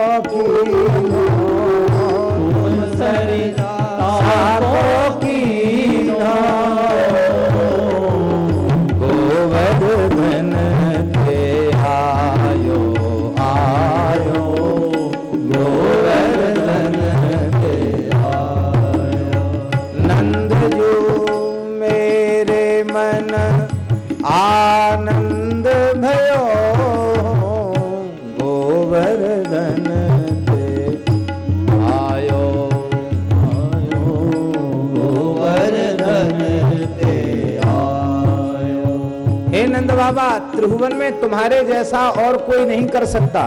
त्रिभुवन में तुम्हारे जैसा और कोई नहीं कर सकता।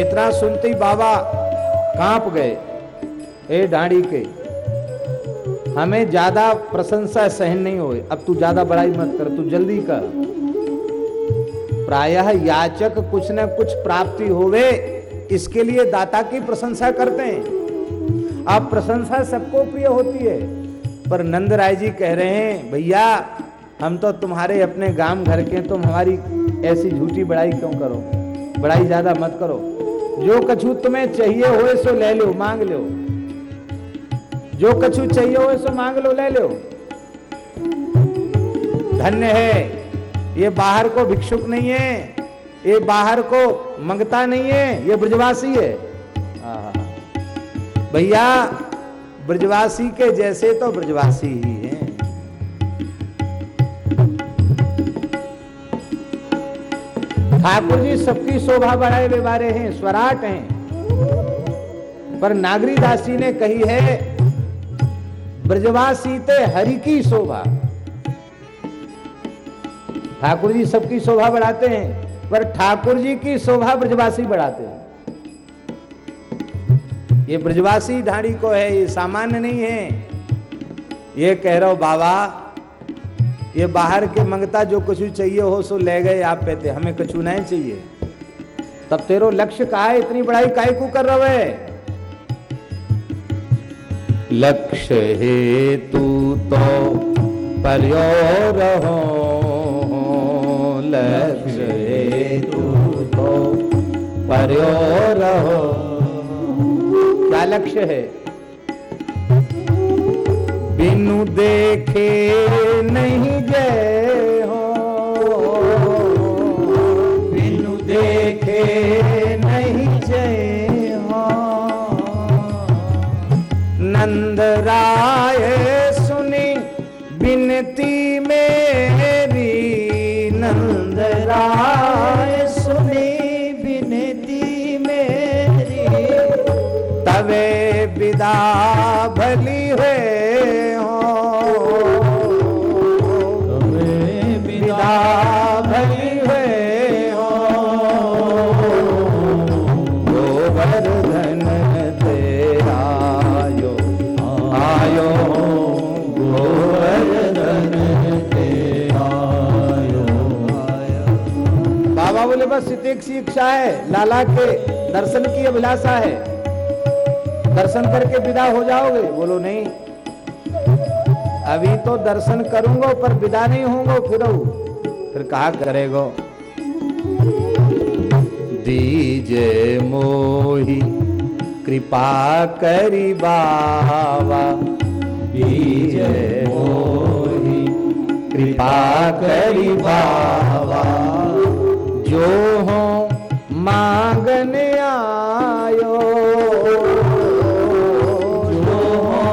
इतना सुनते ही बाबा काँप गए, हे डांडी के। हमें ज़्यादा प्रशंसा सहन नहीं होए। अब तू ज़्यादा बड़ाई मत कर, तू जल्दी कर। प्रायः याचक कुछ न कुछ प्राप्ति होवे, इसके लिए दाता की प्रशंसा करते हैं। अब प्रशंसा सबको प्रिय होती है, पर नंद राय जी कह रहे हैं, भैया हम तो तुम्हारे अपने गाँव घर के तुम हमारी ऐसी झूठी बड़ाई क्यों करो? बड़ाई ज़्यादा मत करो। जो कछु तुम्हें चाहिए हो सो ले लो, मांग लो। जो कछु चाहिए हो सो मांग लो, ले लो। धन्य है। ये बाहर को भिक्षुक नहीं है। ये बाहर को मंगता नहीं है। ये ब्रजवासी है। भैया, ब्रजवासी के जैसे तो ब्रजवासी ही ठाकुर जी, सबकी शोभा बढ़ाए बारे हैं, स्वराट हैं। पर नागरी दासी ने कही है, ब्रजवासी ते हरि की शोभा। ठाकुर जी सबकी शोभा बढ़ाते हैं, पर ठाकुर जी की शोभा ब्रजवासी बढ़ाते हैं। ये ब्रजवासी ढाणी को है, ये सामान्य नहीं है। ये कह रहा हूँ, बाबा ये बाहर के मंगता जो कुछ चाहिए हो, सो ले गए आप कहते हमें कुछ नहीं चाहिए। तब तेरो लक्ष्य कहा है, इतनी बड़ाई काय को कर रहे है? लक्ष्य हेतु तो पर्यो रहो लक्ष्य हेतु तो पर्यो रहो क्या लक्ष्य है? बिनु देखे नहीं गए हो। बिनु देखे नहीं जय हो। नंद राय सुनी बिनती मेरी। नंद राय सुनी बिनती मेरी। तवे विदा भली हो। एक सी इच्छा है। लाला के दर्शन की अभिलाषा है। दर्शन करके विदा हो जाओगे? बोलो, नहीं। अभी तो दर्शन करूँगा, पर विदा नहीं होंगे फिर फिर कहा, करेगो। दीजे मोही, कृपा करी बाबा। दीजे मोहि, कृपा करी बाबा। जो हो मांगन आयो। जो हो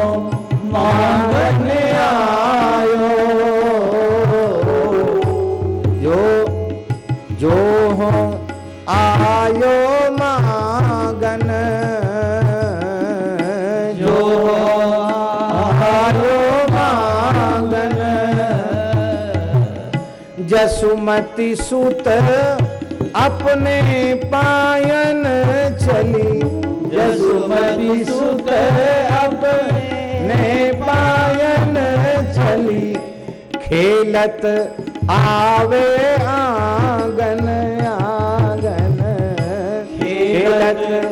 आयो। जो जो हो जो आयो मांगन। जसुमति सुत अपने पायन चली। जसुमति सुत अपने पायन चली। खेलत आवे आँगन आँगन। खेलत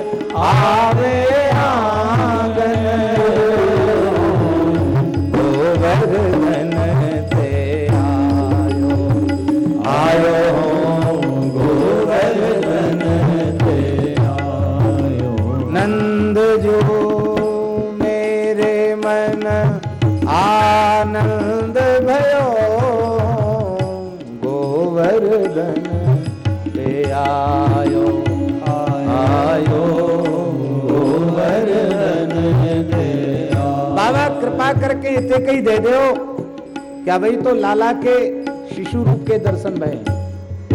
इतने कही दे दो क्या भाई तो लाला के शिशु रूप के दर्शन भय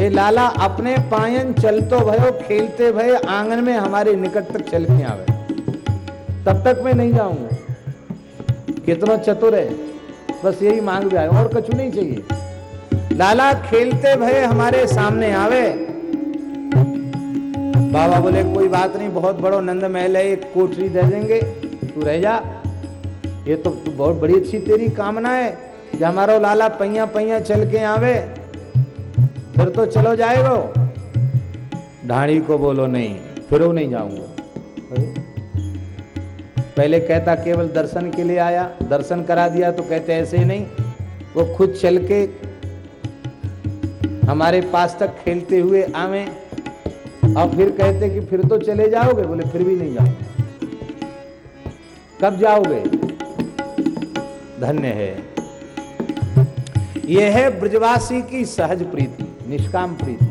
ये लाला, अपने पायन चलतो भयो, खेलते भय, आँगन में हमारे निकट तक चल के आवे। तब तक मैं नहीं जाऊँगा। कितना चतुर है। बस यही मांग भी आए, और कुछ नहीं चाहिए। लाला, खेलते भय हमारे सामने आवे। बाबा बोले, कोई बात नहीं, बहुत बड़ो नंद महल है, एक कोठरी दे देंगे। तू रह जा। ये तो बहुत बड़ी अच्छी तेरी कामना है कि हमारो लाला पैया पैया चल के आवे। फिर तो चलो जाएगो ढाणी को बोलो नहीं, फिर वो नहीं जाऊँगा। पहले कहता केवल दर्शन के लिए आया, दर्शन करा दिया तो कहते ऐसे ही नहीं, वो खुद चल के हमारे पास तक खेलते हुए आवे। और फिर कहते कि फिर तो चले जाओगे, बोले फिर भी नहीं जाओगे कब जाओगे? धन्य है। यह है ब्रजवासी की सहज प्रीति, निष्काम प्रीति।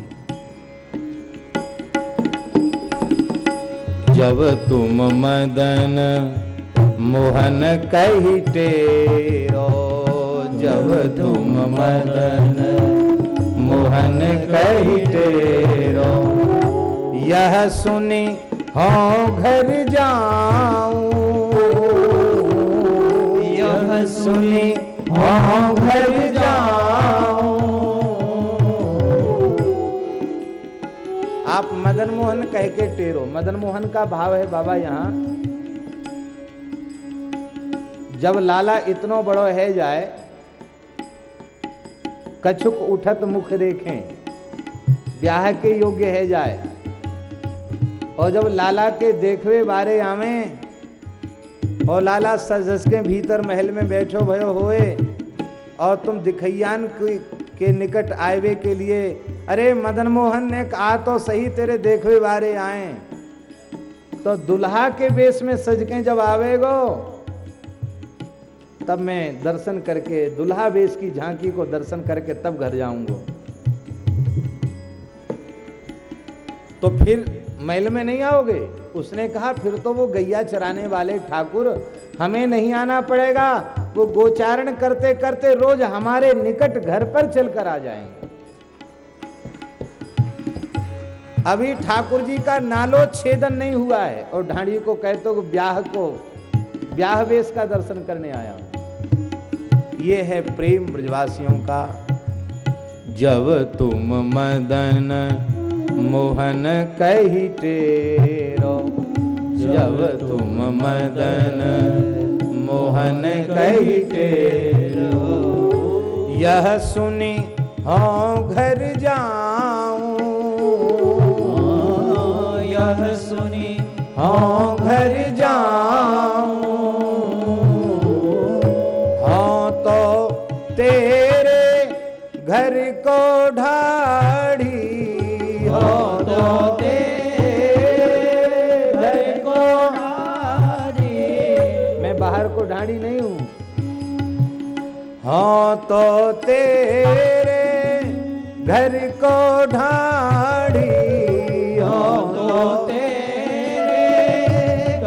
जब तुम मदन मोहन कही टेरो जब तुम मदन मोहन कही टेरो यह सुनी हो घर जाऊँ। सुनी हाँ घर जाऊँ। आप मदन मोहन कह के टेरो। मदन मोहन का भाव है बाबा यहाँ। जब लाला इतनो बड़ो है जाए, कछुक उठत मुख देखें, ब्याह के योग्य है जाए। और जब लाला के देखवे बारे आवे और लाला सजस के भीतर महल में बैठो भयो होए। और तुम दिखैयान के, निकट आयवे के लिए। अरे मदन मोहन ने कहा तो सही तेरे देखवे बारे आए। तो दुल्हा के वेश में सज के जब आवेगो तब मैं दर्शन करके दुल्हा वेश की झांकी को दर्शन करके तब घर जाऊँगा। तो फिर महल में नहीं आओगे? उसने कहा, फिर तो वो गैया चराने वाले ठाकुर हमें नहीं आना पड़ेगा। वो गोचारण करते करते रोज हमारे निकट घर पर चलकर आ जाएँगे। अभी ठाकुर जी का नालो छेदन नहीं हुआ है और ढाड़ी को कहते हो ब्याह को, ब्याह वेश का दर्शन करने आया ये है प्रेम ब्रजवासियों का। जब तुम मदन मोहन कही टेरो जब तुम मदन मोहन कही टेरो यह सुनी हाँ घर जाऊँ। यह सुनी हाँ घर जाऊँ। हाँ तो तेरे घर को ढाढ़ी हाँ तो तेरे घर को ढाड़ी हाँ तो तेरे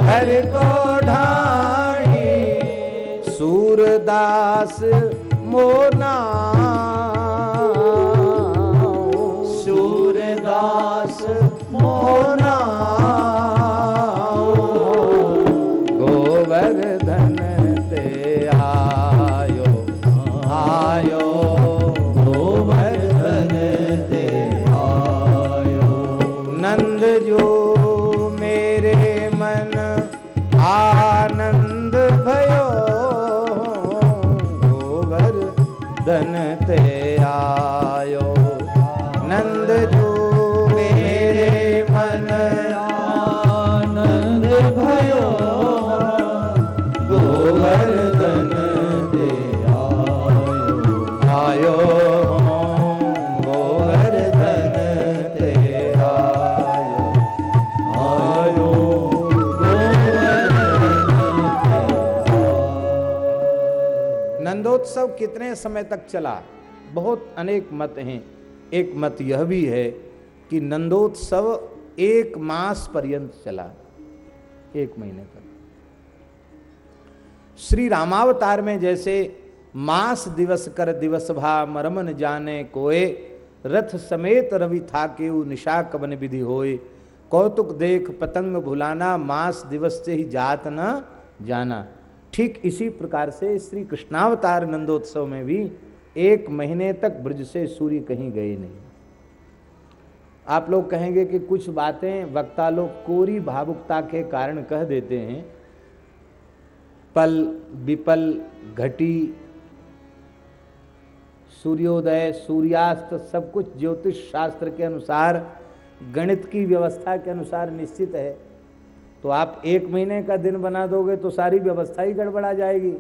घर को ढाड़ी सूरदास मोना नंदोत्सव कितने समय तक चला? बहुत अनेक मत हैं। एक मत यह भी है कि नंदोत्सव एक मास पर्यंत चला। एक महीने तक। श्री रामावतार में जैसे मास दिवस कर दिवस भा मरमन जाने कोए, रथ समेत रवि था के निशा कवन विधि होए। कौतुक देख पतंग भुलाना, मास दिवस से ही जात न जाना। ठीक इसी प्रकार से श्री कृष्णावतार नंदोत्सव में भी एक महीने तक ब्रज से सूर्य कहीं गए नहीं। आप लोग कहेंगे कि कुछ बातें वक्ता लोग कोरी भावुकता के कारण कह देते हैं। पल विपल घटी, सूर्योदय, सूर्यास्त, सब कुछ ज्योतिष शास्त्र के अनुसार, गणित की व्यवस्था के अनुसार निश्चित है। तो आप एक महीने का दिन बना दोगे तो सारी व्यवस्था ही गड़बड़ा जाएगी।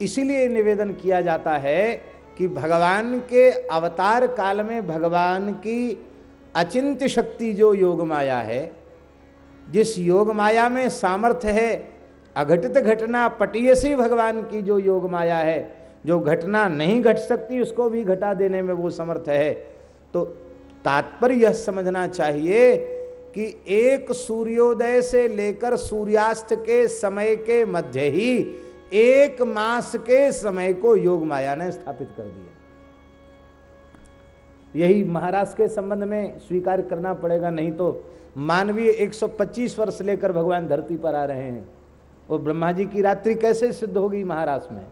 इसीलिए निवेदन किया जाता है कि भगवान के अवतार काल में भगवान की अचिंत्य शक्ति जो योग माया है, जिस योग माया में सामर्थ्य है, अघटित घटना पटिए से भगवान की जो योग माया है, जो घटना नहीं घट सकती उसको भी घटा देने में वो समर्थ है। तो तात्पर्य यह समझना चाहिए कि एक सूर्योदय से लेकर सूर्यास्त के समय के मध्य ही एक मास के समय को योग माया ने स्थापित कर दिया। यही महाराष्ट्र के संबंध में स्वीकार करना पड़ेगा, नहीं तो मानवीय 125 वर्ष लेकर भगवान धरती पर आ रहे हैं। और ब्रह्मा जी की रात्रि कैसे सिद्ध होगी महाराष्ट्र में?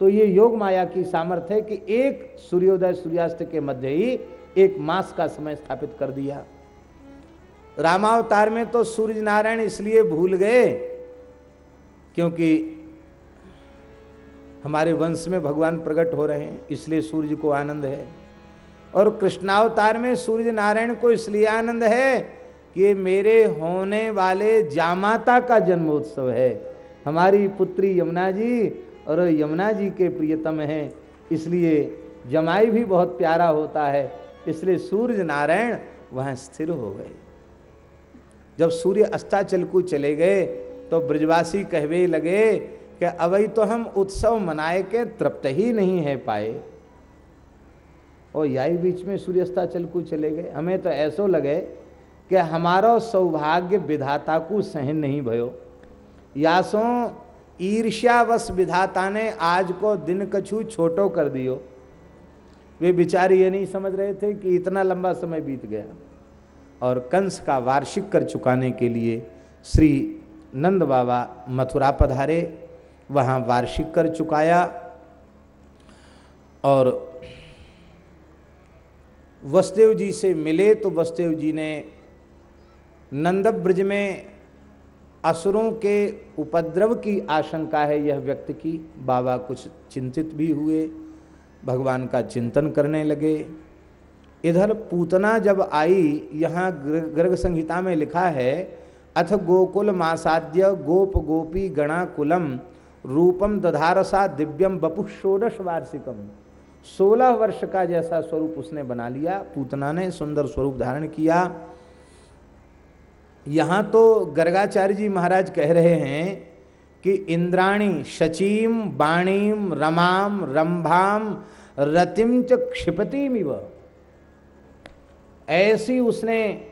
तो ये योग माया की सामर्थ्य है कि एक सूर्योदय सूर्यास्त के मध्य ही एक मास का समय स्थापित कर दिया। रामावतार में तो सूर्य नारायण इसलिए भूल गए क्योंकि हमारे वंश में भगवान प्रकट हो रहे हैं, इसलिए सूर्य को आनंद है। और कृष्णावतार में सूर्य नारायण को इसलिए आनंद है कि मेरे होने वाले जामाता का जन्मोत्सव है। हमारी पुत्री यमुना जी और यमुना जी के प्रियतम हैं, इसलिए जमाई भी बहुत प्यारा होता है, इसलिए सूर्य नारायण वहाँ स्थिर हो गए। जब सूर्य अस्ताचल को चले गए तो ब्रजवासी कहवे लगे कि अवई तो हम उत्सव मनाए के तृप्त ही नहीं है पाए। और यही बीच में सूर्यास्ताचल को चले गए। हमें तो ऐसो लगे कि हमारा सौभाग्य विधाता को सहन नहीं भयो। यासो, ईर्ष्यावश विधाता ने आज को दिन कछु छोटो कर दियो। वे बिचारे ये नहीं समझ रहे थे कि इतना लंबा समय बीत गया। और कंस का वार्षिक कर चुकाने के लिए श्री नंद बाबा मथुरा पधारे, वहाँ वार्षिक कर चुकाया और वसुदेव जी से मिले तो वसुदेव जी ने नंद ब्रज में असुरों के उपद्रव की आशंका है, यह व्यक्त की। बाबा कुछ चिंतित भी हुए, भगवान का चिंतन करने लगे। इधर पूतना जब आई, यहाँ गर्ग संहिता में लिखा है, अथ गोकुल मासाद्य गोप गोपी गणा कुलम, रूपम दधारसा दिव्यम बपु षोडश वार्षिकम। सोलह वर्ष का जैसा स्वरूप उसने बना लिया, पूतना ने सुंदर स्वरूप धारण किया। यहाँ तो गर्गाचार्य जी महाराज कह रहे हैं कि इंद्राणी शचीम, बाणीम, रमाम, रंभाम, रतिम च क्षिपतिम इव ऐसी उसने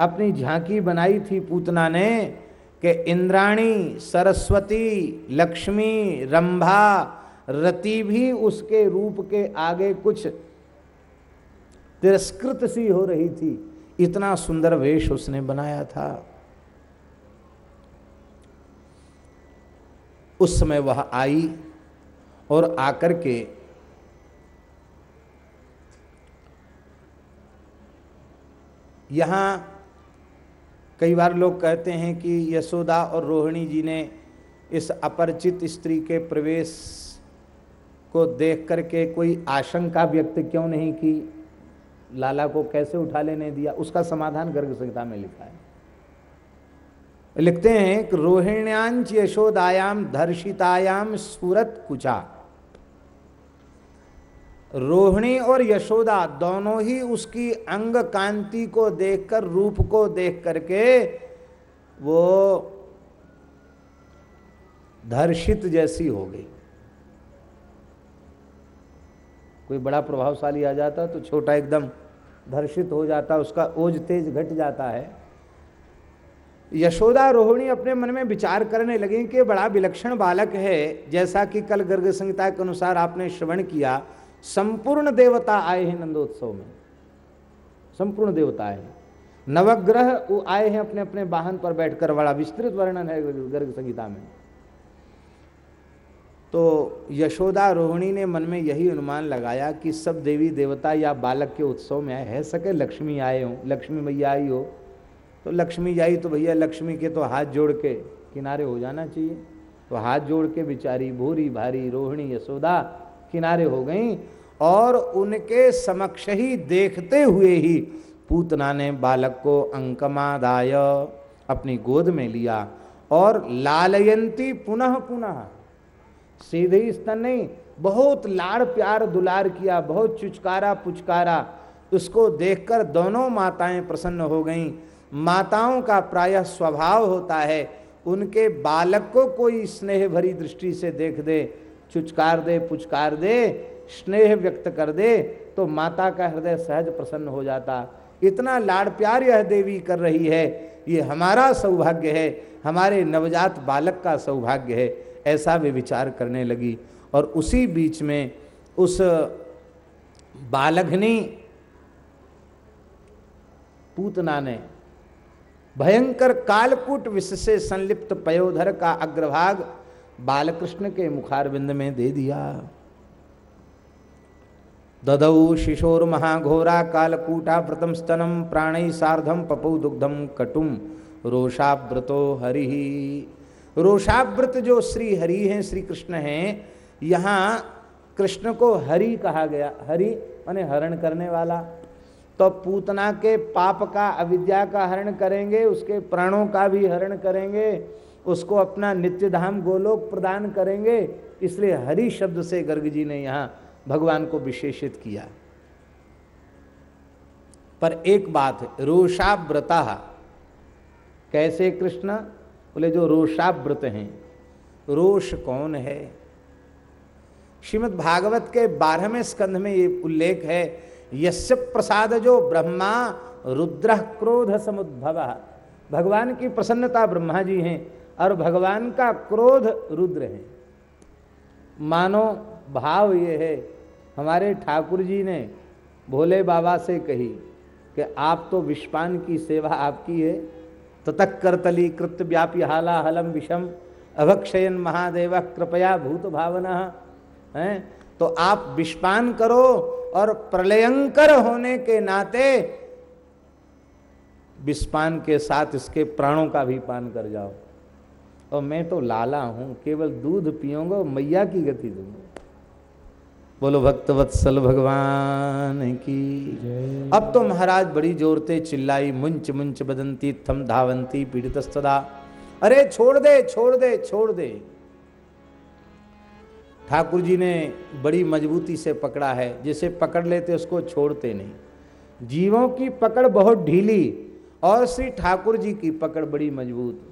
अपनी झांकी बनाई थी पूतना ने कि इंद्राणी, सरस्वती, लक्ष्मी, रंभा, रति भी उसके रूप के आगे कुछ तिरस्कृत सी हो रही थी। इतना सुंदर वेश उसने बनाया था। उस समय वह आई और आकर के यहाँ कई बार लोग कहते हैं कि यशोदा और रोहिणी जी ने इस अपरिचित स्त्री के प्रवेश को देख करके कोई आशंका व्यक्त क्यों नहीं की? लाला को कैसे उठा लेने दिया? उसका समाधान गर्ग संहिता में लिखा है। लिखते हैं कि रोहिण्यांच यशोदायाम धर्षितायाम सूरत कुचा। रोहिणी और यशोदा दोनों ही उसकी अंग कांति को देखकर, रूप को देख करके वो धर्षित जैसी हो गई। कोई बड़ा प्रभावशाली आ जाता तो छोटा एकदम धर्षित हो जाता, उसका ओज तेज घट जाता है। यशोदा, रोहिणी अपने मन में विचार करने लगी कि बड़ा विलक्षण बालक है। जैसा कि कल गर्ग संहिता के अनुसार आपने श्रवण किया संपूर्ण देवता आए हैं नंदोत्सव में। संपूर्ण देवता आए हैं। नवग्रह वो आए हैं अपने अपने वाहन पर बैठकर, बड़ा विस्तृत वर्णन है गर्ग संहिता में। तो यशोदा रोहिणी ने मन में यही अनुमान लगाया कि सब देवी देवता या बालक के उत्सव में आए। है सके लक्ष्मी आए हों, लक्ष्मी मैया आई हो। तो लक्ष्मी आई तो भैया, लक्ष्मी के तो हाथ जोड़ के किनारे हो जाना चाहिए। तो हाथ जोड़ के बिचारी भूरी भारी रोहिणी यशोदा किनारे हो गई और उनके समक्ष ही देखते हुए ही पूतना ने बालक को अंकमादाय अपनी गोद में लिया और लालयंती पुनः पुनः सीधे स्तन नहीं, बहुत लाड़ प्यार दुलार किया, बहुत चुचकारा पुचकारा। उसको देखकर दोनों माताएँ प्रसन्न हो गईं। माताओं का प्रायः स्वभाव होता है, उनके बालक को कोई स्नेह भरी दृष्टि से देख दे चुचकार दे, पुचकार दे, स्नेह व्यक्त कर दे तो माता का हृदय सहज प्रसन्न हो जाता। इतना लाड़ प्यार यह देवी कर रही है। ये हमारा सौभाग्य है। हमारे नवजात बालक का सौभाग्य है। ऐसा वे विचार करने लगी। और उसी बीच में उस बालघनी पूतना ने भयंकर कालकूट विष से संलिप्त पयोधर का अग्रभाग बालकृष्ण के मुखारविंद में दे दिया। ददौ शिशोर महाघोरा कालकूटा व्रतम स्तनम प्राणी सार्धम पपु दुग्धम कटुम रोषाव्रतो हरि। रोषाव्रत जो श्री हरि हैं, श्री कृष्ण हैं, यहाँ कृष्ण को हरि कहा गया। हरि माने हरण करने वाला। तो पूतना के पाप का अविद्या का हरण करेंगे, उसके प्राणों का भी हरण करेंगे। उसको अपना नित्य धाम गोलोक प्रदान करेंगे। इसलिए हरि शब्द से गर्ग जी ने यहाँ भगवान को विशेषित किया। पर एक बात, रोषाव्रता। कैसे कृष्ण? बोले, जो रोषाव्रत हैं, रोष कौन है? श्रीमद् भागवत के बारहवें स्कंध में ये उल्लेख है, यस्य प्रसाद जो ब्रह्मा रुद्र क्रोध समुद्भव भगवान की प्रसन्नता ब्रह्मा जी हैं। और भगवान का क्रोध रुद्र है। मानो भाव ये है, हमारे ठाकुर जी ने भोले बाबा से कही कि आप तो विश्वान की सेवा आपकी है। ततक करतली कृत व्यापी हाला हलम विषम अभक्षयन महादेव, कृपया भूत भावना, है? तो आप विश्वान करो और प्रलयंकर होने के नाते विस्पान के साथ इसके प्राणों का भी पान कर जाओ। और मैं तो लाला हूँ केवल दूध पियोगा मैया की गति दूँगा। बोलो भक्त वत्सल भगवान की। अब तो महाराज बड़ी जोरते चिल्लाई मुंच मुंच बदंती थम धावंती पीड़ित सदा। अरे छोड़ दे छोड़ दे छोड़ दे। ठाकुर जी ने बड़ी मजबूती से पकड़ा है जिसे पकड़ लेते उसको छोड़ते नहीं। जीवों की पकड़ बहुत ढीली और श्री ठाकुर जी की पकड़ बड़ी मज़बूत।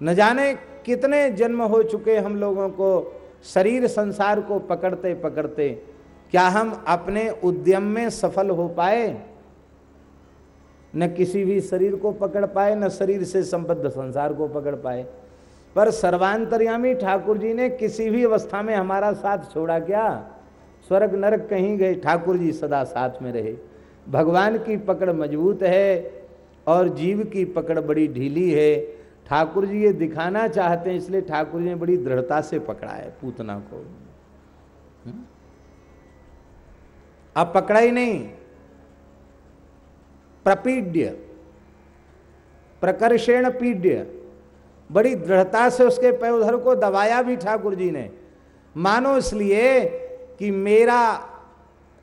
न जाने कितने जन्म हो चुके हम लोगों को, शरीर संसार को पकड़ते पकड़ते, क्या हम अपने उद्यम में सफल हो पाए? न किसी भी शरीर को पकड़ पाए, न शरीर से संबद्ध संसार को पकड़ पाए। पर सर्वांतर्यामी ठाकुर जी ने किसी भी अवस्था में हमारा साथ छोड़ा क्या? स्वर्ग नरक कहीं गए, ठाकुर जी सदा साथ में रहे। भगवान की पकड़ मज़बूत है और जीव की पकड़ बड़ी ढीली है। ठाकुर जी ये दिखाना चाहते हैं, इसलिए ठाकुर जी ने बड़ी दृढ़ता से पकड़ा है पूतना को। हम्म? अब पकड़ा ही नहीं। प्रपीड्य, प्रकर्षेण पीड्य, बड़ी दृढ़ता से उसके पैधर को दबाया भी ठाकुर जी ने। मानो इसलिए कि मेरा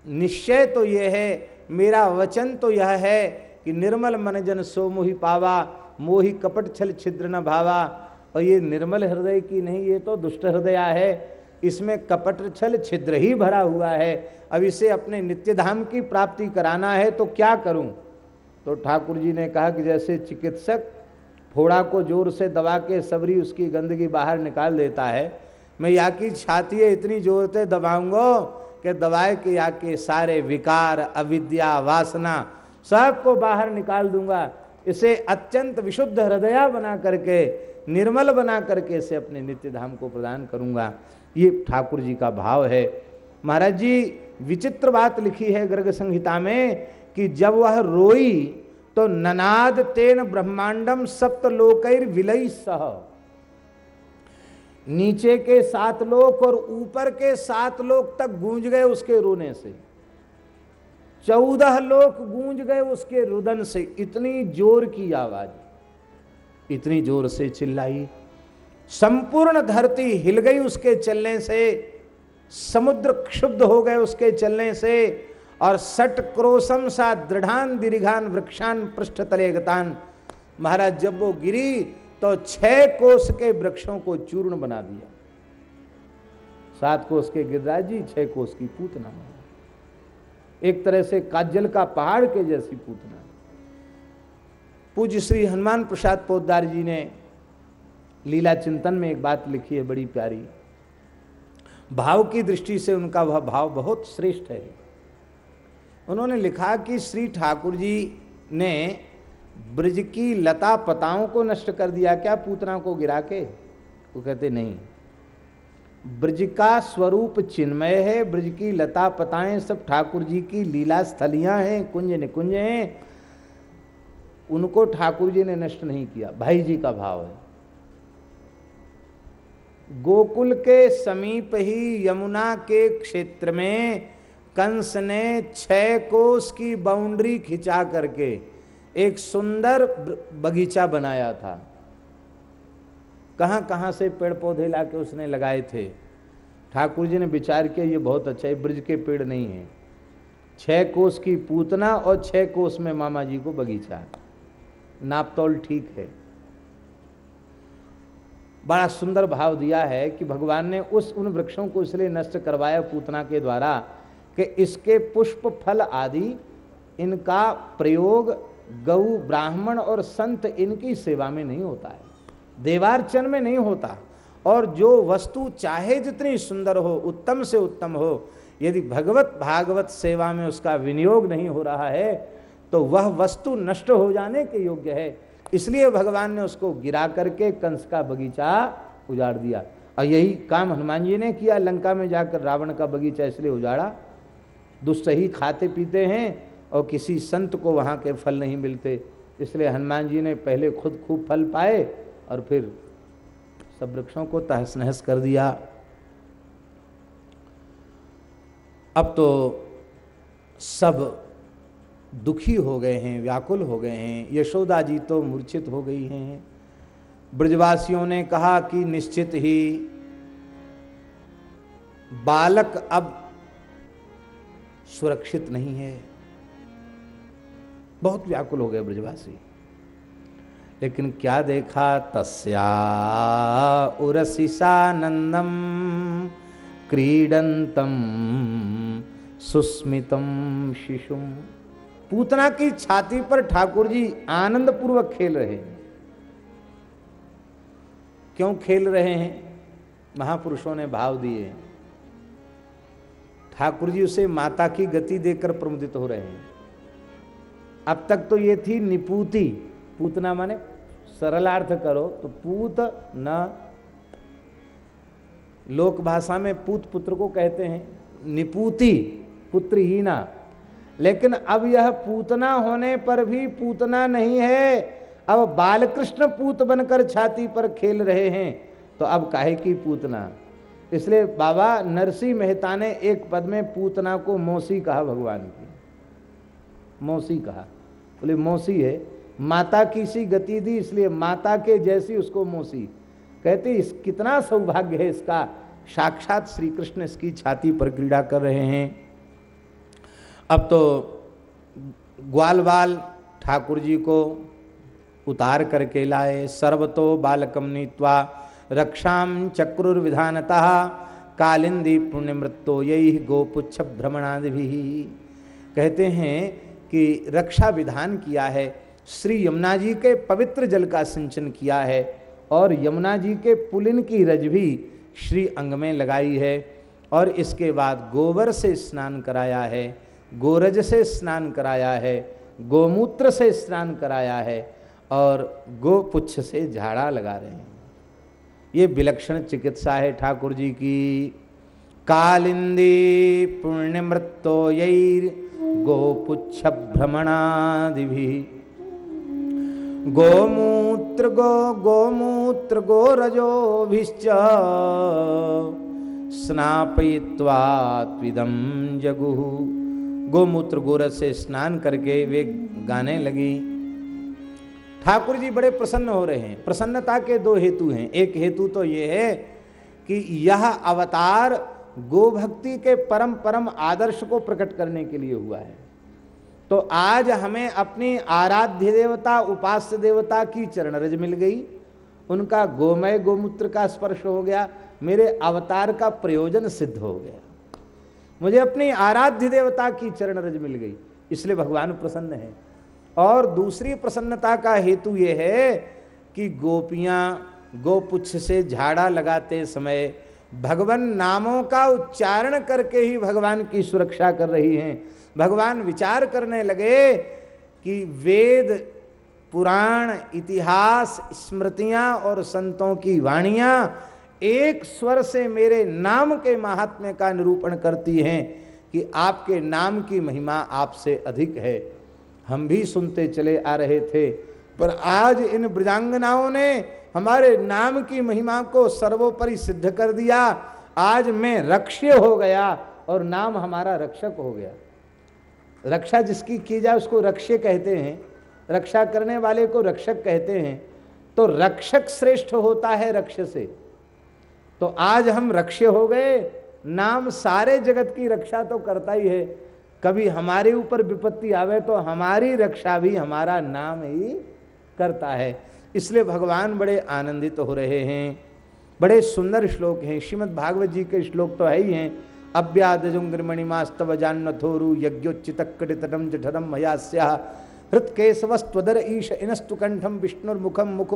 निश्चय तो यह है, मेरा वचन तो यह है कि निर्मल मन जन सो पावा मोहि कपट छल छिद्र न भावा। और ये निर्मल हृदय की नहीं, ये तो दुष्ट हृदय है। इसमें कपट छल छिद्र ही भरा हुआ है। अब इसे अपने नित्य धाम की प्राप्ति कराना है तो क्या करूँ? तो ठाकुर जी ने कहा कि जैसे चिकित्सक फोड़ा को ज़ोर से दबा के सबरी उसकी गंदगी बाहर निकाल देता है, मैं या की छाती इतनी ज़ोर से दबाऊँगा कि दबाए के या के सारे विकार, अविद्या, वासना, सबको बाहर निकाल दूँगा। इसे अत्यंत विशुद्ध हृदया बना करके, निर्मल बना करके इसे अपने नित्य धाम को प्रदान करूँगा। ये ठाकुर जी का भाव है। महाराज जी, विचित्र बात लिखी है गर्ग संहिता में कि जब वह रोई तो ननाद तेन ब्रह्मांडम सप्तलोकर विलय सह। नीचे के सात लोक और ऊपर के सात लोक तक गूंज गए उसके रोने से। चौदह लोक गूंज गए उसके रुदन से, इतनी ज़ोर की आवाज़। इतनी ज़ोर से चिल्लाई। संपूर्ण धरती हिल गई उसके चलने से, समुद्र क्षुब्ध हो गए उसके चलने से, और सट क्रोशम सा दृढ़ान दीर्घान वृक्षान पृष्ठ तलेगतान। महाराज, जब वो गिरी तो छह कोष के वृक्षों को चूर्ण बना दिया। सात कोष के गिरिराज जी, छह कोष की पूतना एक तरह से काजल का पहाड़ के जैसी पूतना। पूज्य श्री हनुमान प्रसाद पोदार जी ने लीला चिंतन में एक बात लिखी है बड़ी प्यारी। भाव की दृष्टि से उनका वह भाव बहुत श्रेष्ठ है। उन्होंने लिखा कि श्री ठाकुर जी ने ब्रज की लता पताओं को नष्ट कर दिया, क्या पूतना को गिरा के? वो कहते, नहीं। ब्रज का स्वरूप चिन्मय है, ब्रज की लता पताएँ सब ठाकुर जी की लीला स्थलियाँ हैं, कुंज निकुंज हैं। उनको ठाकुर जी ने नष्ट नहीं किया, भाई जी का भाव है। गोकुल के समीप ही यमुना के क्षेत्र में कंस ने छह कोस की बाउंड्री खिंचा करके एक सुंदर बगीचा बनाया था। कहाँ कहाँ से पेड़ पौधे लाके उसने लगाए थे? ठाकुर जी ने विचार किया, ये बहुत अच्छा है ब्रिज के पेड़ नहीं है। छह कोस की पूतना और छह कोस में मामा जी को बगीचा। नापतौल ठीक है। बड़ा सुंदर भाव दिया है कि भगवान ने उस, उन वृक्षों को इसलिए नष्ट करवाया पूतना के द्वारा कि इसके पुष्प फल आदि, इनका प्रयोग गऊ, ब्राह्मण और संत इनकी सेवा में नहीं होता है। देवार्चन में नहीं होता। और जो वस्तु चाहे जितनी सुंदर हो, उत्तम से उत्तम हो, यदि भगवत भागवत सेवा में उसका विनियोग नहीं हो रहा है तो वह वस्तु नष्ट हो जाने के योग्य है। इसलिए भगवान ने उसको गिरा करके कंस का बगीचा उजाड़ दिया। और यही काम हनुमान जी ने किया। लंका में जाकर रावण का बगीचा इसलिए उजाड़ा। दुष्ट ही खाते पीते हैं और किसी संत को वहाँ के फल नहीं मिलते। इसलिए हनुमान जी ने पहले खुद खूब फल पाए। और फिर सब वृक्षों को तहस नहस कर दिया। अब तो सब दुखी हो गए हैं, व्याकुल हो गए हैं। यशोदा जी तो मूर्छित हो गई हैं। ब्रजवासियों ने कहा कि निश्चित ही बालक अब सुरक्षित नहीं है। बहुत व्याकुल हो गए ब्रजवासी। लेकिन क्या देखा? तस्या उरसिसानंदम क्रीडंतम सुस्मितम शिशुम पूतना की छाती पर ठाकुर जी आनंद पूर्वक खेल रहे हैं। क्यों खेल रहे हैं? महापुरुषों ने भाव दिए। ठाकुर जी उसे माता की गति देकर प्रमुदित हो रहे हैं। अब तक तो ये थी निपूति। पूतना माने सरलार्थ करो तो पूत न लोक भाषा में पूत पुत्र को कहते हैं निपूति पुत्रहीना लेकिन अब यह पूतना होने पर भी पूतना नहीं है अब बालकृष्ण पूत बनकर छाती पर खेल रहे हैं तो अब काहे की पूतना इसलिए बाबा नरसिंह मेहता ने एक पद में पूतना को मौसी कहा भगवान की मौसी कहा बोले मौसी है माता की सी गति दी, इसलिए माता के जैसी उसको मोसी कहते, इस कितना सौभाग्य है इसका? साक्षात श्री कृष्ण इसकी छाती पर क्रीड़ा कर रहे हैं। अब तो ग्वाल बाल ठाकुर जी को उतार करके लाए, सर्वतो बालकम नीत्वा रक्षाम चक्रुर्विधानतः, कालिंदी पुण्य मृत्यो यही गोपुच्छ भ्रमणादि भी कहते हैं कि रक्षा विधान किया है श्री यमुना जी के पवित्र जल का सिंचन किया है और यमुना जी के पुलिन की रज भी श्री अंग में लगाई है और इसके बाद गोबर से स्नान कराया है, गोरज से स्नान कराया है, गोमूत्र से स्नान कराया है और गोपुच्छ से झाड़ा लगा रहे हैं। ये विलक्षण चिकित्सा है ठाकुर जी की। कालिंदी पुण्य मृत्योर गोपुच्छ भ्रमणादि गोमूत्र गो गोमूत्र गोरजोभिश्च स्नापयित्वा त्विदम जगुः। गोमूत्र गोरस से स्नान करके वे गाने लगी। ठाकुर जी बड़े प्रसन्न हो रहे हैं। प्रसन्नता के दो हेतु हैं। एक हेतु तो ये है कि यह अवतार गोभक्ति के परम परम आदर्श को प्रकट करने के लिए हुआ है। तो आज हमें अपनी आराध्य देवता, उपास्य देवता की चरण रज मिल गई। उनका गोमय गोमूत्र का स्पर्श हो गया। मेरे अवतार का प्रयोजन सिद्ध हो गया। मुझे अपनी आराध्य देवता की चरण रज मिल गई। इसलिए भगवान प्रसन्न है। और दूसरी प्रसन्नता का हेतु यह है कि गोपियाँ, गोपुच्छ से झाड़ा लगाते समय भगवान नामों का उच्चारण करके ही भगवान की सुरक्षा कर रही हैं। भगवान विचार करने लगे कि वेद, पुराण, इतिहास, स्मृतियाँ और संतों की वाणियाँ एक स्वर से मेरे नाम के महात्म्य का निरूपण करती हैं कि आपके नाम की महिमा आपसे अधिक है। हम भी सुनते चले आ रहे थे, पर आज इन ब्रजांगनाओं ने हमारे नाम की महिमा को सर्वोपरि सिद्ध कर दिया। आज मैं रक्ष्य हो गया और नाम हमारा रक्षक हो गया। रक्षा जिसकी की जाए उसको रक्ष्य कहते हैं, रक्षा करने वाले को रक्षक कहते हैं। तो रक्षक श्रेष्ठ होता है रक्ष से। तो आज हम रक्ष्य हो गए, नाम सारे जगत की रक्षा तो करता ही है। कभी हमारे ऊपर विपत्ति आवे तो हमारी रक्षा भी हमारा नाम ही करता है। इसलिए भगवान बड़े आनंदित तो हो रहे हैं। बड़े सुंदर श्लोक हैं। श्रीमद भागवत जी के श्लोक तो है ही हैं। अव्यादजुंग्रमणिमास्तव जान्नथोरु यज्ञोच्चितकटितटम जठरम मयास्या। हृत्केशवस्त्वदर ईश इनस्तु कंठम विष्णुर्मुखम मुख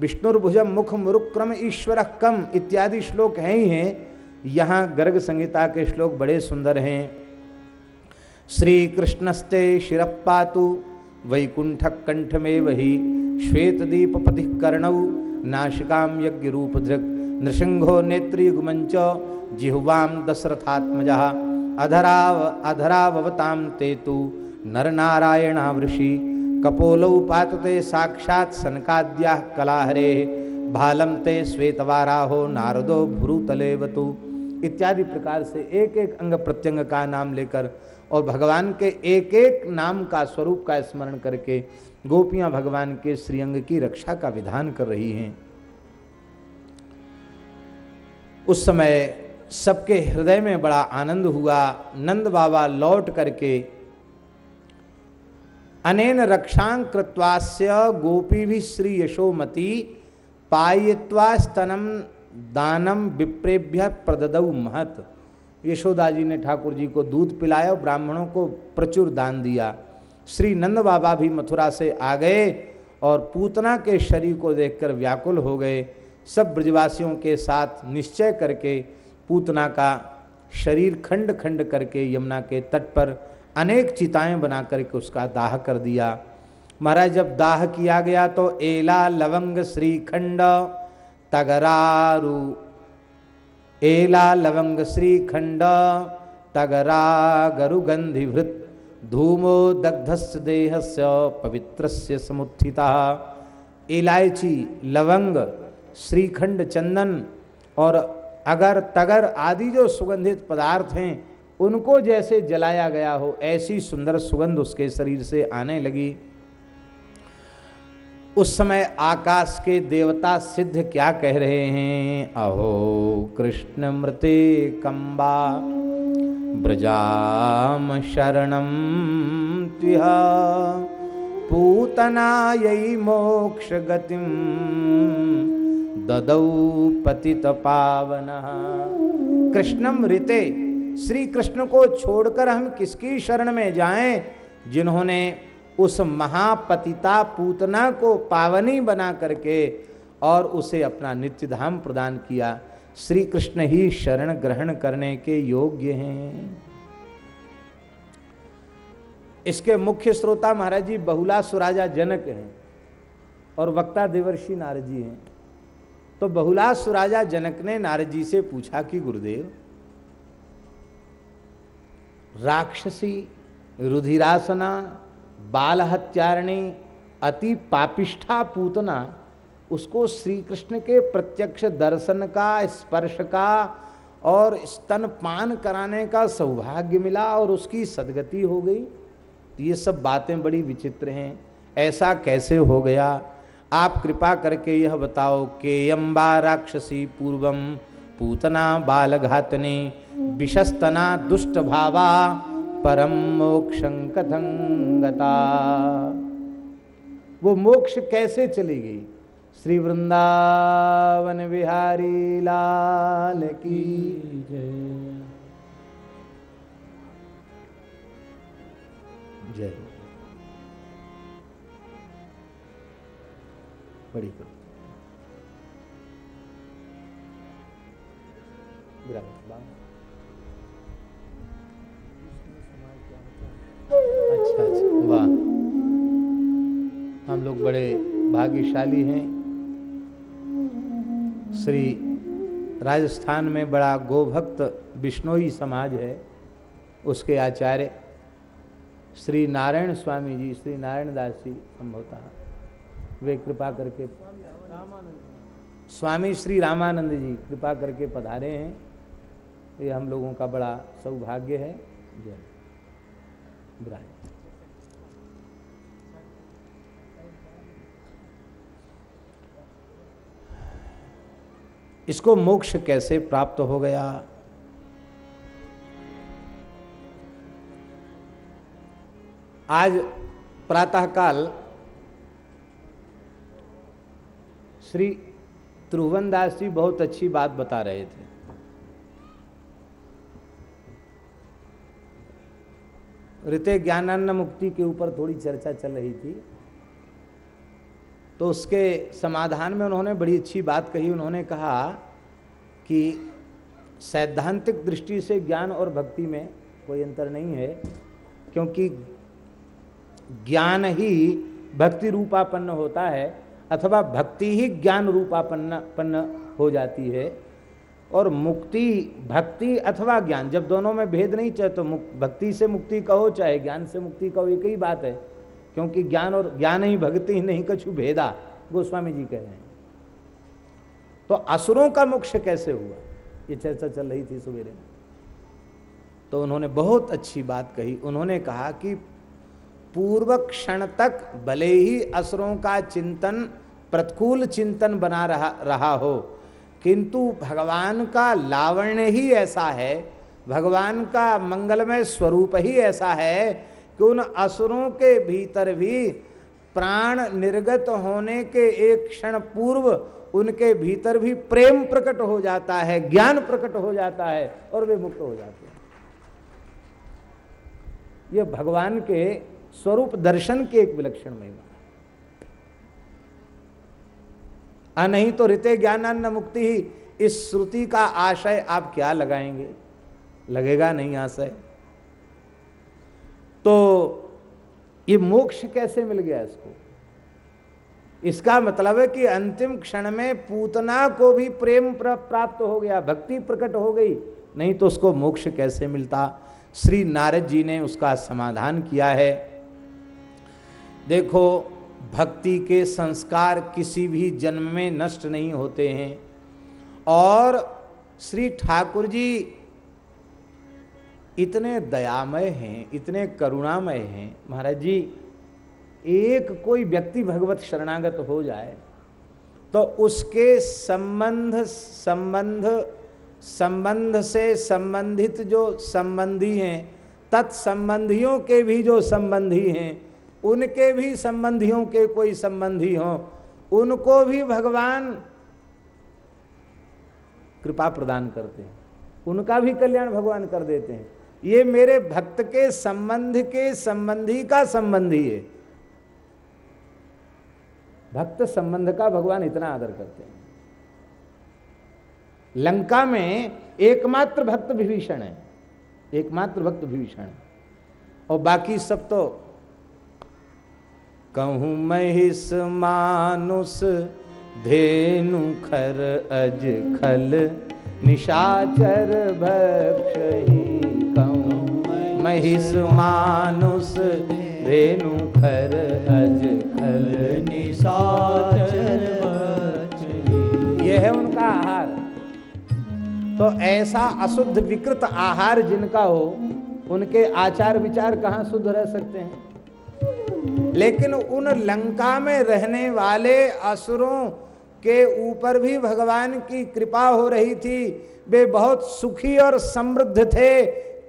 विष्णुर्भुजम मुख मुरुक्रम ईश्वर कम इत्यादि श्लोक हैं ही हैं। यहाँ गर्ग संहिता के श्लोक बड़े सुंदर हैं। श्री कृष्णस्ते शिरपातु वैकुंठक कंठ में वही श्वेत दीप पति कर्णौ नाशिकाम यज्ञ रूप धृक नृसिंहो नेत्रियुगमंच जिह्वाम दशरथात्मज। अधराव अधरावताम तेतु नर नारायणा वृषि कपोलौ पातते साक्षात सनकाद्या कलाहरे। भालम ते श्वेतवाराहो नारदो भ्रूतलेवतु। इत्यादि प्रकार से एक एक अंग प्रत्यंग का नाम लेकर और भगवान के एक एक नाम का स्वरूप का स्मरण करके गोपियाँ भगवान के श्रीअंग की रक्षा का विधान कर रही हैं। उस समय सबके हृदय में बड़ा आनंद हुआ। नंद बाबा लौट करके अनेन रक्षां कृत्वास्य गोपी भी श्री यशोमती पायित्वा स्तनम दानम विप्रेभ्य प्रददऊ महत। यशोदा जी ने ठाकुर जी को दूध पिलाया और ब्राह्मणों को प्रचुर दान दिया। श्री नंद बाबा भी मथुरा से आ गए और पूतना के शरीर को देखकर व्याकुल हो गए। सब ब्रजवासियों के साथ निश्चय करके पूतना का शरीर खंड खंड करके यमुना के तट पर अनेक चिताएँ बना करके उसका दाह कर दिया। महाराज, जब दाह किया गया तो एला लवंग श्रीखंड तगरारु। एला लवंग श्रीखंड तगरा गरुगंधिभृत धूमो दग्धस्य देहस्य पवित्रस्य समुत्थिता। इलायची लवंग श्रीखंड चंदन और अगर तगर आदि जो सुगंधित पदार्थ हैं, उनको जैसे जलाया गया हो, ऐसी सुंदर सुगंध उसके शरीर से आने लगी। उस समय आकाश के देवता सिद्ध क्या कह रहे हैं? अहो, कृष्ण मृते कंबा ब्रजाम शरणम तिहा पूतना यही मोक्ष गतिम ददौ पतित पावन कृष्णम ऋते श्री कृष्ण को छोड़कर हम किसकी शरण में जाएँ, जिन्होंने उस महापतिता पूतना को पावनी बना करके और उसे अपना नित्य धाम प्रदान किया। श्री कृष्ण ही शरण ग्रहण करने के योग्य हैं। इसके मुख्य श्रोता महाराज जी बहुला सुराजा जनक हैं और वक्ता देवर्षि नारजी हैं। तो बहुला सुराजा जनक ने नारद जी से पूछा कि गुरुदेव, राक्षसी, रुधिरासना बाल हत्यारणी अति पापिष्ठा पूतना, उसको श्री कृष्ण के प्रत्यक्ष दर्शन का, स्पर्श का और स्तन पान कराने का सौभाग्य मिला और उसकी सदगति हो गई। तो ये सब बातें बड़ी विचित्र हैं। ऐसा कैसे हो गया? आप कृपा करके यह बताओ के अम्बा राक्षसी पूर्वम, पूतना बाल घातनी विशस्तना दुष्ट भावा परम मोक्ष कथंगता वो मोक्ष कैसे चली गई? श्री वृंदावन बिहारी लाल की जय। बड़ी अच्छा अच्छा वाह। हम लोग बड़े भाग्यशाली हैं। श्री राजस्थान में बड़ा गोभक्त बिश्नोई समाज है, उसके आचार्य श्री नारायण स्वामी जी, श्री नारायण दास जी, संभवतः। वे कृपा करके स्वामी श्री रामानंद जी कृपा करके पधारे हैं। ये हम लोगों का बड़ा सौभाग्य है। जय। इसको मोक्ष कैसे प्राप्त हो गया? आज प्रातःकाल श्री त्रिभुवन दास जी बहुत अच्छी बात बता रहे थे। ऋते ज्ञानान्न मुक्ति के ऊपर थोड़ी चर्चा चल रही थी। तो उसके समाधान में उन्होंने बड़ी अच्छी बात कही। उन्होंने कहा कि सैद्धांतिक दृष्टि से ज्ञान और भक्ति में कोई अंतर नहीं है, क्योंकि ज्ञान ही भक्ति रूपापन्न होता है। अथवा भक्ति ही ज्ञान रूपापन्न पन्न हो जाती है और मुक्ति, भक्ति अथवा ज्ञान, जब दोनों में भेद नहीं, चाहे तो भक्ति से मुक्ति कहो, चाहे ज्ञान से मुक्ति कहो एक ही बात है। क्योंकि ज्ञान और ज्ञान ही भक्ति ही नहीं, कछु भेदा, गोस्वामी जी कह रहे हैं। तो असुरों का मोक्ष कैसे हुआ? ये चर्चा चल रही थी सवेरे में। तो उन्होंने बहुत अच्छी बात कही। उन्होंने कहा कि पूर्व क्षण तक भले ही असुरों का चिंतन, प्रतिकूल चिंतन बना रहा रहा हो, किंतु भगवान का लावण्य ही ऐसा है, भगवान का मंगलमय स्वरूप ही ऐसा है कि उन असुरों के भीतर भी प्राण निर्गत होने के एक क्षण पूर्व उनके भीतर भी प्रेम प्रकट हो जाता है, ज्ञान प्रकट हो जाता है और वे मुक्त हो जाते हैं। ये भगवान के स्वरूप दर्शन के एक विलक्षण महिमा आ, नहीं तो ऋते ज्ञानान्न मुक्ति ही, इस श्रुति का आशय आप क्या लगाएँगे? लगेगा नहीं आशय। तो ये मोक्ष कैसे मिल गया इसको? इसका मतलब है कि अंतिम क्षण में पूतना को भी प्रेम प्राप्त हो गया, भक्ति प्रकट हो गई। नहीं तो उसको मोक्ष कैसे मिलता? श्री नारद जी ने उसका समाधान किया है। देखो, भक्ति के संस्कार किसी भी जन्म में नष्ट नहीं होते हैं। और श्री ठाकुर जी इतने दयामय हैं, इतने करुणामय हैं। महाराज जी, एक कोई व्यक्ति भगवत शरणागत हो जाए तो उसके संबंध संबंध संबंध से संबंधित जो संबंधी हैं, तत्संबंधियों के भी जो संबंधी हैं उनके भी संबंधियों के कोई संबंधी हों, उनको भी भगवान कृपा प्रदान करते हैं। उनका भी कल्याण भगवान कर देते हैं। ये मेरे भक्त के संबंध के संबंधी का संबंधी है। भक्त संबंध का भगवान इतना आदर करते हैं। लंका में एकमात्र भक्त विभीषण है। एकमात्र भक्त विभीषण और बाकी सब तो कहूँ महिष मानुष धेनु खर अज खल निशाचर भक्ष कहूँ। महिष मानुष धेनु खर अज खल निशाचर यह है उनका आहार। तो ऐसा अशुद्ध विकृत आहार जिनका हो, उनके आचार विचार कहाँ शुद्ध रह सकते हैं? लेकिन उन लंका में रहने वाले असुरों के ऊपर भी भगवान की कृपा हो रही थी। वे बहुत सुखी और समृद्ध थे।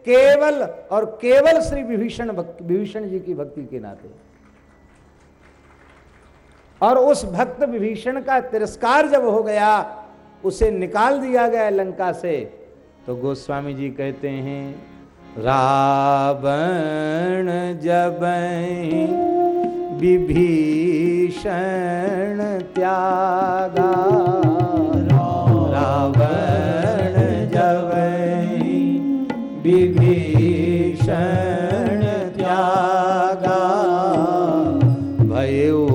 केवल और केवल श्री विभीषण विभीषण जी की भक्ति के नाते। और उस भक्त विभीषण का तिरस्कार जब हो गया, उसे निकाल दिया गया लंका से तो गोस्वामी जी कहते हैं रावण जब विभीषण त्यागा। रावण जब विभीषण त्यागा। भयो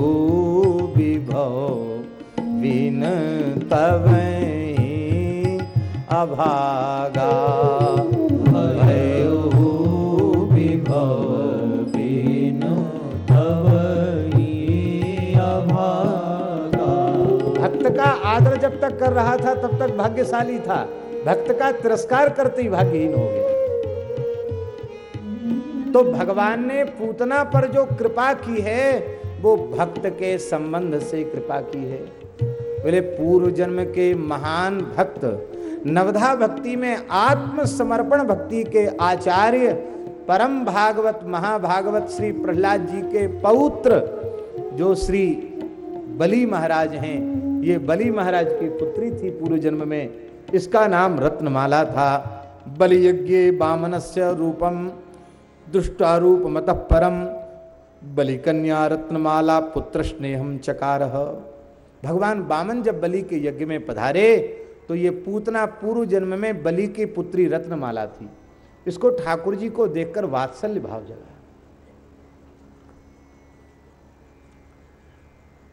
विभव विन तब अभागा। आदर जब तक कर रहा था, तब तक भाग्यशाली था। भक्त का तिरस्कार करते ही भाग्यहीन हो गया। तो भगवान ने पूतना पर जो कृपा की है, वो भक्त के संबंध से कृपा की है। बोले, पूर्व जन्म के महान भक्त, नवधा भक्ति में आत्मसमर्पण भक्ति के आचार्य, परम भागवत, महाभागवत श्री प्रहलाद जी के पौत्र, जो श्री बली महाराज हैं ये बलि महाराज की पुत्री थी पूर्व जन्म में। इसका नाम रत्नमाला था। बलि यज्ञ बामनस्य रूपम दुष्टारूप मत परम बलिकन्या रत्नमाला पुत्र स्नेहम चकार। भगवान बामन जब बलि के यज्ञ में पधारे तो ये पूतना पूर्व जन्म में बलि की पुत्री रत्नमाला थी। इसको ठाकुर जी को देखकर वात्सल्य भाव जगा।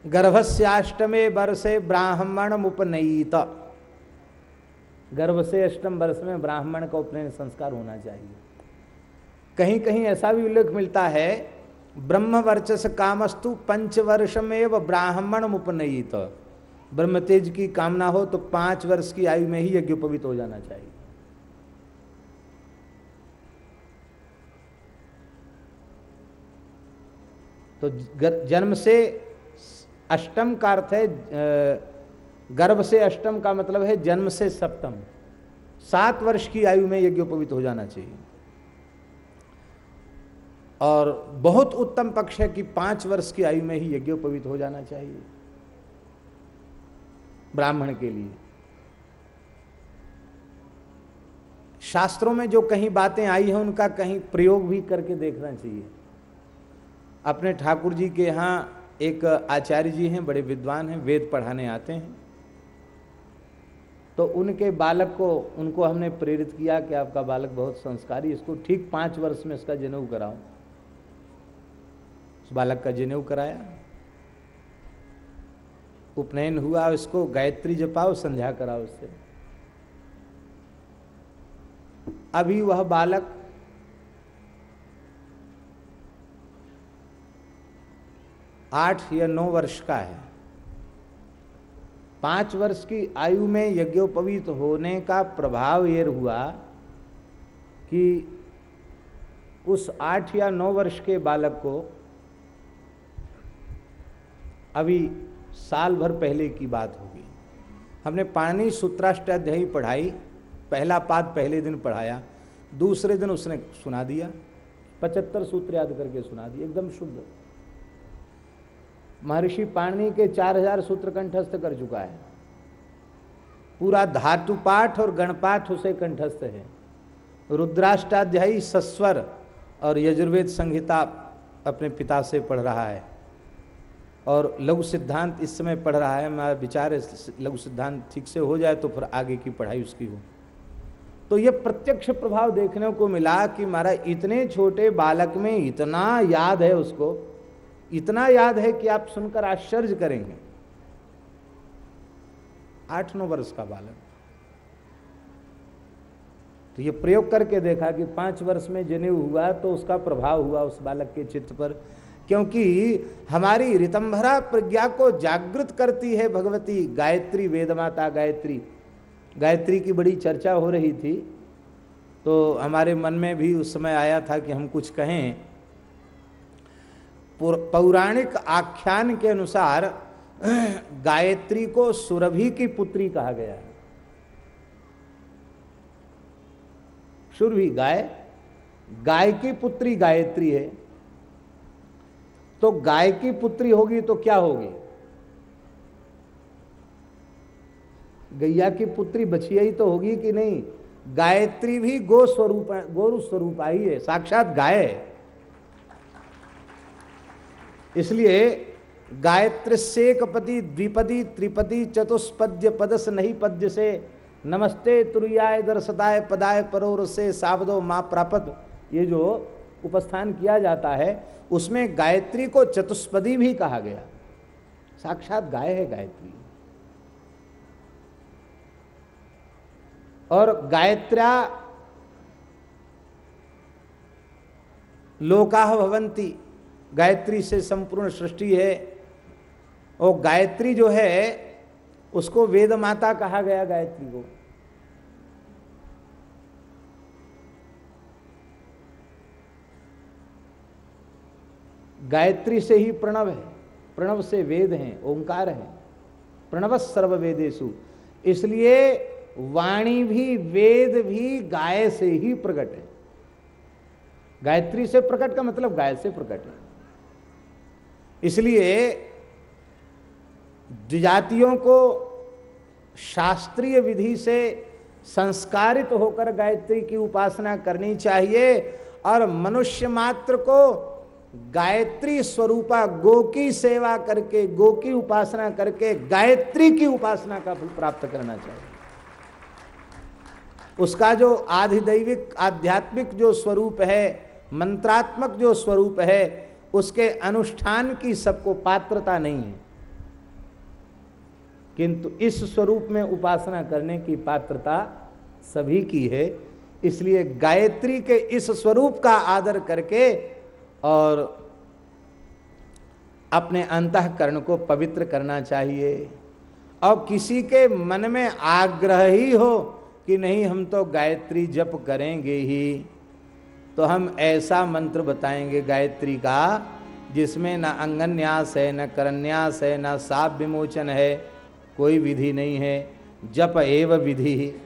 गर्भस्याष्टमे वर्षे ब्राह्मण उपनयित गर्भ से अष्टम वर्ष में ब्राह्मण का उपनयन संस्कार होना चाहिए। कहीं कहीं ऐसा भी उल्लेख मिलता है ब्रह्म वर्चस कामस्तु पंचवर्षमेव ब्राह्मण उपनयित ब्रह्म तेज की कामना हो तो पाँच वर्ष की आयु में ही यज्ञोपवित हो जाना चाहिए। तो जन्म से अष्टम का अर्थ है गर्भ से अष्टम का मतलब है जन्म से सप्तम। सात वर्ष की आयु में यज्ञोपवित हो जाना चाहिए। और बहुत उत्तम पक्ष है कि पाँच वर्ष की आयु में ही यज्ञोपवित हो जाना चाहिए। ब्राह्मण के लिए। शास्त्रों में जो कहीं बातें आई हैं, उनका कहीं प्रयोग भी करके देखना चाहिए। अपने ठाकुर जी के यहाँ एक आचार्य जी हैं, बड़े विद्वान हैं, वेद पढ़ाने आते हैं। तो उनके बालक को, उनको हमने प्रेरित किया कि आपका बालक बहुत संस्कारी, इसको ठीक पाँच वर्ष में इसका जनेऊ कराओ उस बालक का जनेऊ कराया। उपनयन हुआ उसको, गायत्री जपाओ, संध्या कराओ उससे। अभी वह बालक आठ या नौ वर्ष का है। पाँच वर्ष की आयु में यज्ञोपवीत होने का प्रभाव ये हुआ कि उस आठ या नौ वर्ष के बालक को अभी साल भर पहले की बात होगी हमने पाणी सूत्राष्टाध्यायी पढ़ाई, पहला पाद पहले दिन पढ़ाया, दूसरे दिन उसने सुना दिया, पचहत्तर सूत्र याद करके सुना दिया, एकदम शुद्ध। महर्षि पाणनी के चार हज़ार सूत्र कंठस्थ कर चुका है। पूरा धातु पाठ और गणपाठ उसे कंठस्थ है। रुद्राष्टाध्यायी सस्वर और यजुर्वेद संहिता अपने पिता से पढ़ रहा है और लघु सिद्धांत इस समय पढ़ रहा है। मैं विचार है, लघु सिद्धांत ठीक से हो जाए तो फिर आगे की पढ़ाई उसकी हो। तो ये प्रत्यक्ष प्रभाव देखने को मिला कि मारा इतने छोटे बालक में इतना याद है उसको इतना याद है कि आप सुनकर आश्चर्य करेंगे। आठ नौ वर्ष का बालक। तो ये प्रयोग करके देखा कि पाँच वर्ष में जनेऊ हुआ तो उसका प्रभाव हुआ उस बालक के चित्त पर, क्योंकि हमारी रितंभरा प्रज्ञा को जागृत करती है भगवती गायत्री वेदमाता गायत्री। गायत्री की बड़ी चर्चा हो रही थी तो हमारे मन में भी उस समय आया था कि हम कुछ कहें। पौराणिक आख्यान के अनुसार, गायत्री को सुरभि की पुत्री कहा गया है। सुरभि गाय गाय की पुत्री गायत्री है। तो गाय की पुत्री होगी तो क्या होगी? गैया की पुत्री बछिया ही तो होगी कि नहीं? गायत्री भी गो स्वरूप, गोरु स्वरूप आई है, साक्षात गाय है। इसलिए गायत्री सेकपति द्विपदी, त्रिपदी, चतुष्पद्य, पदस नहीं पद्य से नमस्ते तुरियाय दर्शदाय पदाय परोर से सावधो माँ प्रापद। ये जो उपस्थान किया जाता है, उसमें गायत्री को चतुष्पदी भी कहा गया। साक्षात गाय है गायत्री। और गायत्र्या लोका भवंती गायत्री से संपूर्ण सृष्टि है और गायत्री जो है, उसको वेद माता कहा गया गायत्री को। गायत्री से ही प्रणव है, प्रणव से वेद हैं, ओंकार है। प्रणव सर्व वेदेशु इसलिए वाणी भी, वेद भी गाय से ही प्रकट है। गायत्री से प्रकट का मतलब गाय से प्रकट है। इसलिए जातियों को शास्त्रीय विधि से संस्कारित होकर गायत्री की उपासना करनी चाहिए और मनुष्य मात्र को गायत्री स्वरूपा गो की सेवा करके गो की उपासना करके गायत्री की उपासना का फल प्राप्त करना चाहिए। उसका जो आधिदैविक, आध्यात्मिक जो स्वरूप है, मंत्रात्मक जो स्वरूप है उसके अनुष्ठान की सबको पात्रता नहीं है। किंतु इस स्वरूप में उपासना करने की पात्रता सभी की है। इसलिए गायत्री के इस स्वरूप का आदर करके और अपने अंतकरण को पवित्र करना चाहिए। और किसी के मन में आग्रह ही हो कि नहीं, हम तो गायत्री जप करेंगे ही। तो हम ऐसा मंत्र बताएँगे गायत्री का, जिसमें न अंगन्यास है, न करन्यास है, न साप विमोचन है, कोई विधि नहीं है, जप एव विधि।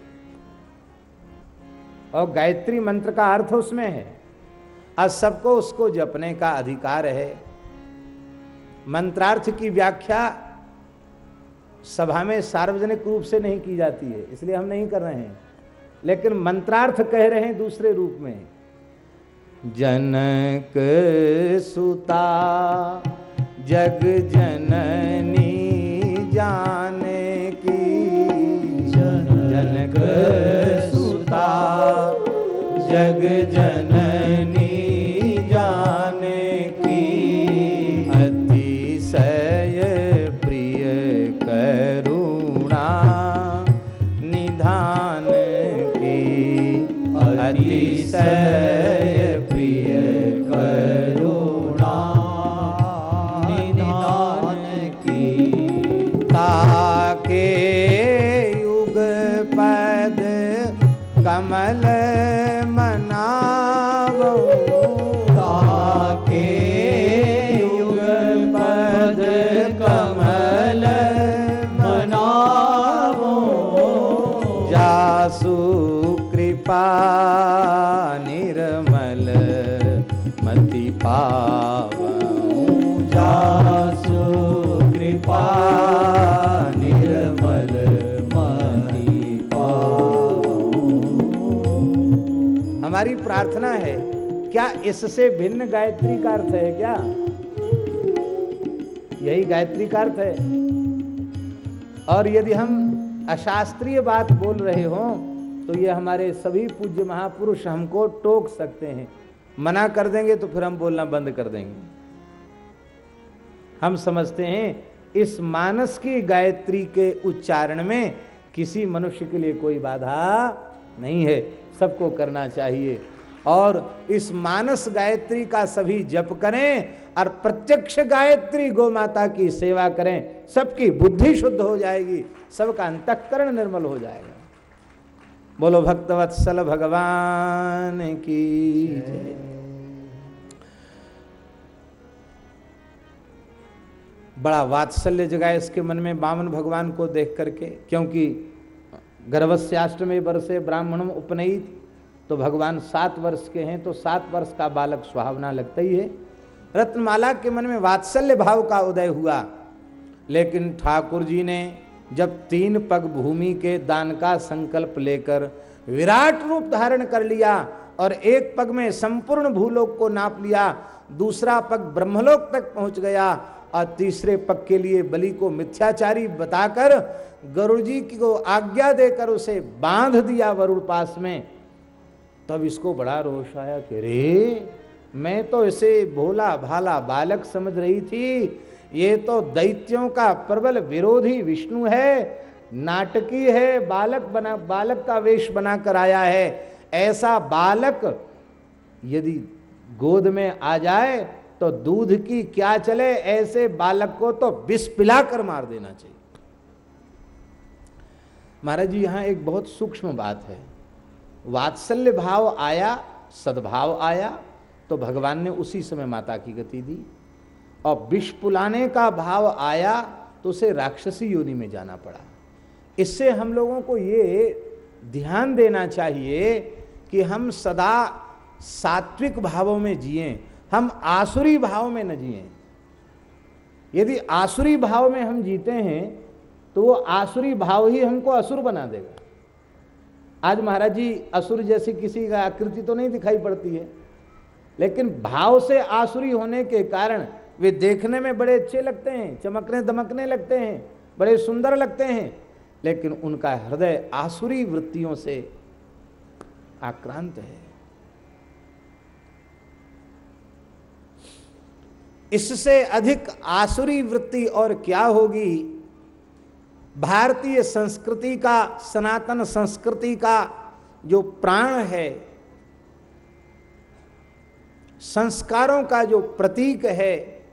और गायत्री मंत्र का अर्थ उसमें है। और सबको उसको जपने का अधिकार है। मंत्रार्थ की व्याख्या सभा में सार्वजनिक रूप से नहीं की जाती है, इसलिए हम नहीं कर रहे हैं। लेकिन मंत्रार्थ कह रहे हैं दूसरे रूप में। जनक सुता जग जननी जाने की जनक सुता जग जननी प्रार्थना है। क्या इससे भिन्न गायत्री का अर्थ है क्या? यही गायत्री का अर्थ है। और यदि हम अशास्त्रीय बात बोल रहे हो तो ये हमारे सभी पूज्य महापुरुष हमको टोक सकते हैं। मना कर देंगे तो फिर हम बोलना बंद कर देंगे। हम समझते हैं, इस मानस की गायत्री के उच्चारण में किसी मनुष्य के लिए कोई बाधा नहीं है। सबको करना चाहिए। और इस मानस गायत्री का सभी जप करें और प्रत्यक्ष गायत्री गो माता की सेवा करें, सबकी बुद्धि शुद्ध हो जाएगी, सबका अंतकरण निर्मल हो जाएगा। बोलो, भक्तवत्सल भगवान की बड़ा वात्सल्य जगाए इसके मन में बामन भगवान को देख करके, क्योंकि गर्भस्याष्टमी वर्षे ब्राह्मणम उपनयित। तो भगवान सात वर्ष के हैं तो सात वर्ष का बालक सुहावना लगता ही है। रत्नमाला के मन में वात्सल्य भाव का उदय हुआ। लेकिन ठाकुर जी ने जब तीन पग भूमि के दान का संकल्प लेकर विराट रूप धारण कर लिया और एक पग में संपूर्ण भूलोक को नाप लिया, दूसरा पग ब्रह्मलोक तक पहुँच गया और तीसरे पग के लिए बलि को मिथ्याचारी बताकर गरुड़ जी को आज्ञा देकर उसे बाँध दिया वरुण पास में। तब इसको बड़ा रोष आया कि रे, मैं तो इसे भोला भाला बालक समझ रही थी। ये तो दैत्यों का प्रबल विरोधी विष्णु है। नाटकी है, बालक बना, बालक का वेश बनाकर आया है। ऐसा बालक यदि गोद में आ जाए तो दूध की क्या चले? ऐसे बालक को तो विष पिलाकर मार देना चाहिए। महाराज जी, यहाँ एक बहुत सूक्ष्म बात है। वात्सल्य भाव आया, सद्भाव आया तो भगवान ने उसी समय माता की गति दी। और विष पुलाने का भाव आया तो उसे राक्षसी योनि में जाना पड़ा। इससे हम लोगों को ये ध्यान देना चाहिए कि हम सदा सात्विक भावों में जिए, हम आसुरी भाव में न जिए। यदि आसुरी भाव में हम जीते हैं तो वो आसुरी भाव ही हमको असुर बना देगा। आज महाराज जी, असुर जैसी किसी का आकृति तो नहीं दिखाई पड़ती है। लेकिन भाव से आसुरी होने के कारण वे देखने में बड़े अच्छे लगते हैं, चमकने दमकने लगते हैं, बड़े सुंदर लगते हैं। लेकिन उनका हृदय आसुरी वृत्तियों से आक्रांत है। इससे अधिक आसुरी वृत्ति और क्या होगी? भारतीय संस्कृति का, सनातन संस्कृति का जो प्राण है, संस्कारों का जो प्रतीक है,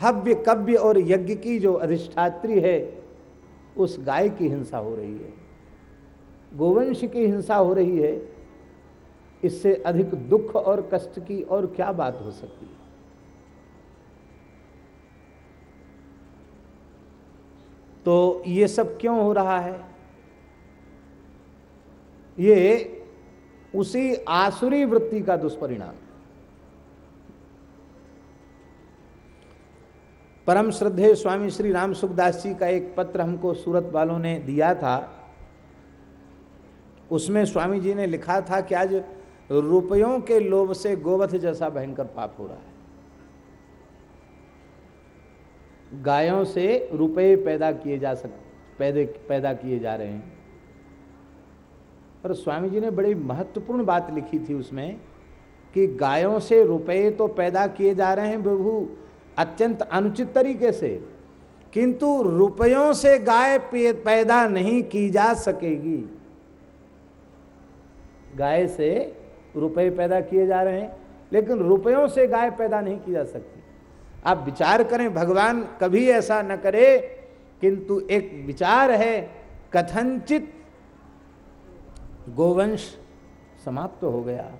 हव्य, कव्य और यज्ञ की जो अधिष्ठात्री है, उस गाय की हिंसा हो रही है। गोवंश की हिंसा हो रही है। इससे अधिक दुख और कष्ट की और क्या बात हो सकती है? तो ये सब क्यों हो रहा है? ये उसी आसुरी वृत्ति का दुष्परिणाम। परम श्रद्धेय स्वामी श्री राम सुखदास जी का एक पत्र हमको सूरत वालों ने दिया था। उसमें स्वामी जी ने लिखा था कि आज रुपयों के लोभ से गोवध जैसा भयंकर पाप हो रहा है। गायों से रुपए पैदा किए जा सक, पैदे, पैदा किए जा रहे हैं। पर स्वामी जी ने बड़ी महत्वपूर्ण बात लिखी थी उसमें कि गायों से रुपए तो पैदा किए जा रहे हैं प्रभु, अत्यंत अनुचित तरीके से। किंतु रुपयों से गाय पैदा नहीं की जा सकेगी। गाय से रुपए पैदा किए जा रहे हैं, लेकिन रुपयों से गाय पैदा नहीं की जा सकती। आप विचार करें, भगवान कभी ऐसा न करे, किंतु एक विचार है कथनचित गोवंश समाप्त तो हो गया।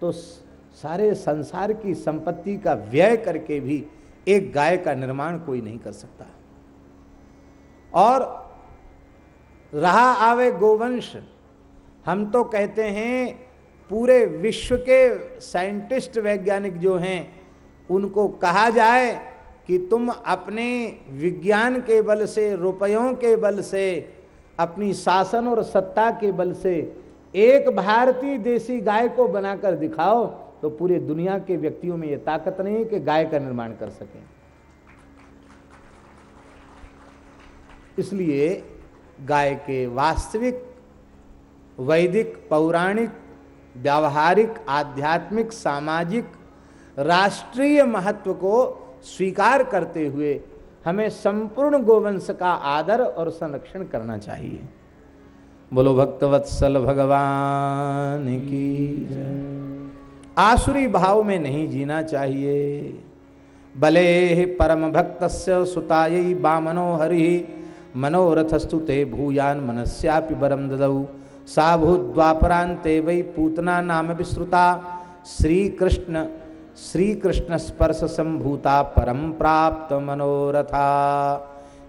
तो सारे संसार की संपत्ति का व्यय करके भी एक गाय का निर्माण कोई नहीं कर सकता। और रहा आवे गोवंश, हम तो कहते हैं, पूरे विश्व के साइंटिस्ट, वैज्ञानिक जो हैं उनको कहा जाए कि तुम अपने विज्ञान के बल से, रुपयों के बल से, अपनी शासन और सत्ता के बल से एक भारतीय देसी गाय को बनाकर दिखाओ तो पूरे दुनिया के व्यक्तियों में यह ताकत नहीं कि गाय का निर्माण कर सकें। इसलिए गाय के वास्तविक, वैदिक, पौराणिक, व्यावहारिक, आध्यात्मिक, सामाजिक राष्ट्रीय महत्व को स्वीकार करते हुए हमें संपूर्ण गोवंश का आदर और संरक्षण करना चाहिए। बोलो, भक्तवत्सल भगवान की आसुरी भाव में नहीं जीना चाहिए। बले परम भक्त सुताय बामनो हरि मनोरथस्तु ते भूयान मनस्यापि बरम ददऊ साभूद्वापरांते वै पूतना नाम विश्रुता श्री कृष्ण श्री कृष्ण स्पर्श संभूता परम प्राप्त मनोरथा।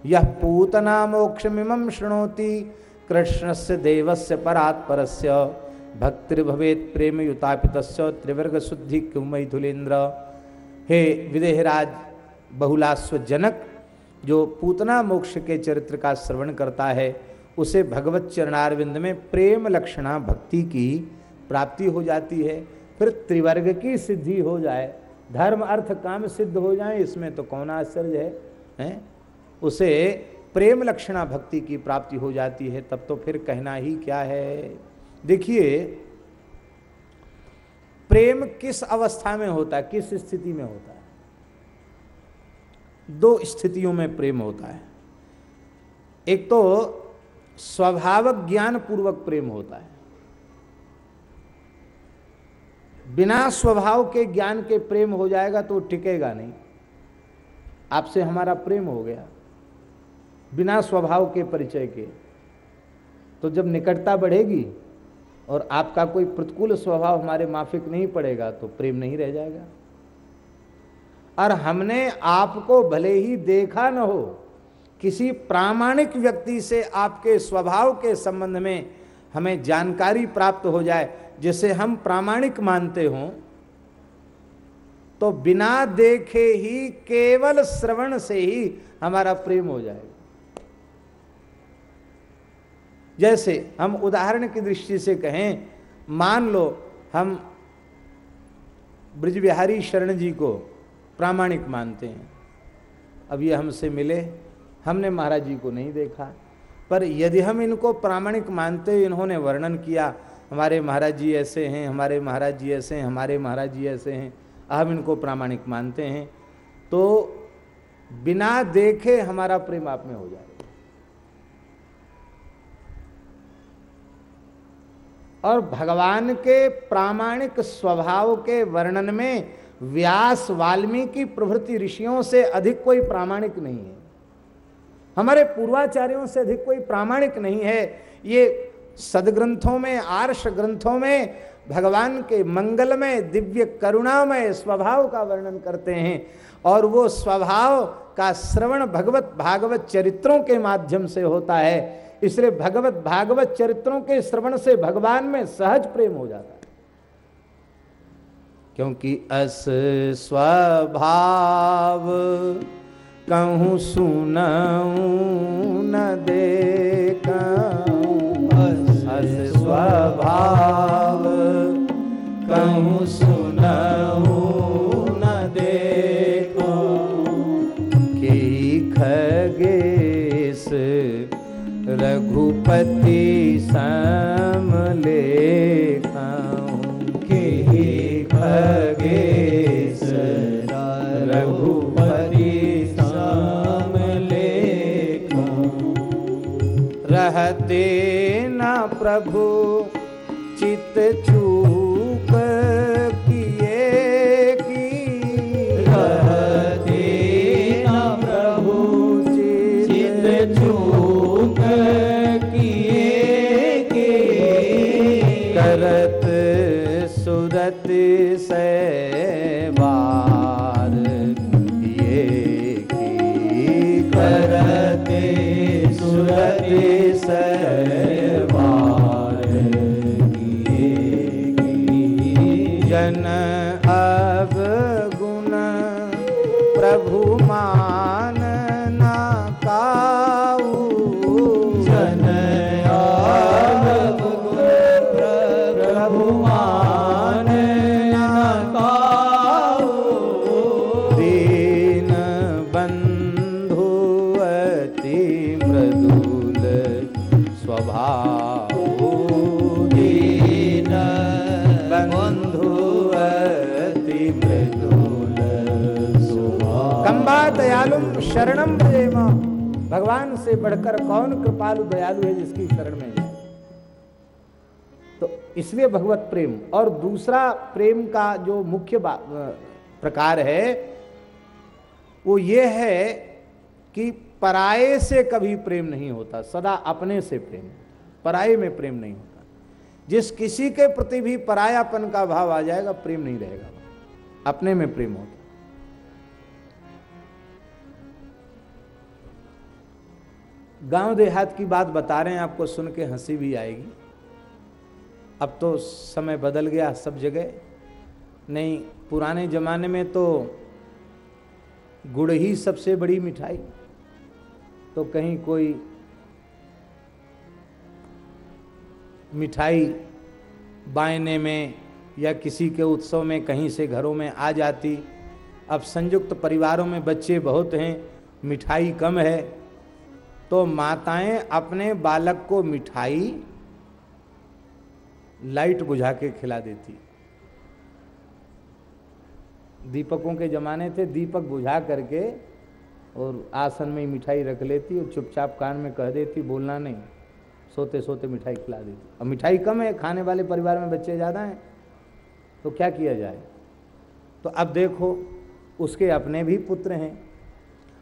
यह पूतना मोक्षमिमं शृणोति कृष्ण से देवस्य परात्परस्य, भक्तिर्भवेत प्रेम युतापित त्रिवर्ग शुद्धि क्यों मैथुलेन्द्र हे विदेहराज बहुलास्व जनक जो पूतना मोक्ष के चरित्र का श्रवण करता है, उसे भगवत चरणारविंद में प्रेम लक्षणा भक्ति की प्राप्ति हो जाती है। फिर त्रिवर्ग की सिद्धि हो जाए, धर्म, अर्थ, काम सिद्ध हो जाए, इसमें तो कौन आश्चर्य है, हैं? उसे प्रेम लक्षणा भक्ति की प्राप्ति हो जाती है, तब तो फिर कहना ही क्या है? देखिए, प्रेम किस अवस्था में होता है, किस स्थिति में होता है? दो स्थितियों में प्रेम होता है। एक तो स्वाभाविक ज्ञान पूर्वक प्रेम होता है। बिना स्वभाव के ज्ञान के प्रेम हो जाएगा तो टिकेगा नहीं। आपसे हमारा प्रेम हो गया। बिना स्वभाव के परिचय के। तो जब निकटता बढ़ेगी और आपका कोई प्रतिकूल स्वभाव हमारे माफिक नहीं पड़ेगा तो प्रेम नहीं रह जाएगा। और हमने आपको भले ही देखा न हो, किसी प्रामाणिक व्यक्ति से आपके स्वभाव के संबंध में हमें जानकारी प्राप्त हो जाए जिसे हम प्रामाणिक मानते हों तो बिना देखे ही केवल श्रवण से ही हमारा प्रेम हो जाएगा। जैसे हम उदाहरण की दृष्टि से कहें, मान लो हम ब्रजबिहारी शरण जी को प्रामाणिक मानते हैं। अब ये हमसे मिले, हमने महाराज जी को नहीं देखा, पर यदि हम इनको प्रामाणिक मानते, इन्होंने वर्णन किया हमारे महाराज जी ऐसे हैं, हमारे महाराज जी ऐसे हैं, हमारे महाराज जी ऐसे हैं हम इनको प्रामाणिक मानते हैं। तो बिना देखे हमारा प्रेम आप में हो जाएगा और भगवान के प्रामाणिक स्वभाव के वर्णन में व्यास वाल्मीकि प्रभृति ऋषियों से अधिक कोई प्रामाणिक नहीं है। हमारे पूर्वाचार्यों से अधिक कोई प्रामाणिक नहीं है। ये सदग्रंथों में, आर्ष ग्रंथों में, भगवान के मंगलमय, दिव्य करुणामय स्वभाव का वर्णन करते हैं। और वो स्वभाव का श्रवण भगवत भागवत चरित्रों के माध्यम से होता है। इसलिए भगवत भागवत चरित्रों के श्रवण से भगवान में सहज प्रेम हो जाता है। क्योंकि अस स्वभाव कहूँ सुनऊ न देखा। स्वभाव कहूँ सुनऊ न देखो खगेश रघुपति सम लेखाऊं के प्रभु शरणम प्रेम। भगवान से बढ़कर कौन कृपालु, दयालु है जिसकी शरण में जाए तो इसलिए भगवत प्रेम। और दूसरा प्रेम का जो मुख्य प्रकार है, वो ये है कि पराये से कभी प्रेम नहीं होता, सदा अपने से प्रेम। पराये में प्रेम नहीं होता। जिस किसी के प्रति भी परायापन का भाव आ जाएगा, प्रेम नहीं रहेगा। अपने में प्रेम होता गाँव देहात की बात बता रहे हैं, आपको सुन के हँसी भी आएगी। अब तो समय बदल गया सब जगह। नहीं, पुराने जमाने में तो गुड़ ही सबसे बड़ी मिठाई। तो कहीं कोई मिठाई बायने में या किसी के उत्सव में कहीं से घरों में आ जाती। अब संयुक्त परिवारों में बच्चे बहुत हैं, मिठाई कम है। तो माताएँ अपने बालक को मिठाई लाइट बुझा के खिला देती। दीपकों के ज़माने थे दीपक बुझा करके और आसन में ही मिठाई रख लेती और चुपचाप कान में कह देती बोलना नहीं सोते सोते मिठाई खिला देती। अब मिठाई कम है खाने वाले परिवार में बच्चे ज़्यादा हैं तो क्या किया जाए? तो अब देखो उसके अपने भी पुत्र हैं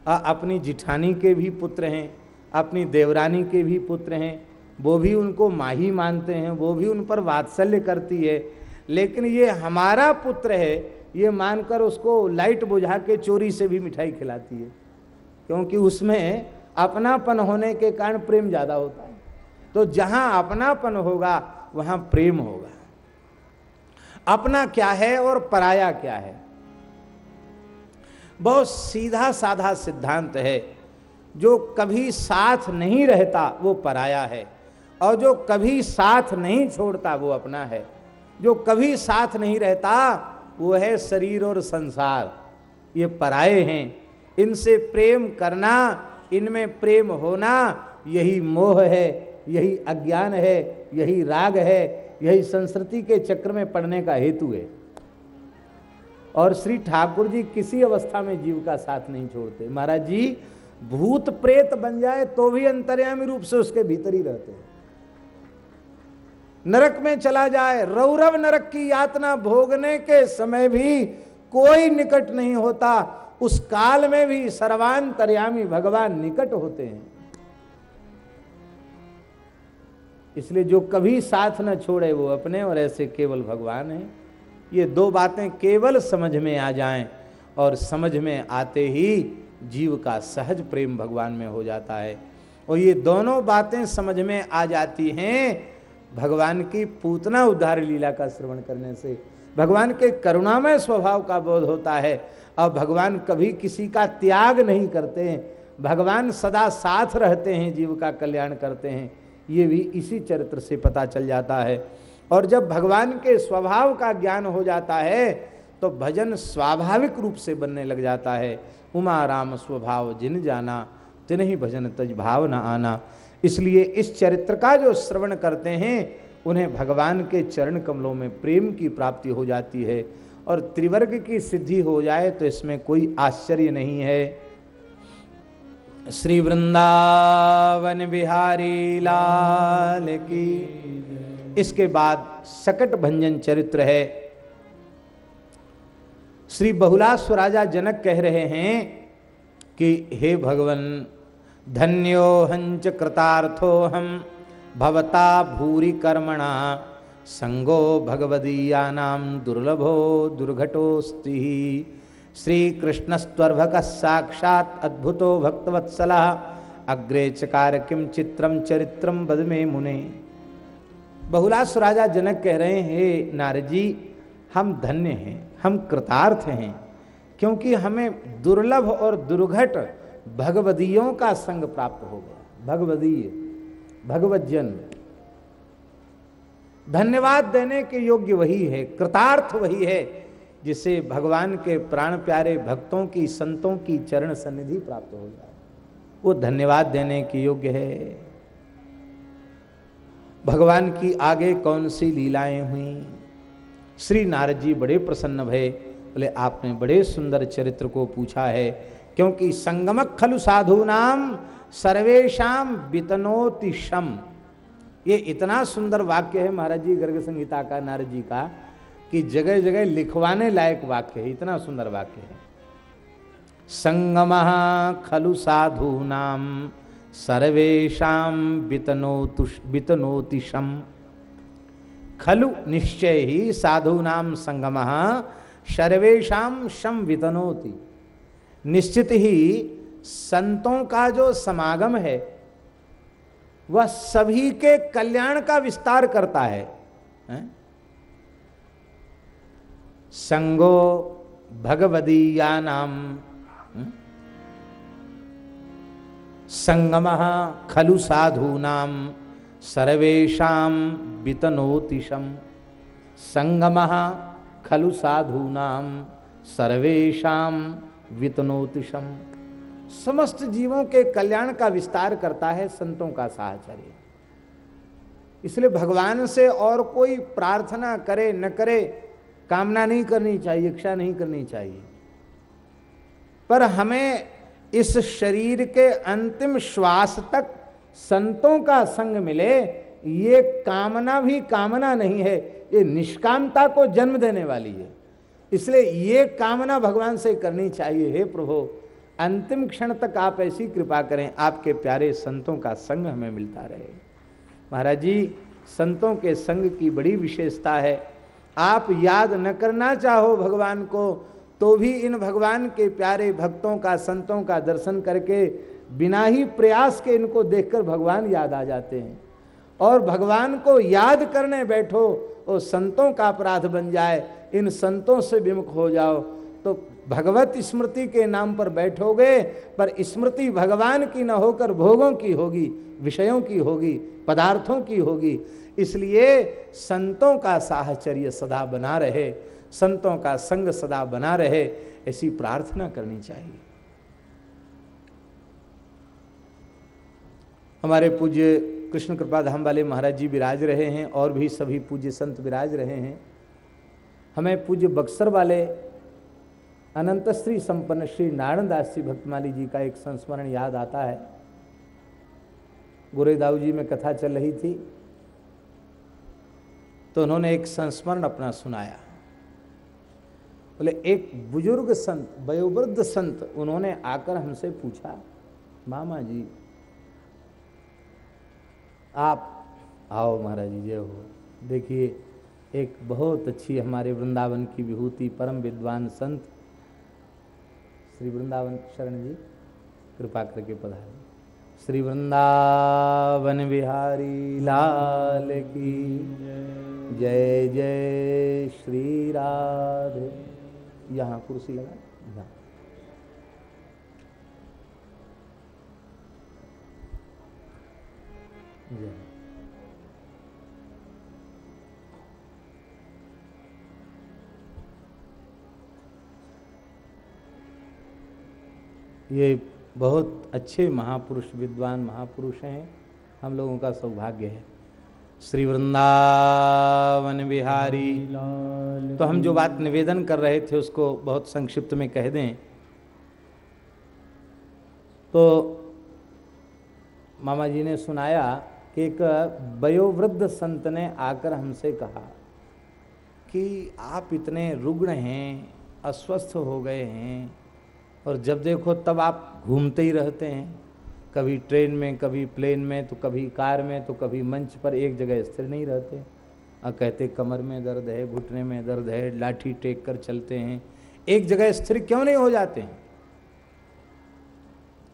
आ, अपनी जिठानी के भी पुत्र हैं अपनी देवरानी के भी पुत्र हैं, वो भी उनको माही मानते हैं, वो भी उन पर वात्सल्य करती है। लेकिन ये हमारा पुत्र है, ये मानकर उसको लाइट बुझा के चोरी से भी मिठाई खिलाती है। क्योंकि उसमें अपनापन होने के कारण प्रेम ज़्यादा होता है। तो जहाँ अपनापन होगा, वहाँ प्रेम होगा। अपना क्या है और पराया क्या है? बहुत सीधा साधा सिद्धांत है। जो कभी साथ नहीं रहता, वो पराया है। और जो कभी साथ नहीं छोड़ता, वो अपना है। जो कभी साथ नहीं रहता, वो है शरीर और संसार। ये पराये हैं। इनसे प्रेम करना, इनमें प्रेम होना, यही मोह है, यही अज्ञान है, यही राग है, यही संस्कृति के चक्र में पड़ने का हेतु है। और श्री ठाकुर जी किसी अवस्था में जीव का साथ नहीं छोड़ते। महाराज जी भूत प्रेत बन जाए तो भी अंतर्यामी रूप से उसके भीतर ही रहते हैं। नरक में चला जाए, रौरव नरक की यातना भोगने के समय भी कोई निकट नहीं होता। उस काल में भी सर्वांतर्यामी भगवान निकट होते हैं। इसलिए जो कभी साथ न छोड़े वो अपने, और ऐसे केवल भगवान हैं। ये दो बातें केवल समझ में आ जाएँ, और समझ में आते ही जीव का सहज प्रेम भगवान में हो जाता है। और ये दोनों बातें समझ में आ जाती हैं। भगवान की पूतना उद्धार लीला का श्रवण करने से। भगवान के करुणामय स्वभाव का बोध होता है। और भगवान कभी किसी का त्याग नहीं करते हैं। भगवान सदा साथ रहते हैं, जीव का कल्याण करते हैं। ये भी इसी चरित्र से पता चल जाता है। और जब भगवान के स्वभाव का ज्ञान हो जाता है तो भजन स्वाभाविक रूप से बनने लग जाता है। उमा राम स्वभाव जिन जाना तिन ही भजन तज भाव न आना। इसलिए इस चरित्र का जो श्रवण करते हैं, उन्हें भगवान के चरण कमलों में प्रेम की प्राप्ति हो जाती है और त्रिवर्ग की सिद्धि हो जाए तो इसमें कोई आश्चर्य नहीं है। श्री वृंदावन बिहारी लाल की, इसके बाद सकट भंजन चरित्र है। श्री बहुलास्व राजा जनक कह रहे हैं कि, हे भगवान, धन्यो हंच कृतार्थो हम भवता भूरि कर्मणा, संगो भगवदीयानाम दुर्लभो दुर्घटोस्ति श्री कृष्णस्वर्भक साक्षात अद्भुतो भक्तवत्सला, अग्रे चकार किम चित्रम चरित्रम बद में मुने। बहुलास राजा जनक कह रहे हैं, हे नारद जी, हम धन्य हैं। हम कृतार्थ हैं, क्योंकि हमें दुर्लभ और दुर्घट भगवदियों का संग प्राप्त हो गया भगवदीय भगवत जन धन्यवाद देने के योग्य वही है, कृतार्थ वही है, जिसे भगवान के प्राण प्यारे भक्तों की, संतों की चरण सन्निधि प्राप्त हो जाए। वो धन्यवाद देने के योग्य है। भगवान की आगे कौन सी लीलाएँ हुई? श्री नारद जी बड़े प्रसन्न भय, बोले, आपने बड़े सुंदर चरित्र को पूछा है, क्योंकि संगमक खलु साधु नाम सर्वेशम वितनोति शम। ये इतना सुंदर वाक्य है महाराज जी, गर्ग संहिता का, नारद जी का, कि जगह जगह लिखवाने लायक वाक्य है, इतना सुंदर वाक्य है। संगम खलु साधु नाम सर्वेशा वितनोतिशम खलु निश्चय ही साधूनाम संगम सर्वेशा शम निश्चित ही संतों का जो समागम है वह सभी के कल्याण का विस्तार करता है, है? संगो भगवदीया नाम संगम खलु साधूनाम सर्वेशा वितनोतिशम संगम खलु साधूनाम सर्वेशा वितनोतिशम समस्त जीवों के कल्याण का विस्तार करता है संतों का साहचर्य। इसलिए भगवान से और कोई प्रार्थना करे, न करे, कामना नहीं करनी चाहिए, इच्छा नहीं करनी चाहिए। पर हमें इस शरीर के अंतिम श्वास तक संतों का संग मिले, ये कामना भी कामना नहीं है, ये निष्कामता को जन्म देने वाली है। इसलिए ये कामना भगवान से करनी चाहिए, हे प्रभु, अंतिम क्षण तक आप ऐसी कृपा करें, आपके प्यारे संतों का संग हमें मिलता रहे। महाराज जी, संतों के संग की बड़ी विशेषता है, आप याद न करना चाहो भगवान को तो भी इन भगवान के प्यारे भक्तों का, संतों का दर्शन करके बिना ही प्रयास के इनको देखकर भगवान याद आ जाते हैं। और भगवान को याद करने बैठो वो संतों का अपराध बन जाए, इन संतों से विमुख हो जाओ। तो भगवत स्मृति के नाम पर बैठोगे, पर स्मृति भगवान की न होकर भोगों की होगी, विषयों की होगी, पदार्थों की होगी। इसलिए संतों का साहचर्य सदा बना रहे, संतों का संग सदा बना रहे, ऐसी प्रार्थना करनी चाहिए। हमारे पूज्य कृष्ण कृपा धाम वाले महाराज जी विराज रहे हैं और भी सभी पूज्य संत विराज रहे हैं। हमें पूज्य बक्सर वाले अनंत श्री संपन्न श्री नारायण दास जी भक्तमाली जी का एक संस्मरण याद आता है। गुरेदाऊ जी में कथा चल रही थी तो उन्होंने एक संस्मरण अपना सुनाया। बोले, एक बुज़ुर्ग संत, वयोवृद्ध संत, उन्होंने आकर हमसे पूछा, मामा जी आप आओ महाराज जी, जय हो। देखिए, एक बहुत अच्छी हमारे वृंदावन की विभूति, परम विद्वान संत, श्री वृंदावन शरण जी, कृपा करके पधारे। श्री वृंदावन बिहारी लाल की जय जय श्री राधे। यहाँ कुर्सी लगा ये बहुत अच्छे महापुरुष विद्वान महापुरुष हैं। हम लोगों का सौभाग्य है। श्री वृंदावन बिहारी। तो हम जो बात निवेदन कर रहे थे उसको बहुत संक्षिप्त में कह दें। तो मामा जी ने सुनाया एक वयोवृद्ध संत ने आकर हमसे कहा कि आप इतने रुग्ण हैं, अस्वस्थ हो गए हैं, और जब देखो तब आप घूमते ही रहते हैं। कभी ट्रेन में, कभी प्लेन में तो कभी कार में तो कभी मंच पर एक जगह स्थिर नहीं रहते। और कहते कमर में दर्द है, घुटने में दर्द है, लाठी टेक कर चलते हैं। एक जगह स्थिर क्यों नहीं हो जाते हैं?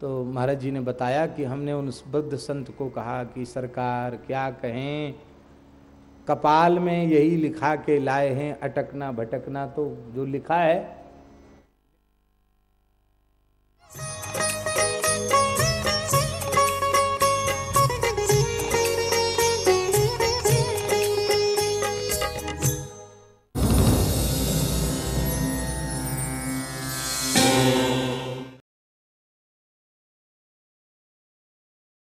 तो महाराज जी ने बताया कि हमने उन बुद्ध संत को कहा कि सरकार क्या कहें? कपाल में यही लिखा के लाए हैं अटकना भटकना तो जो लिखा है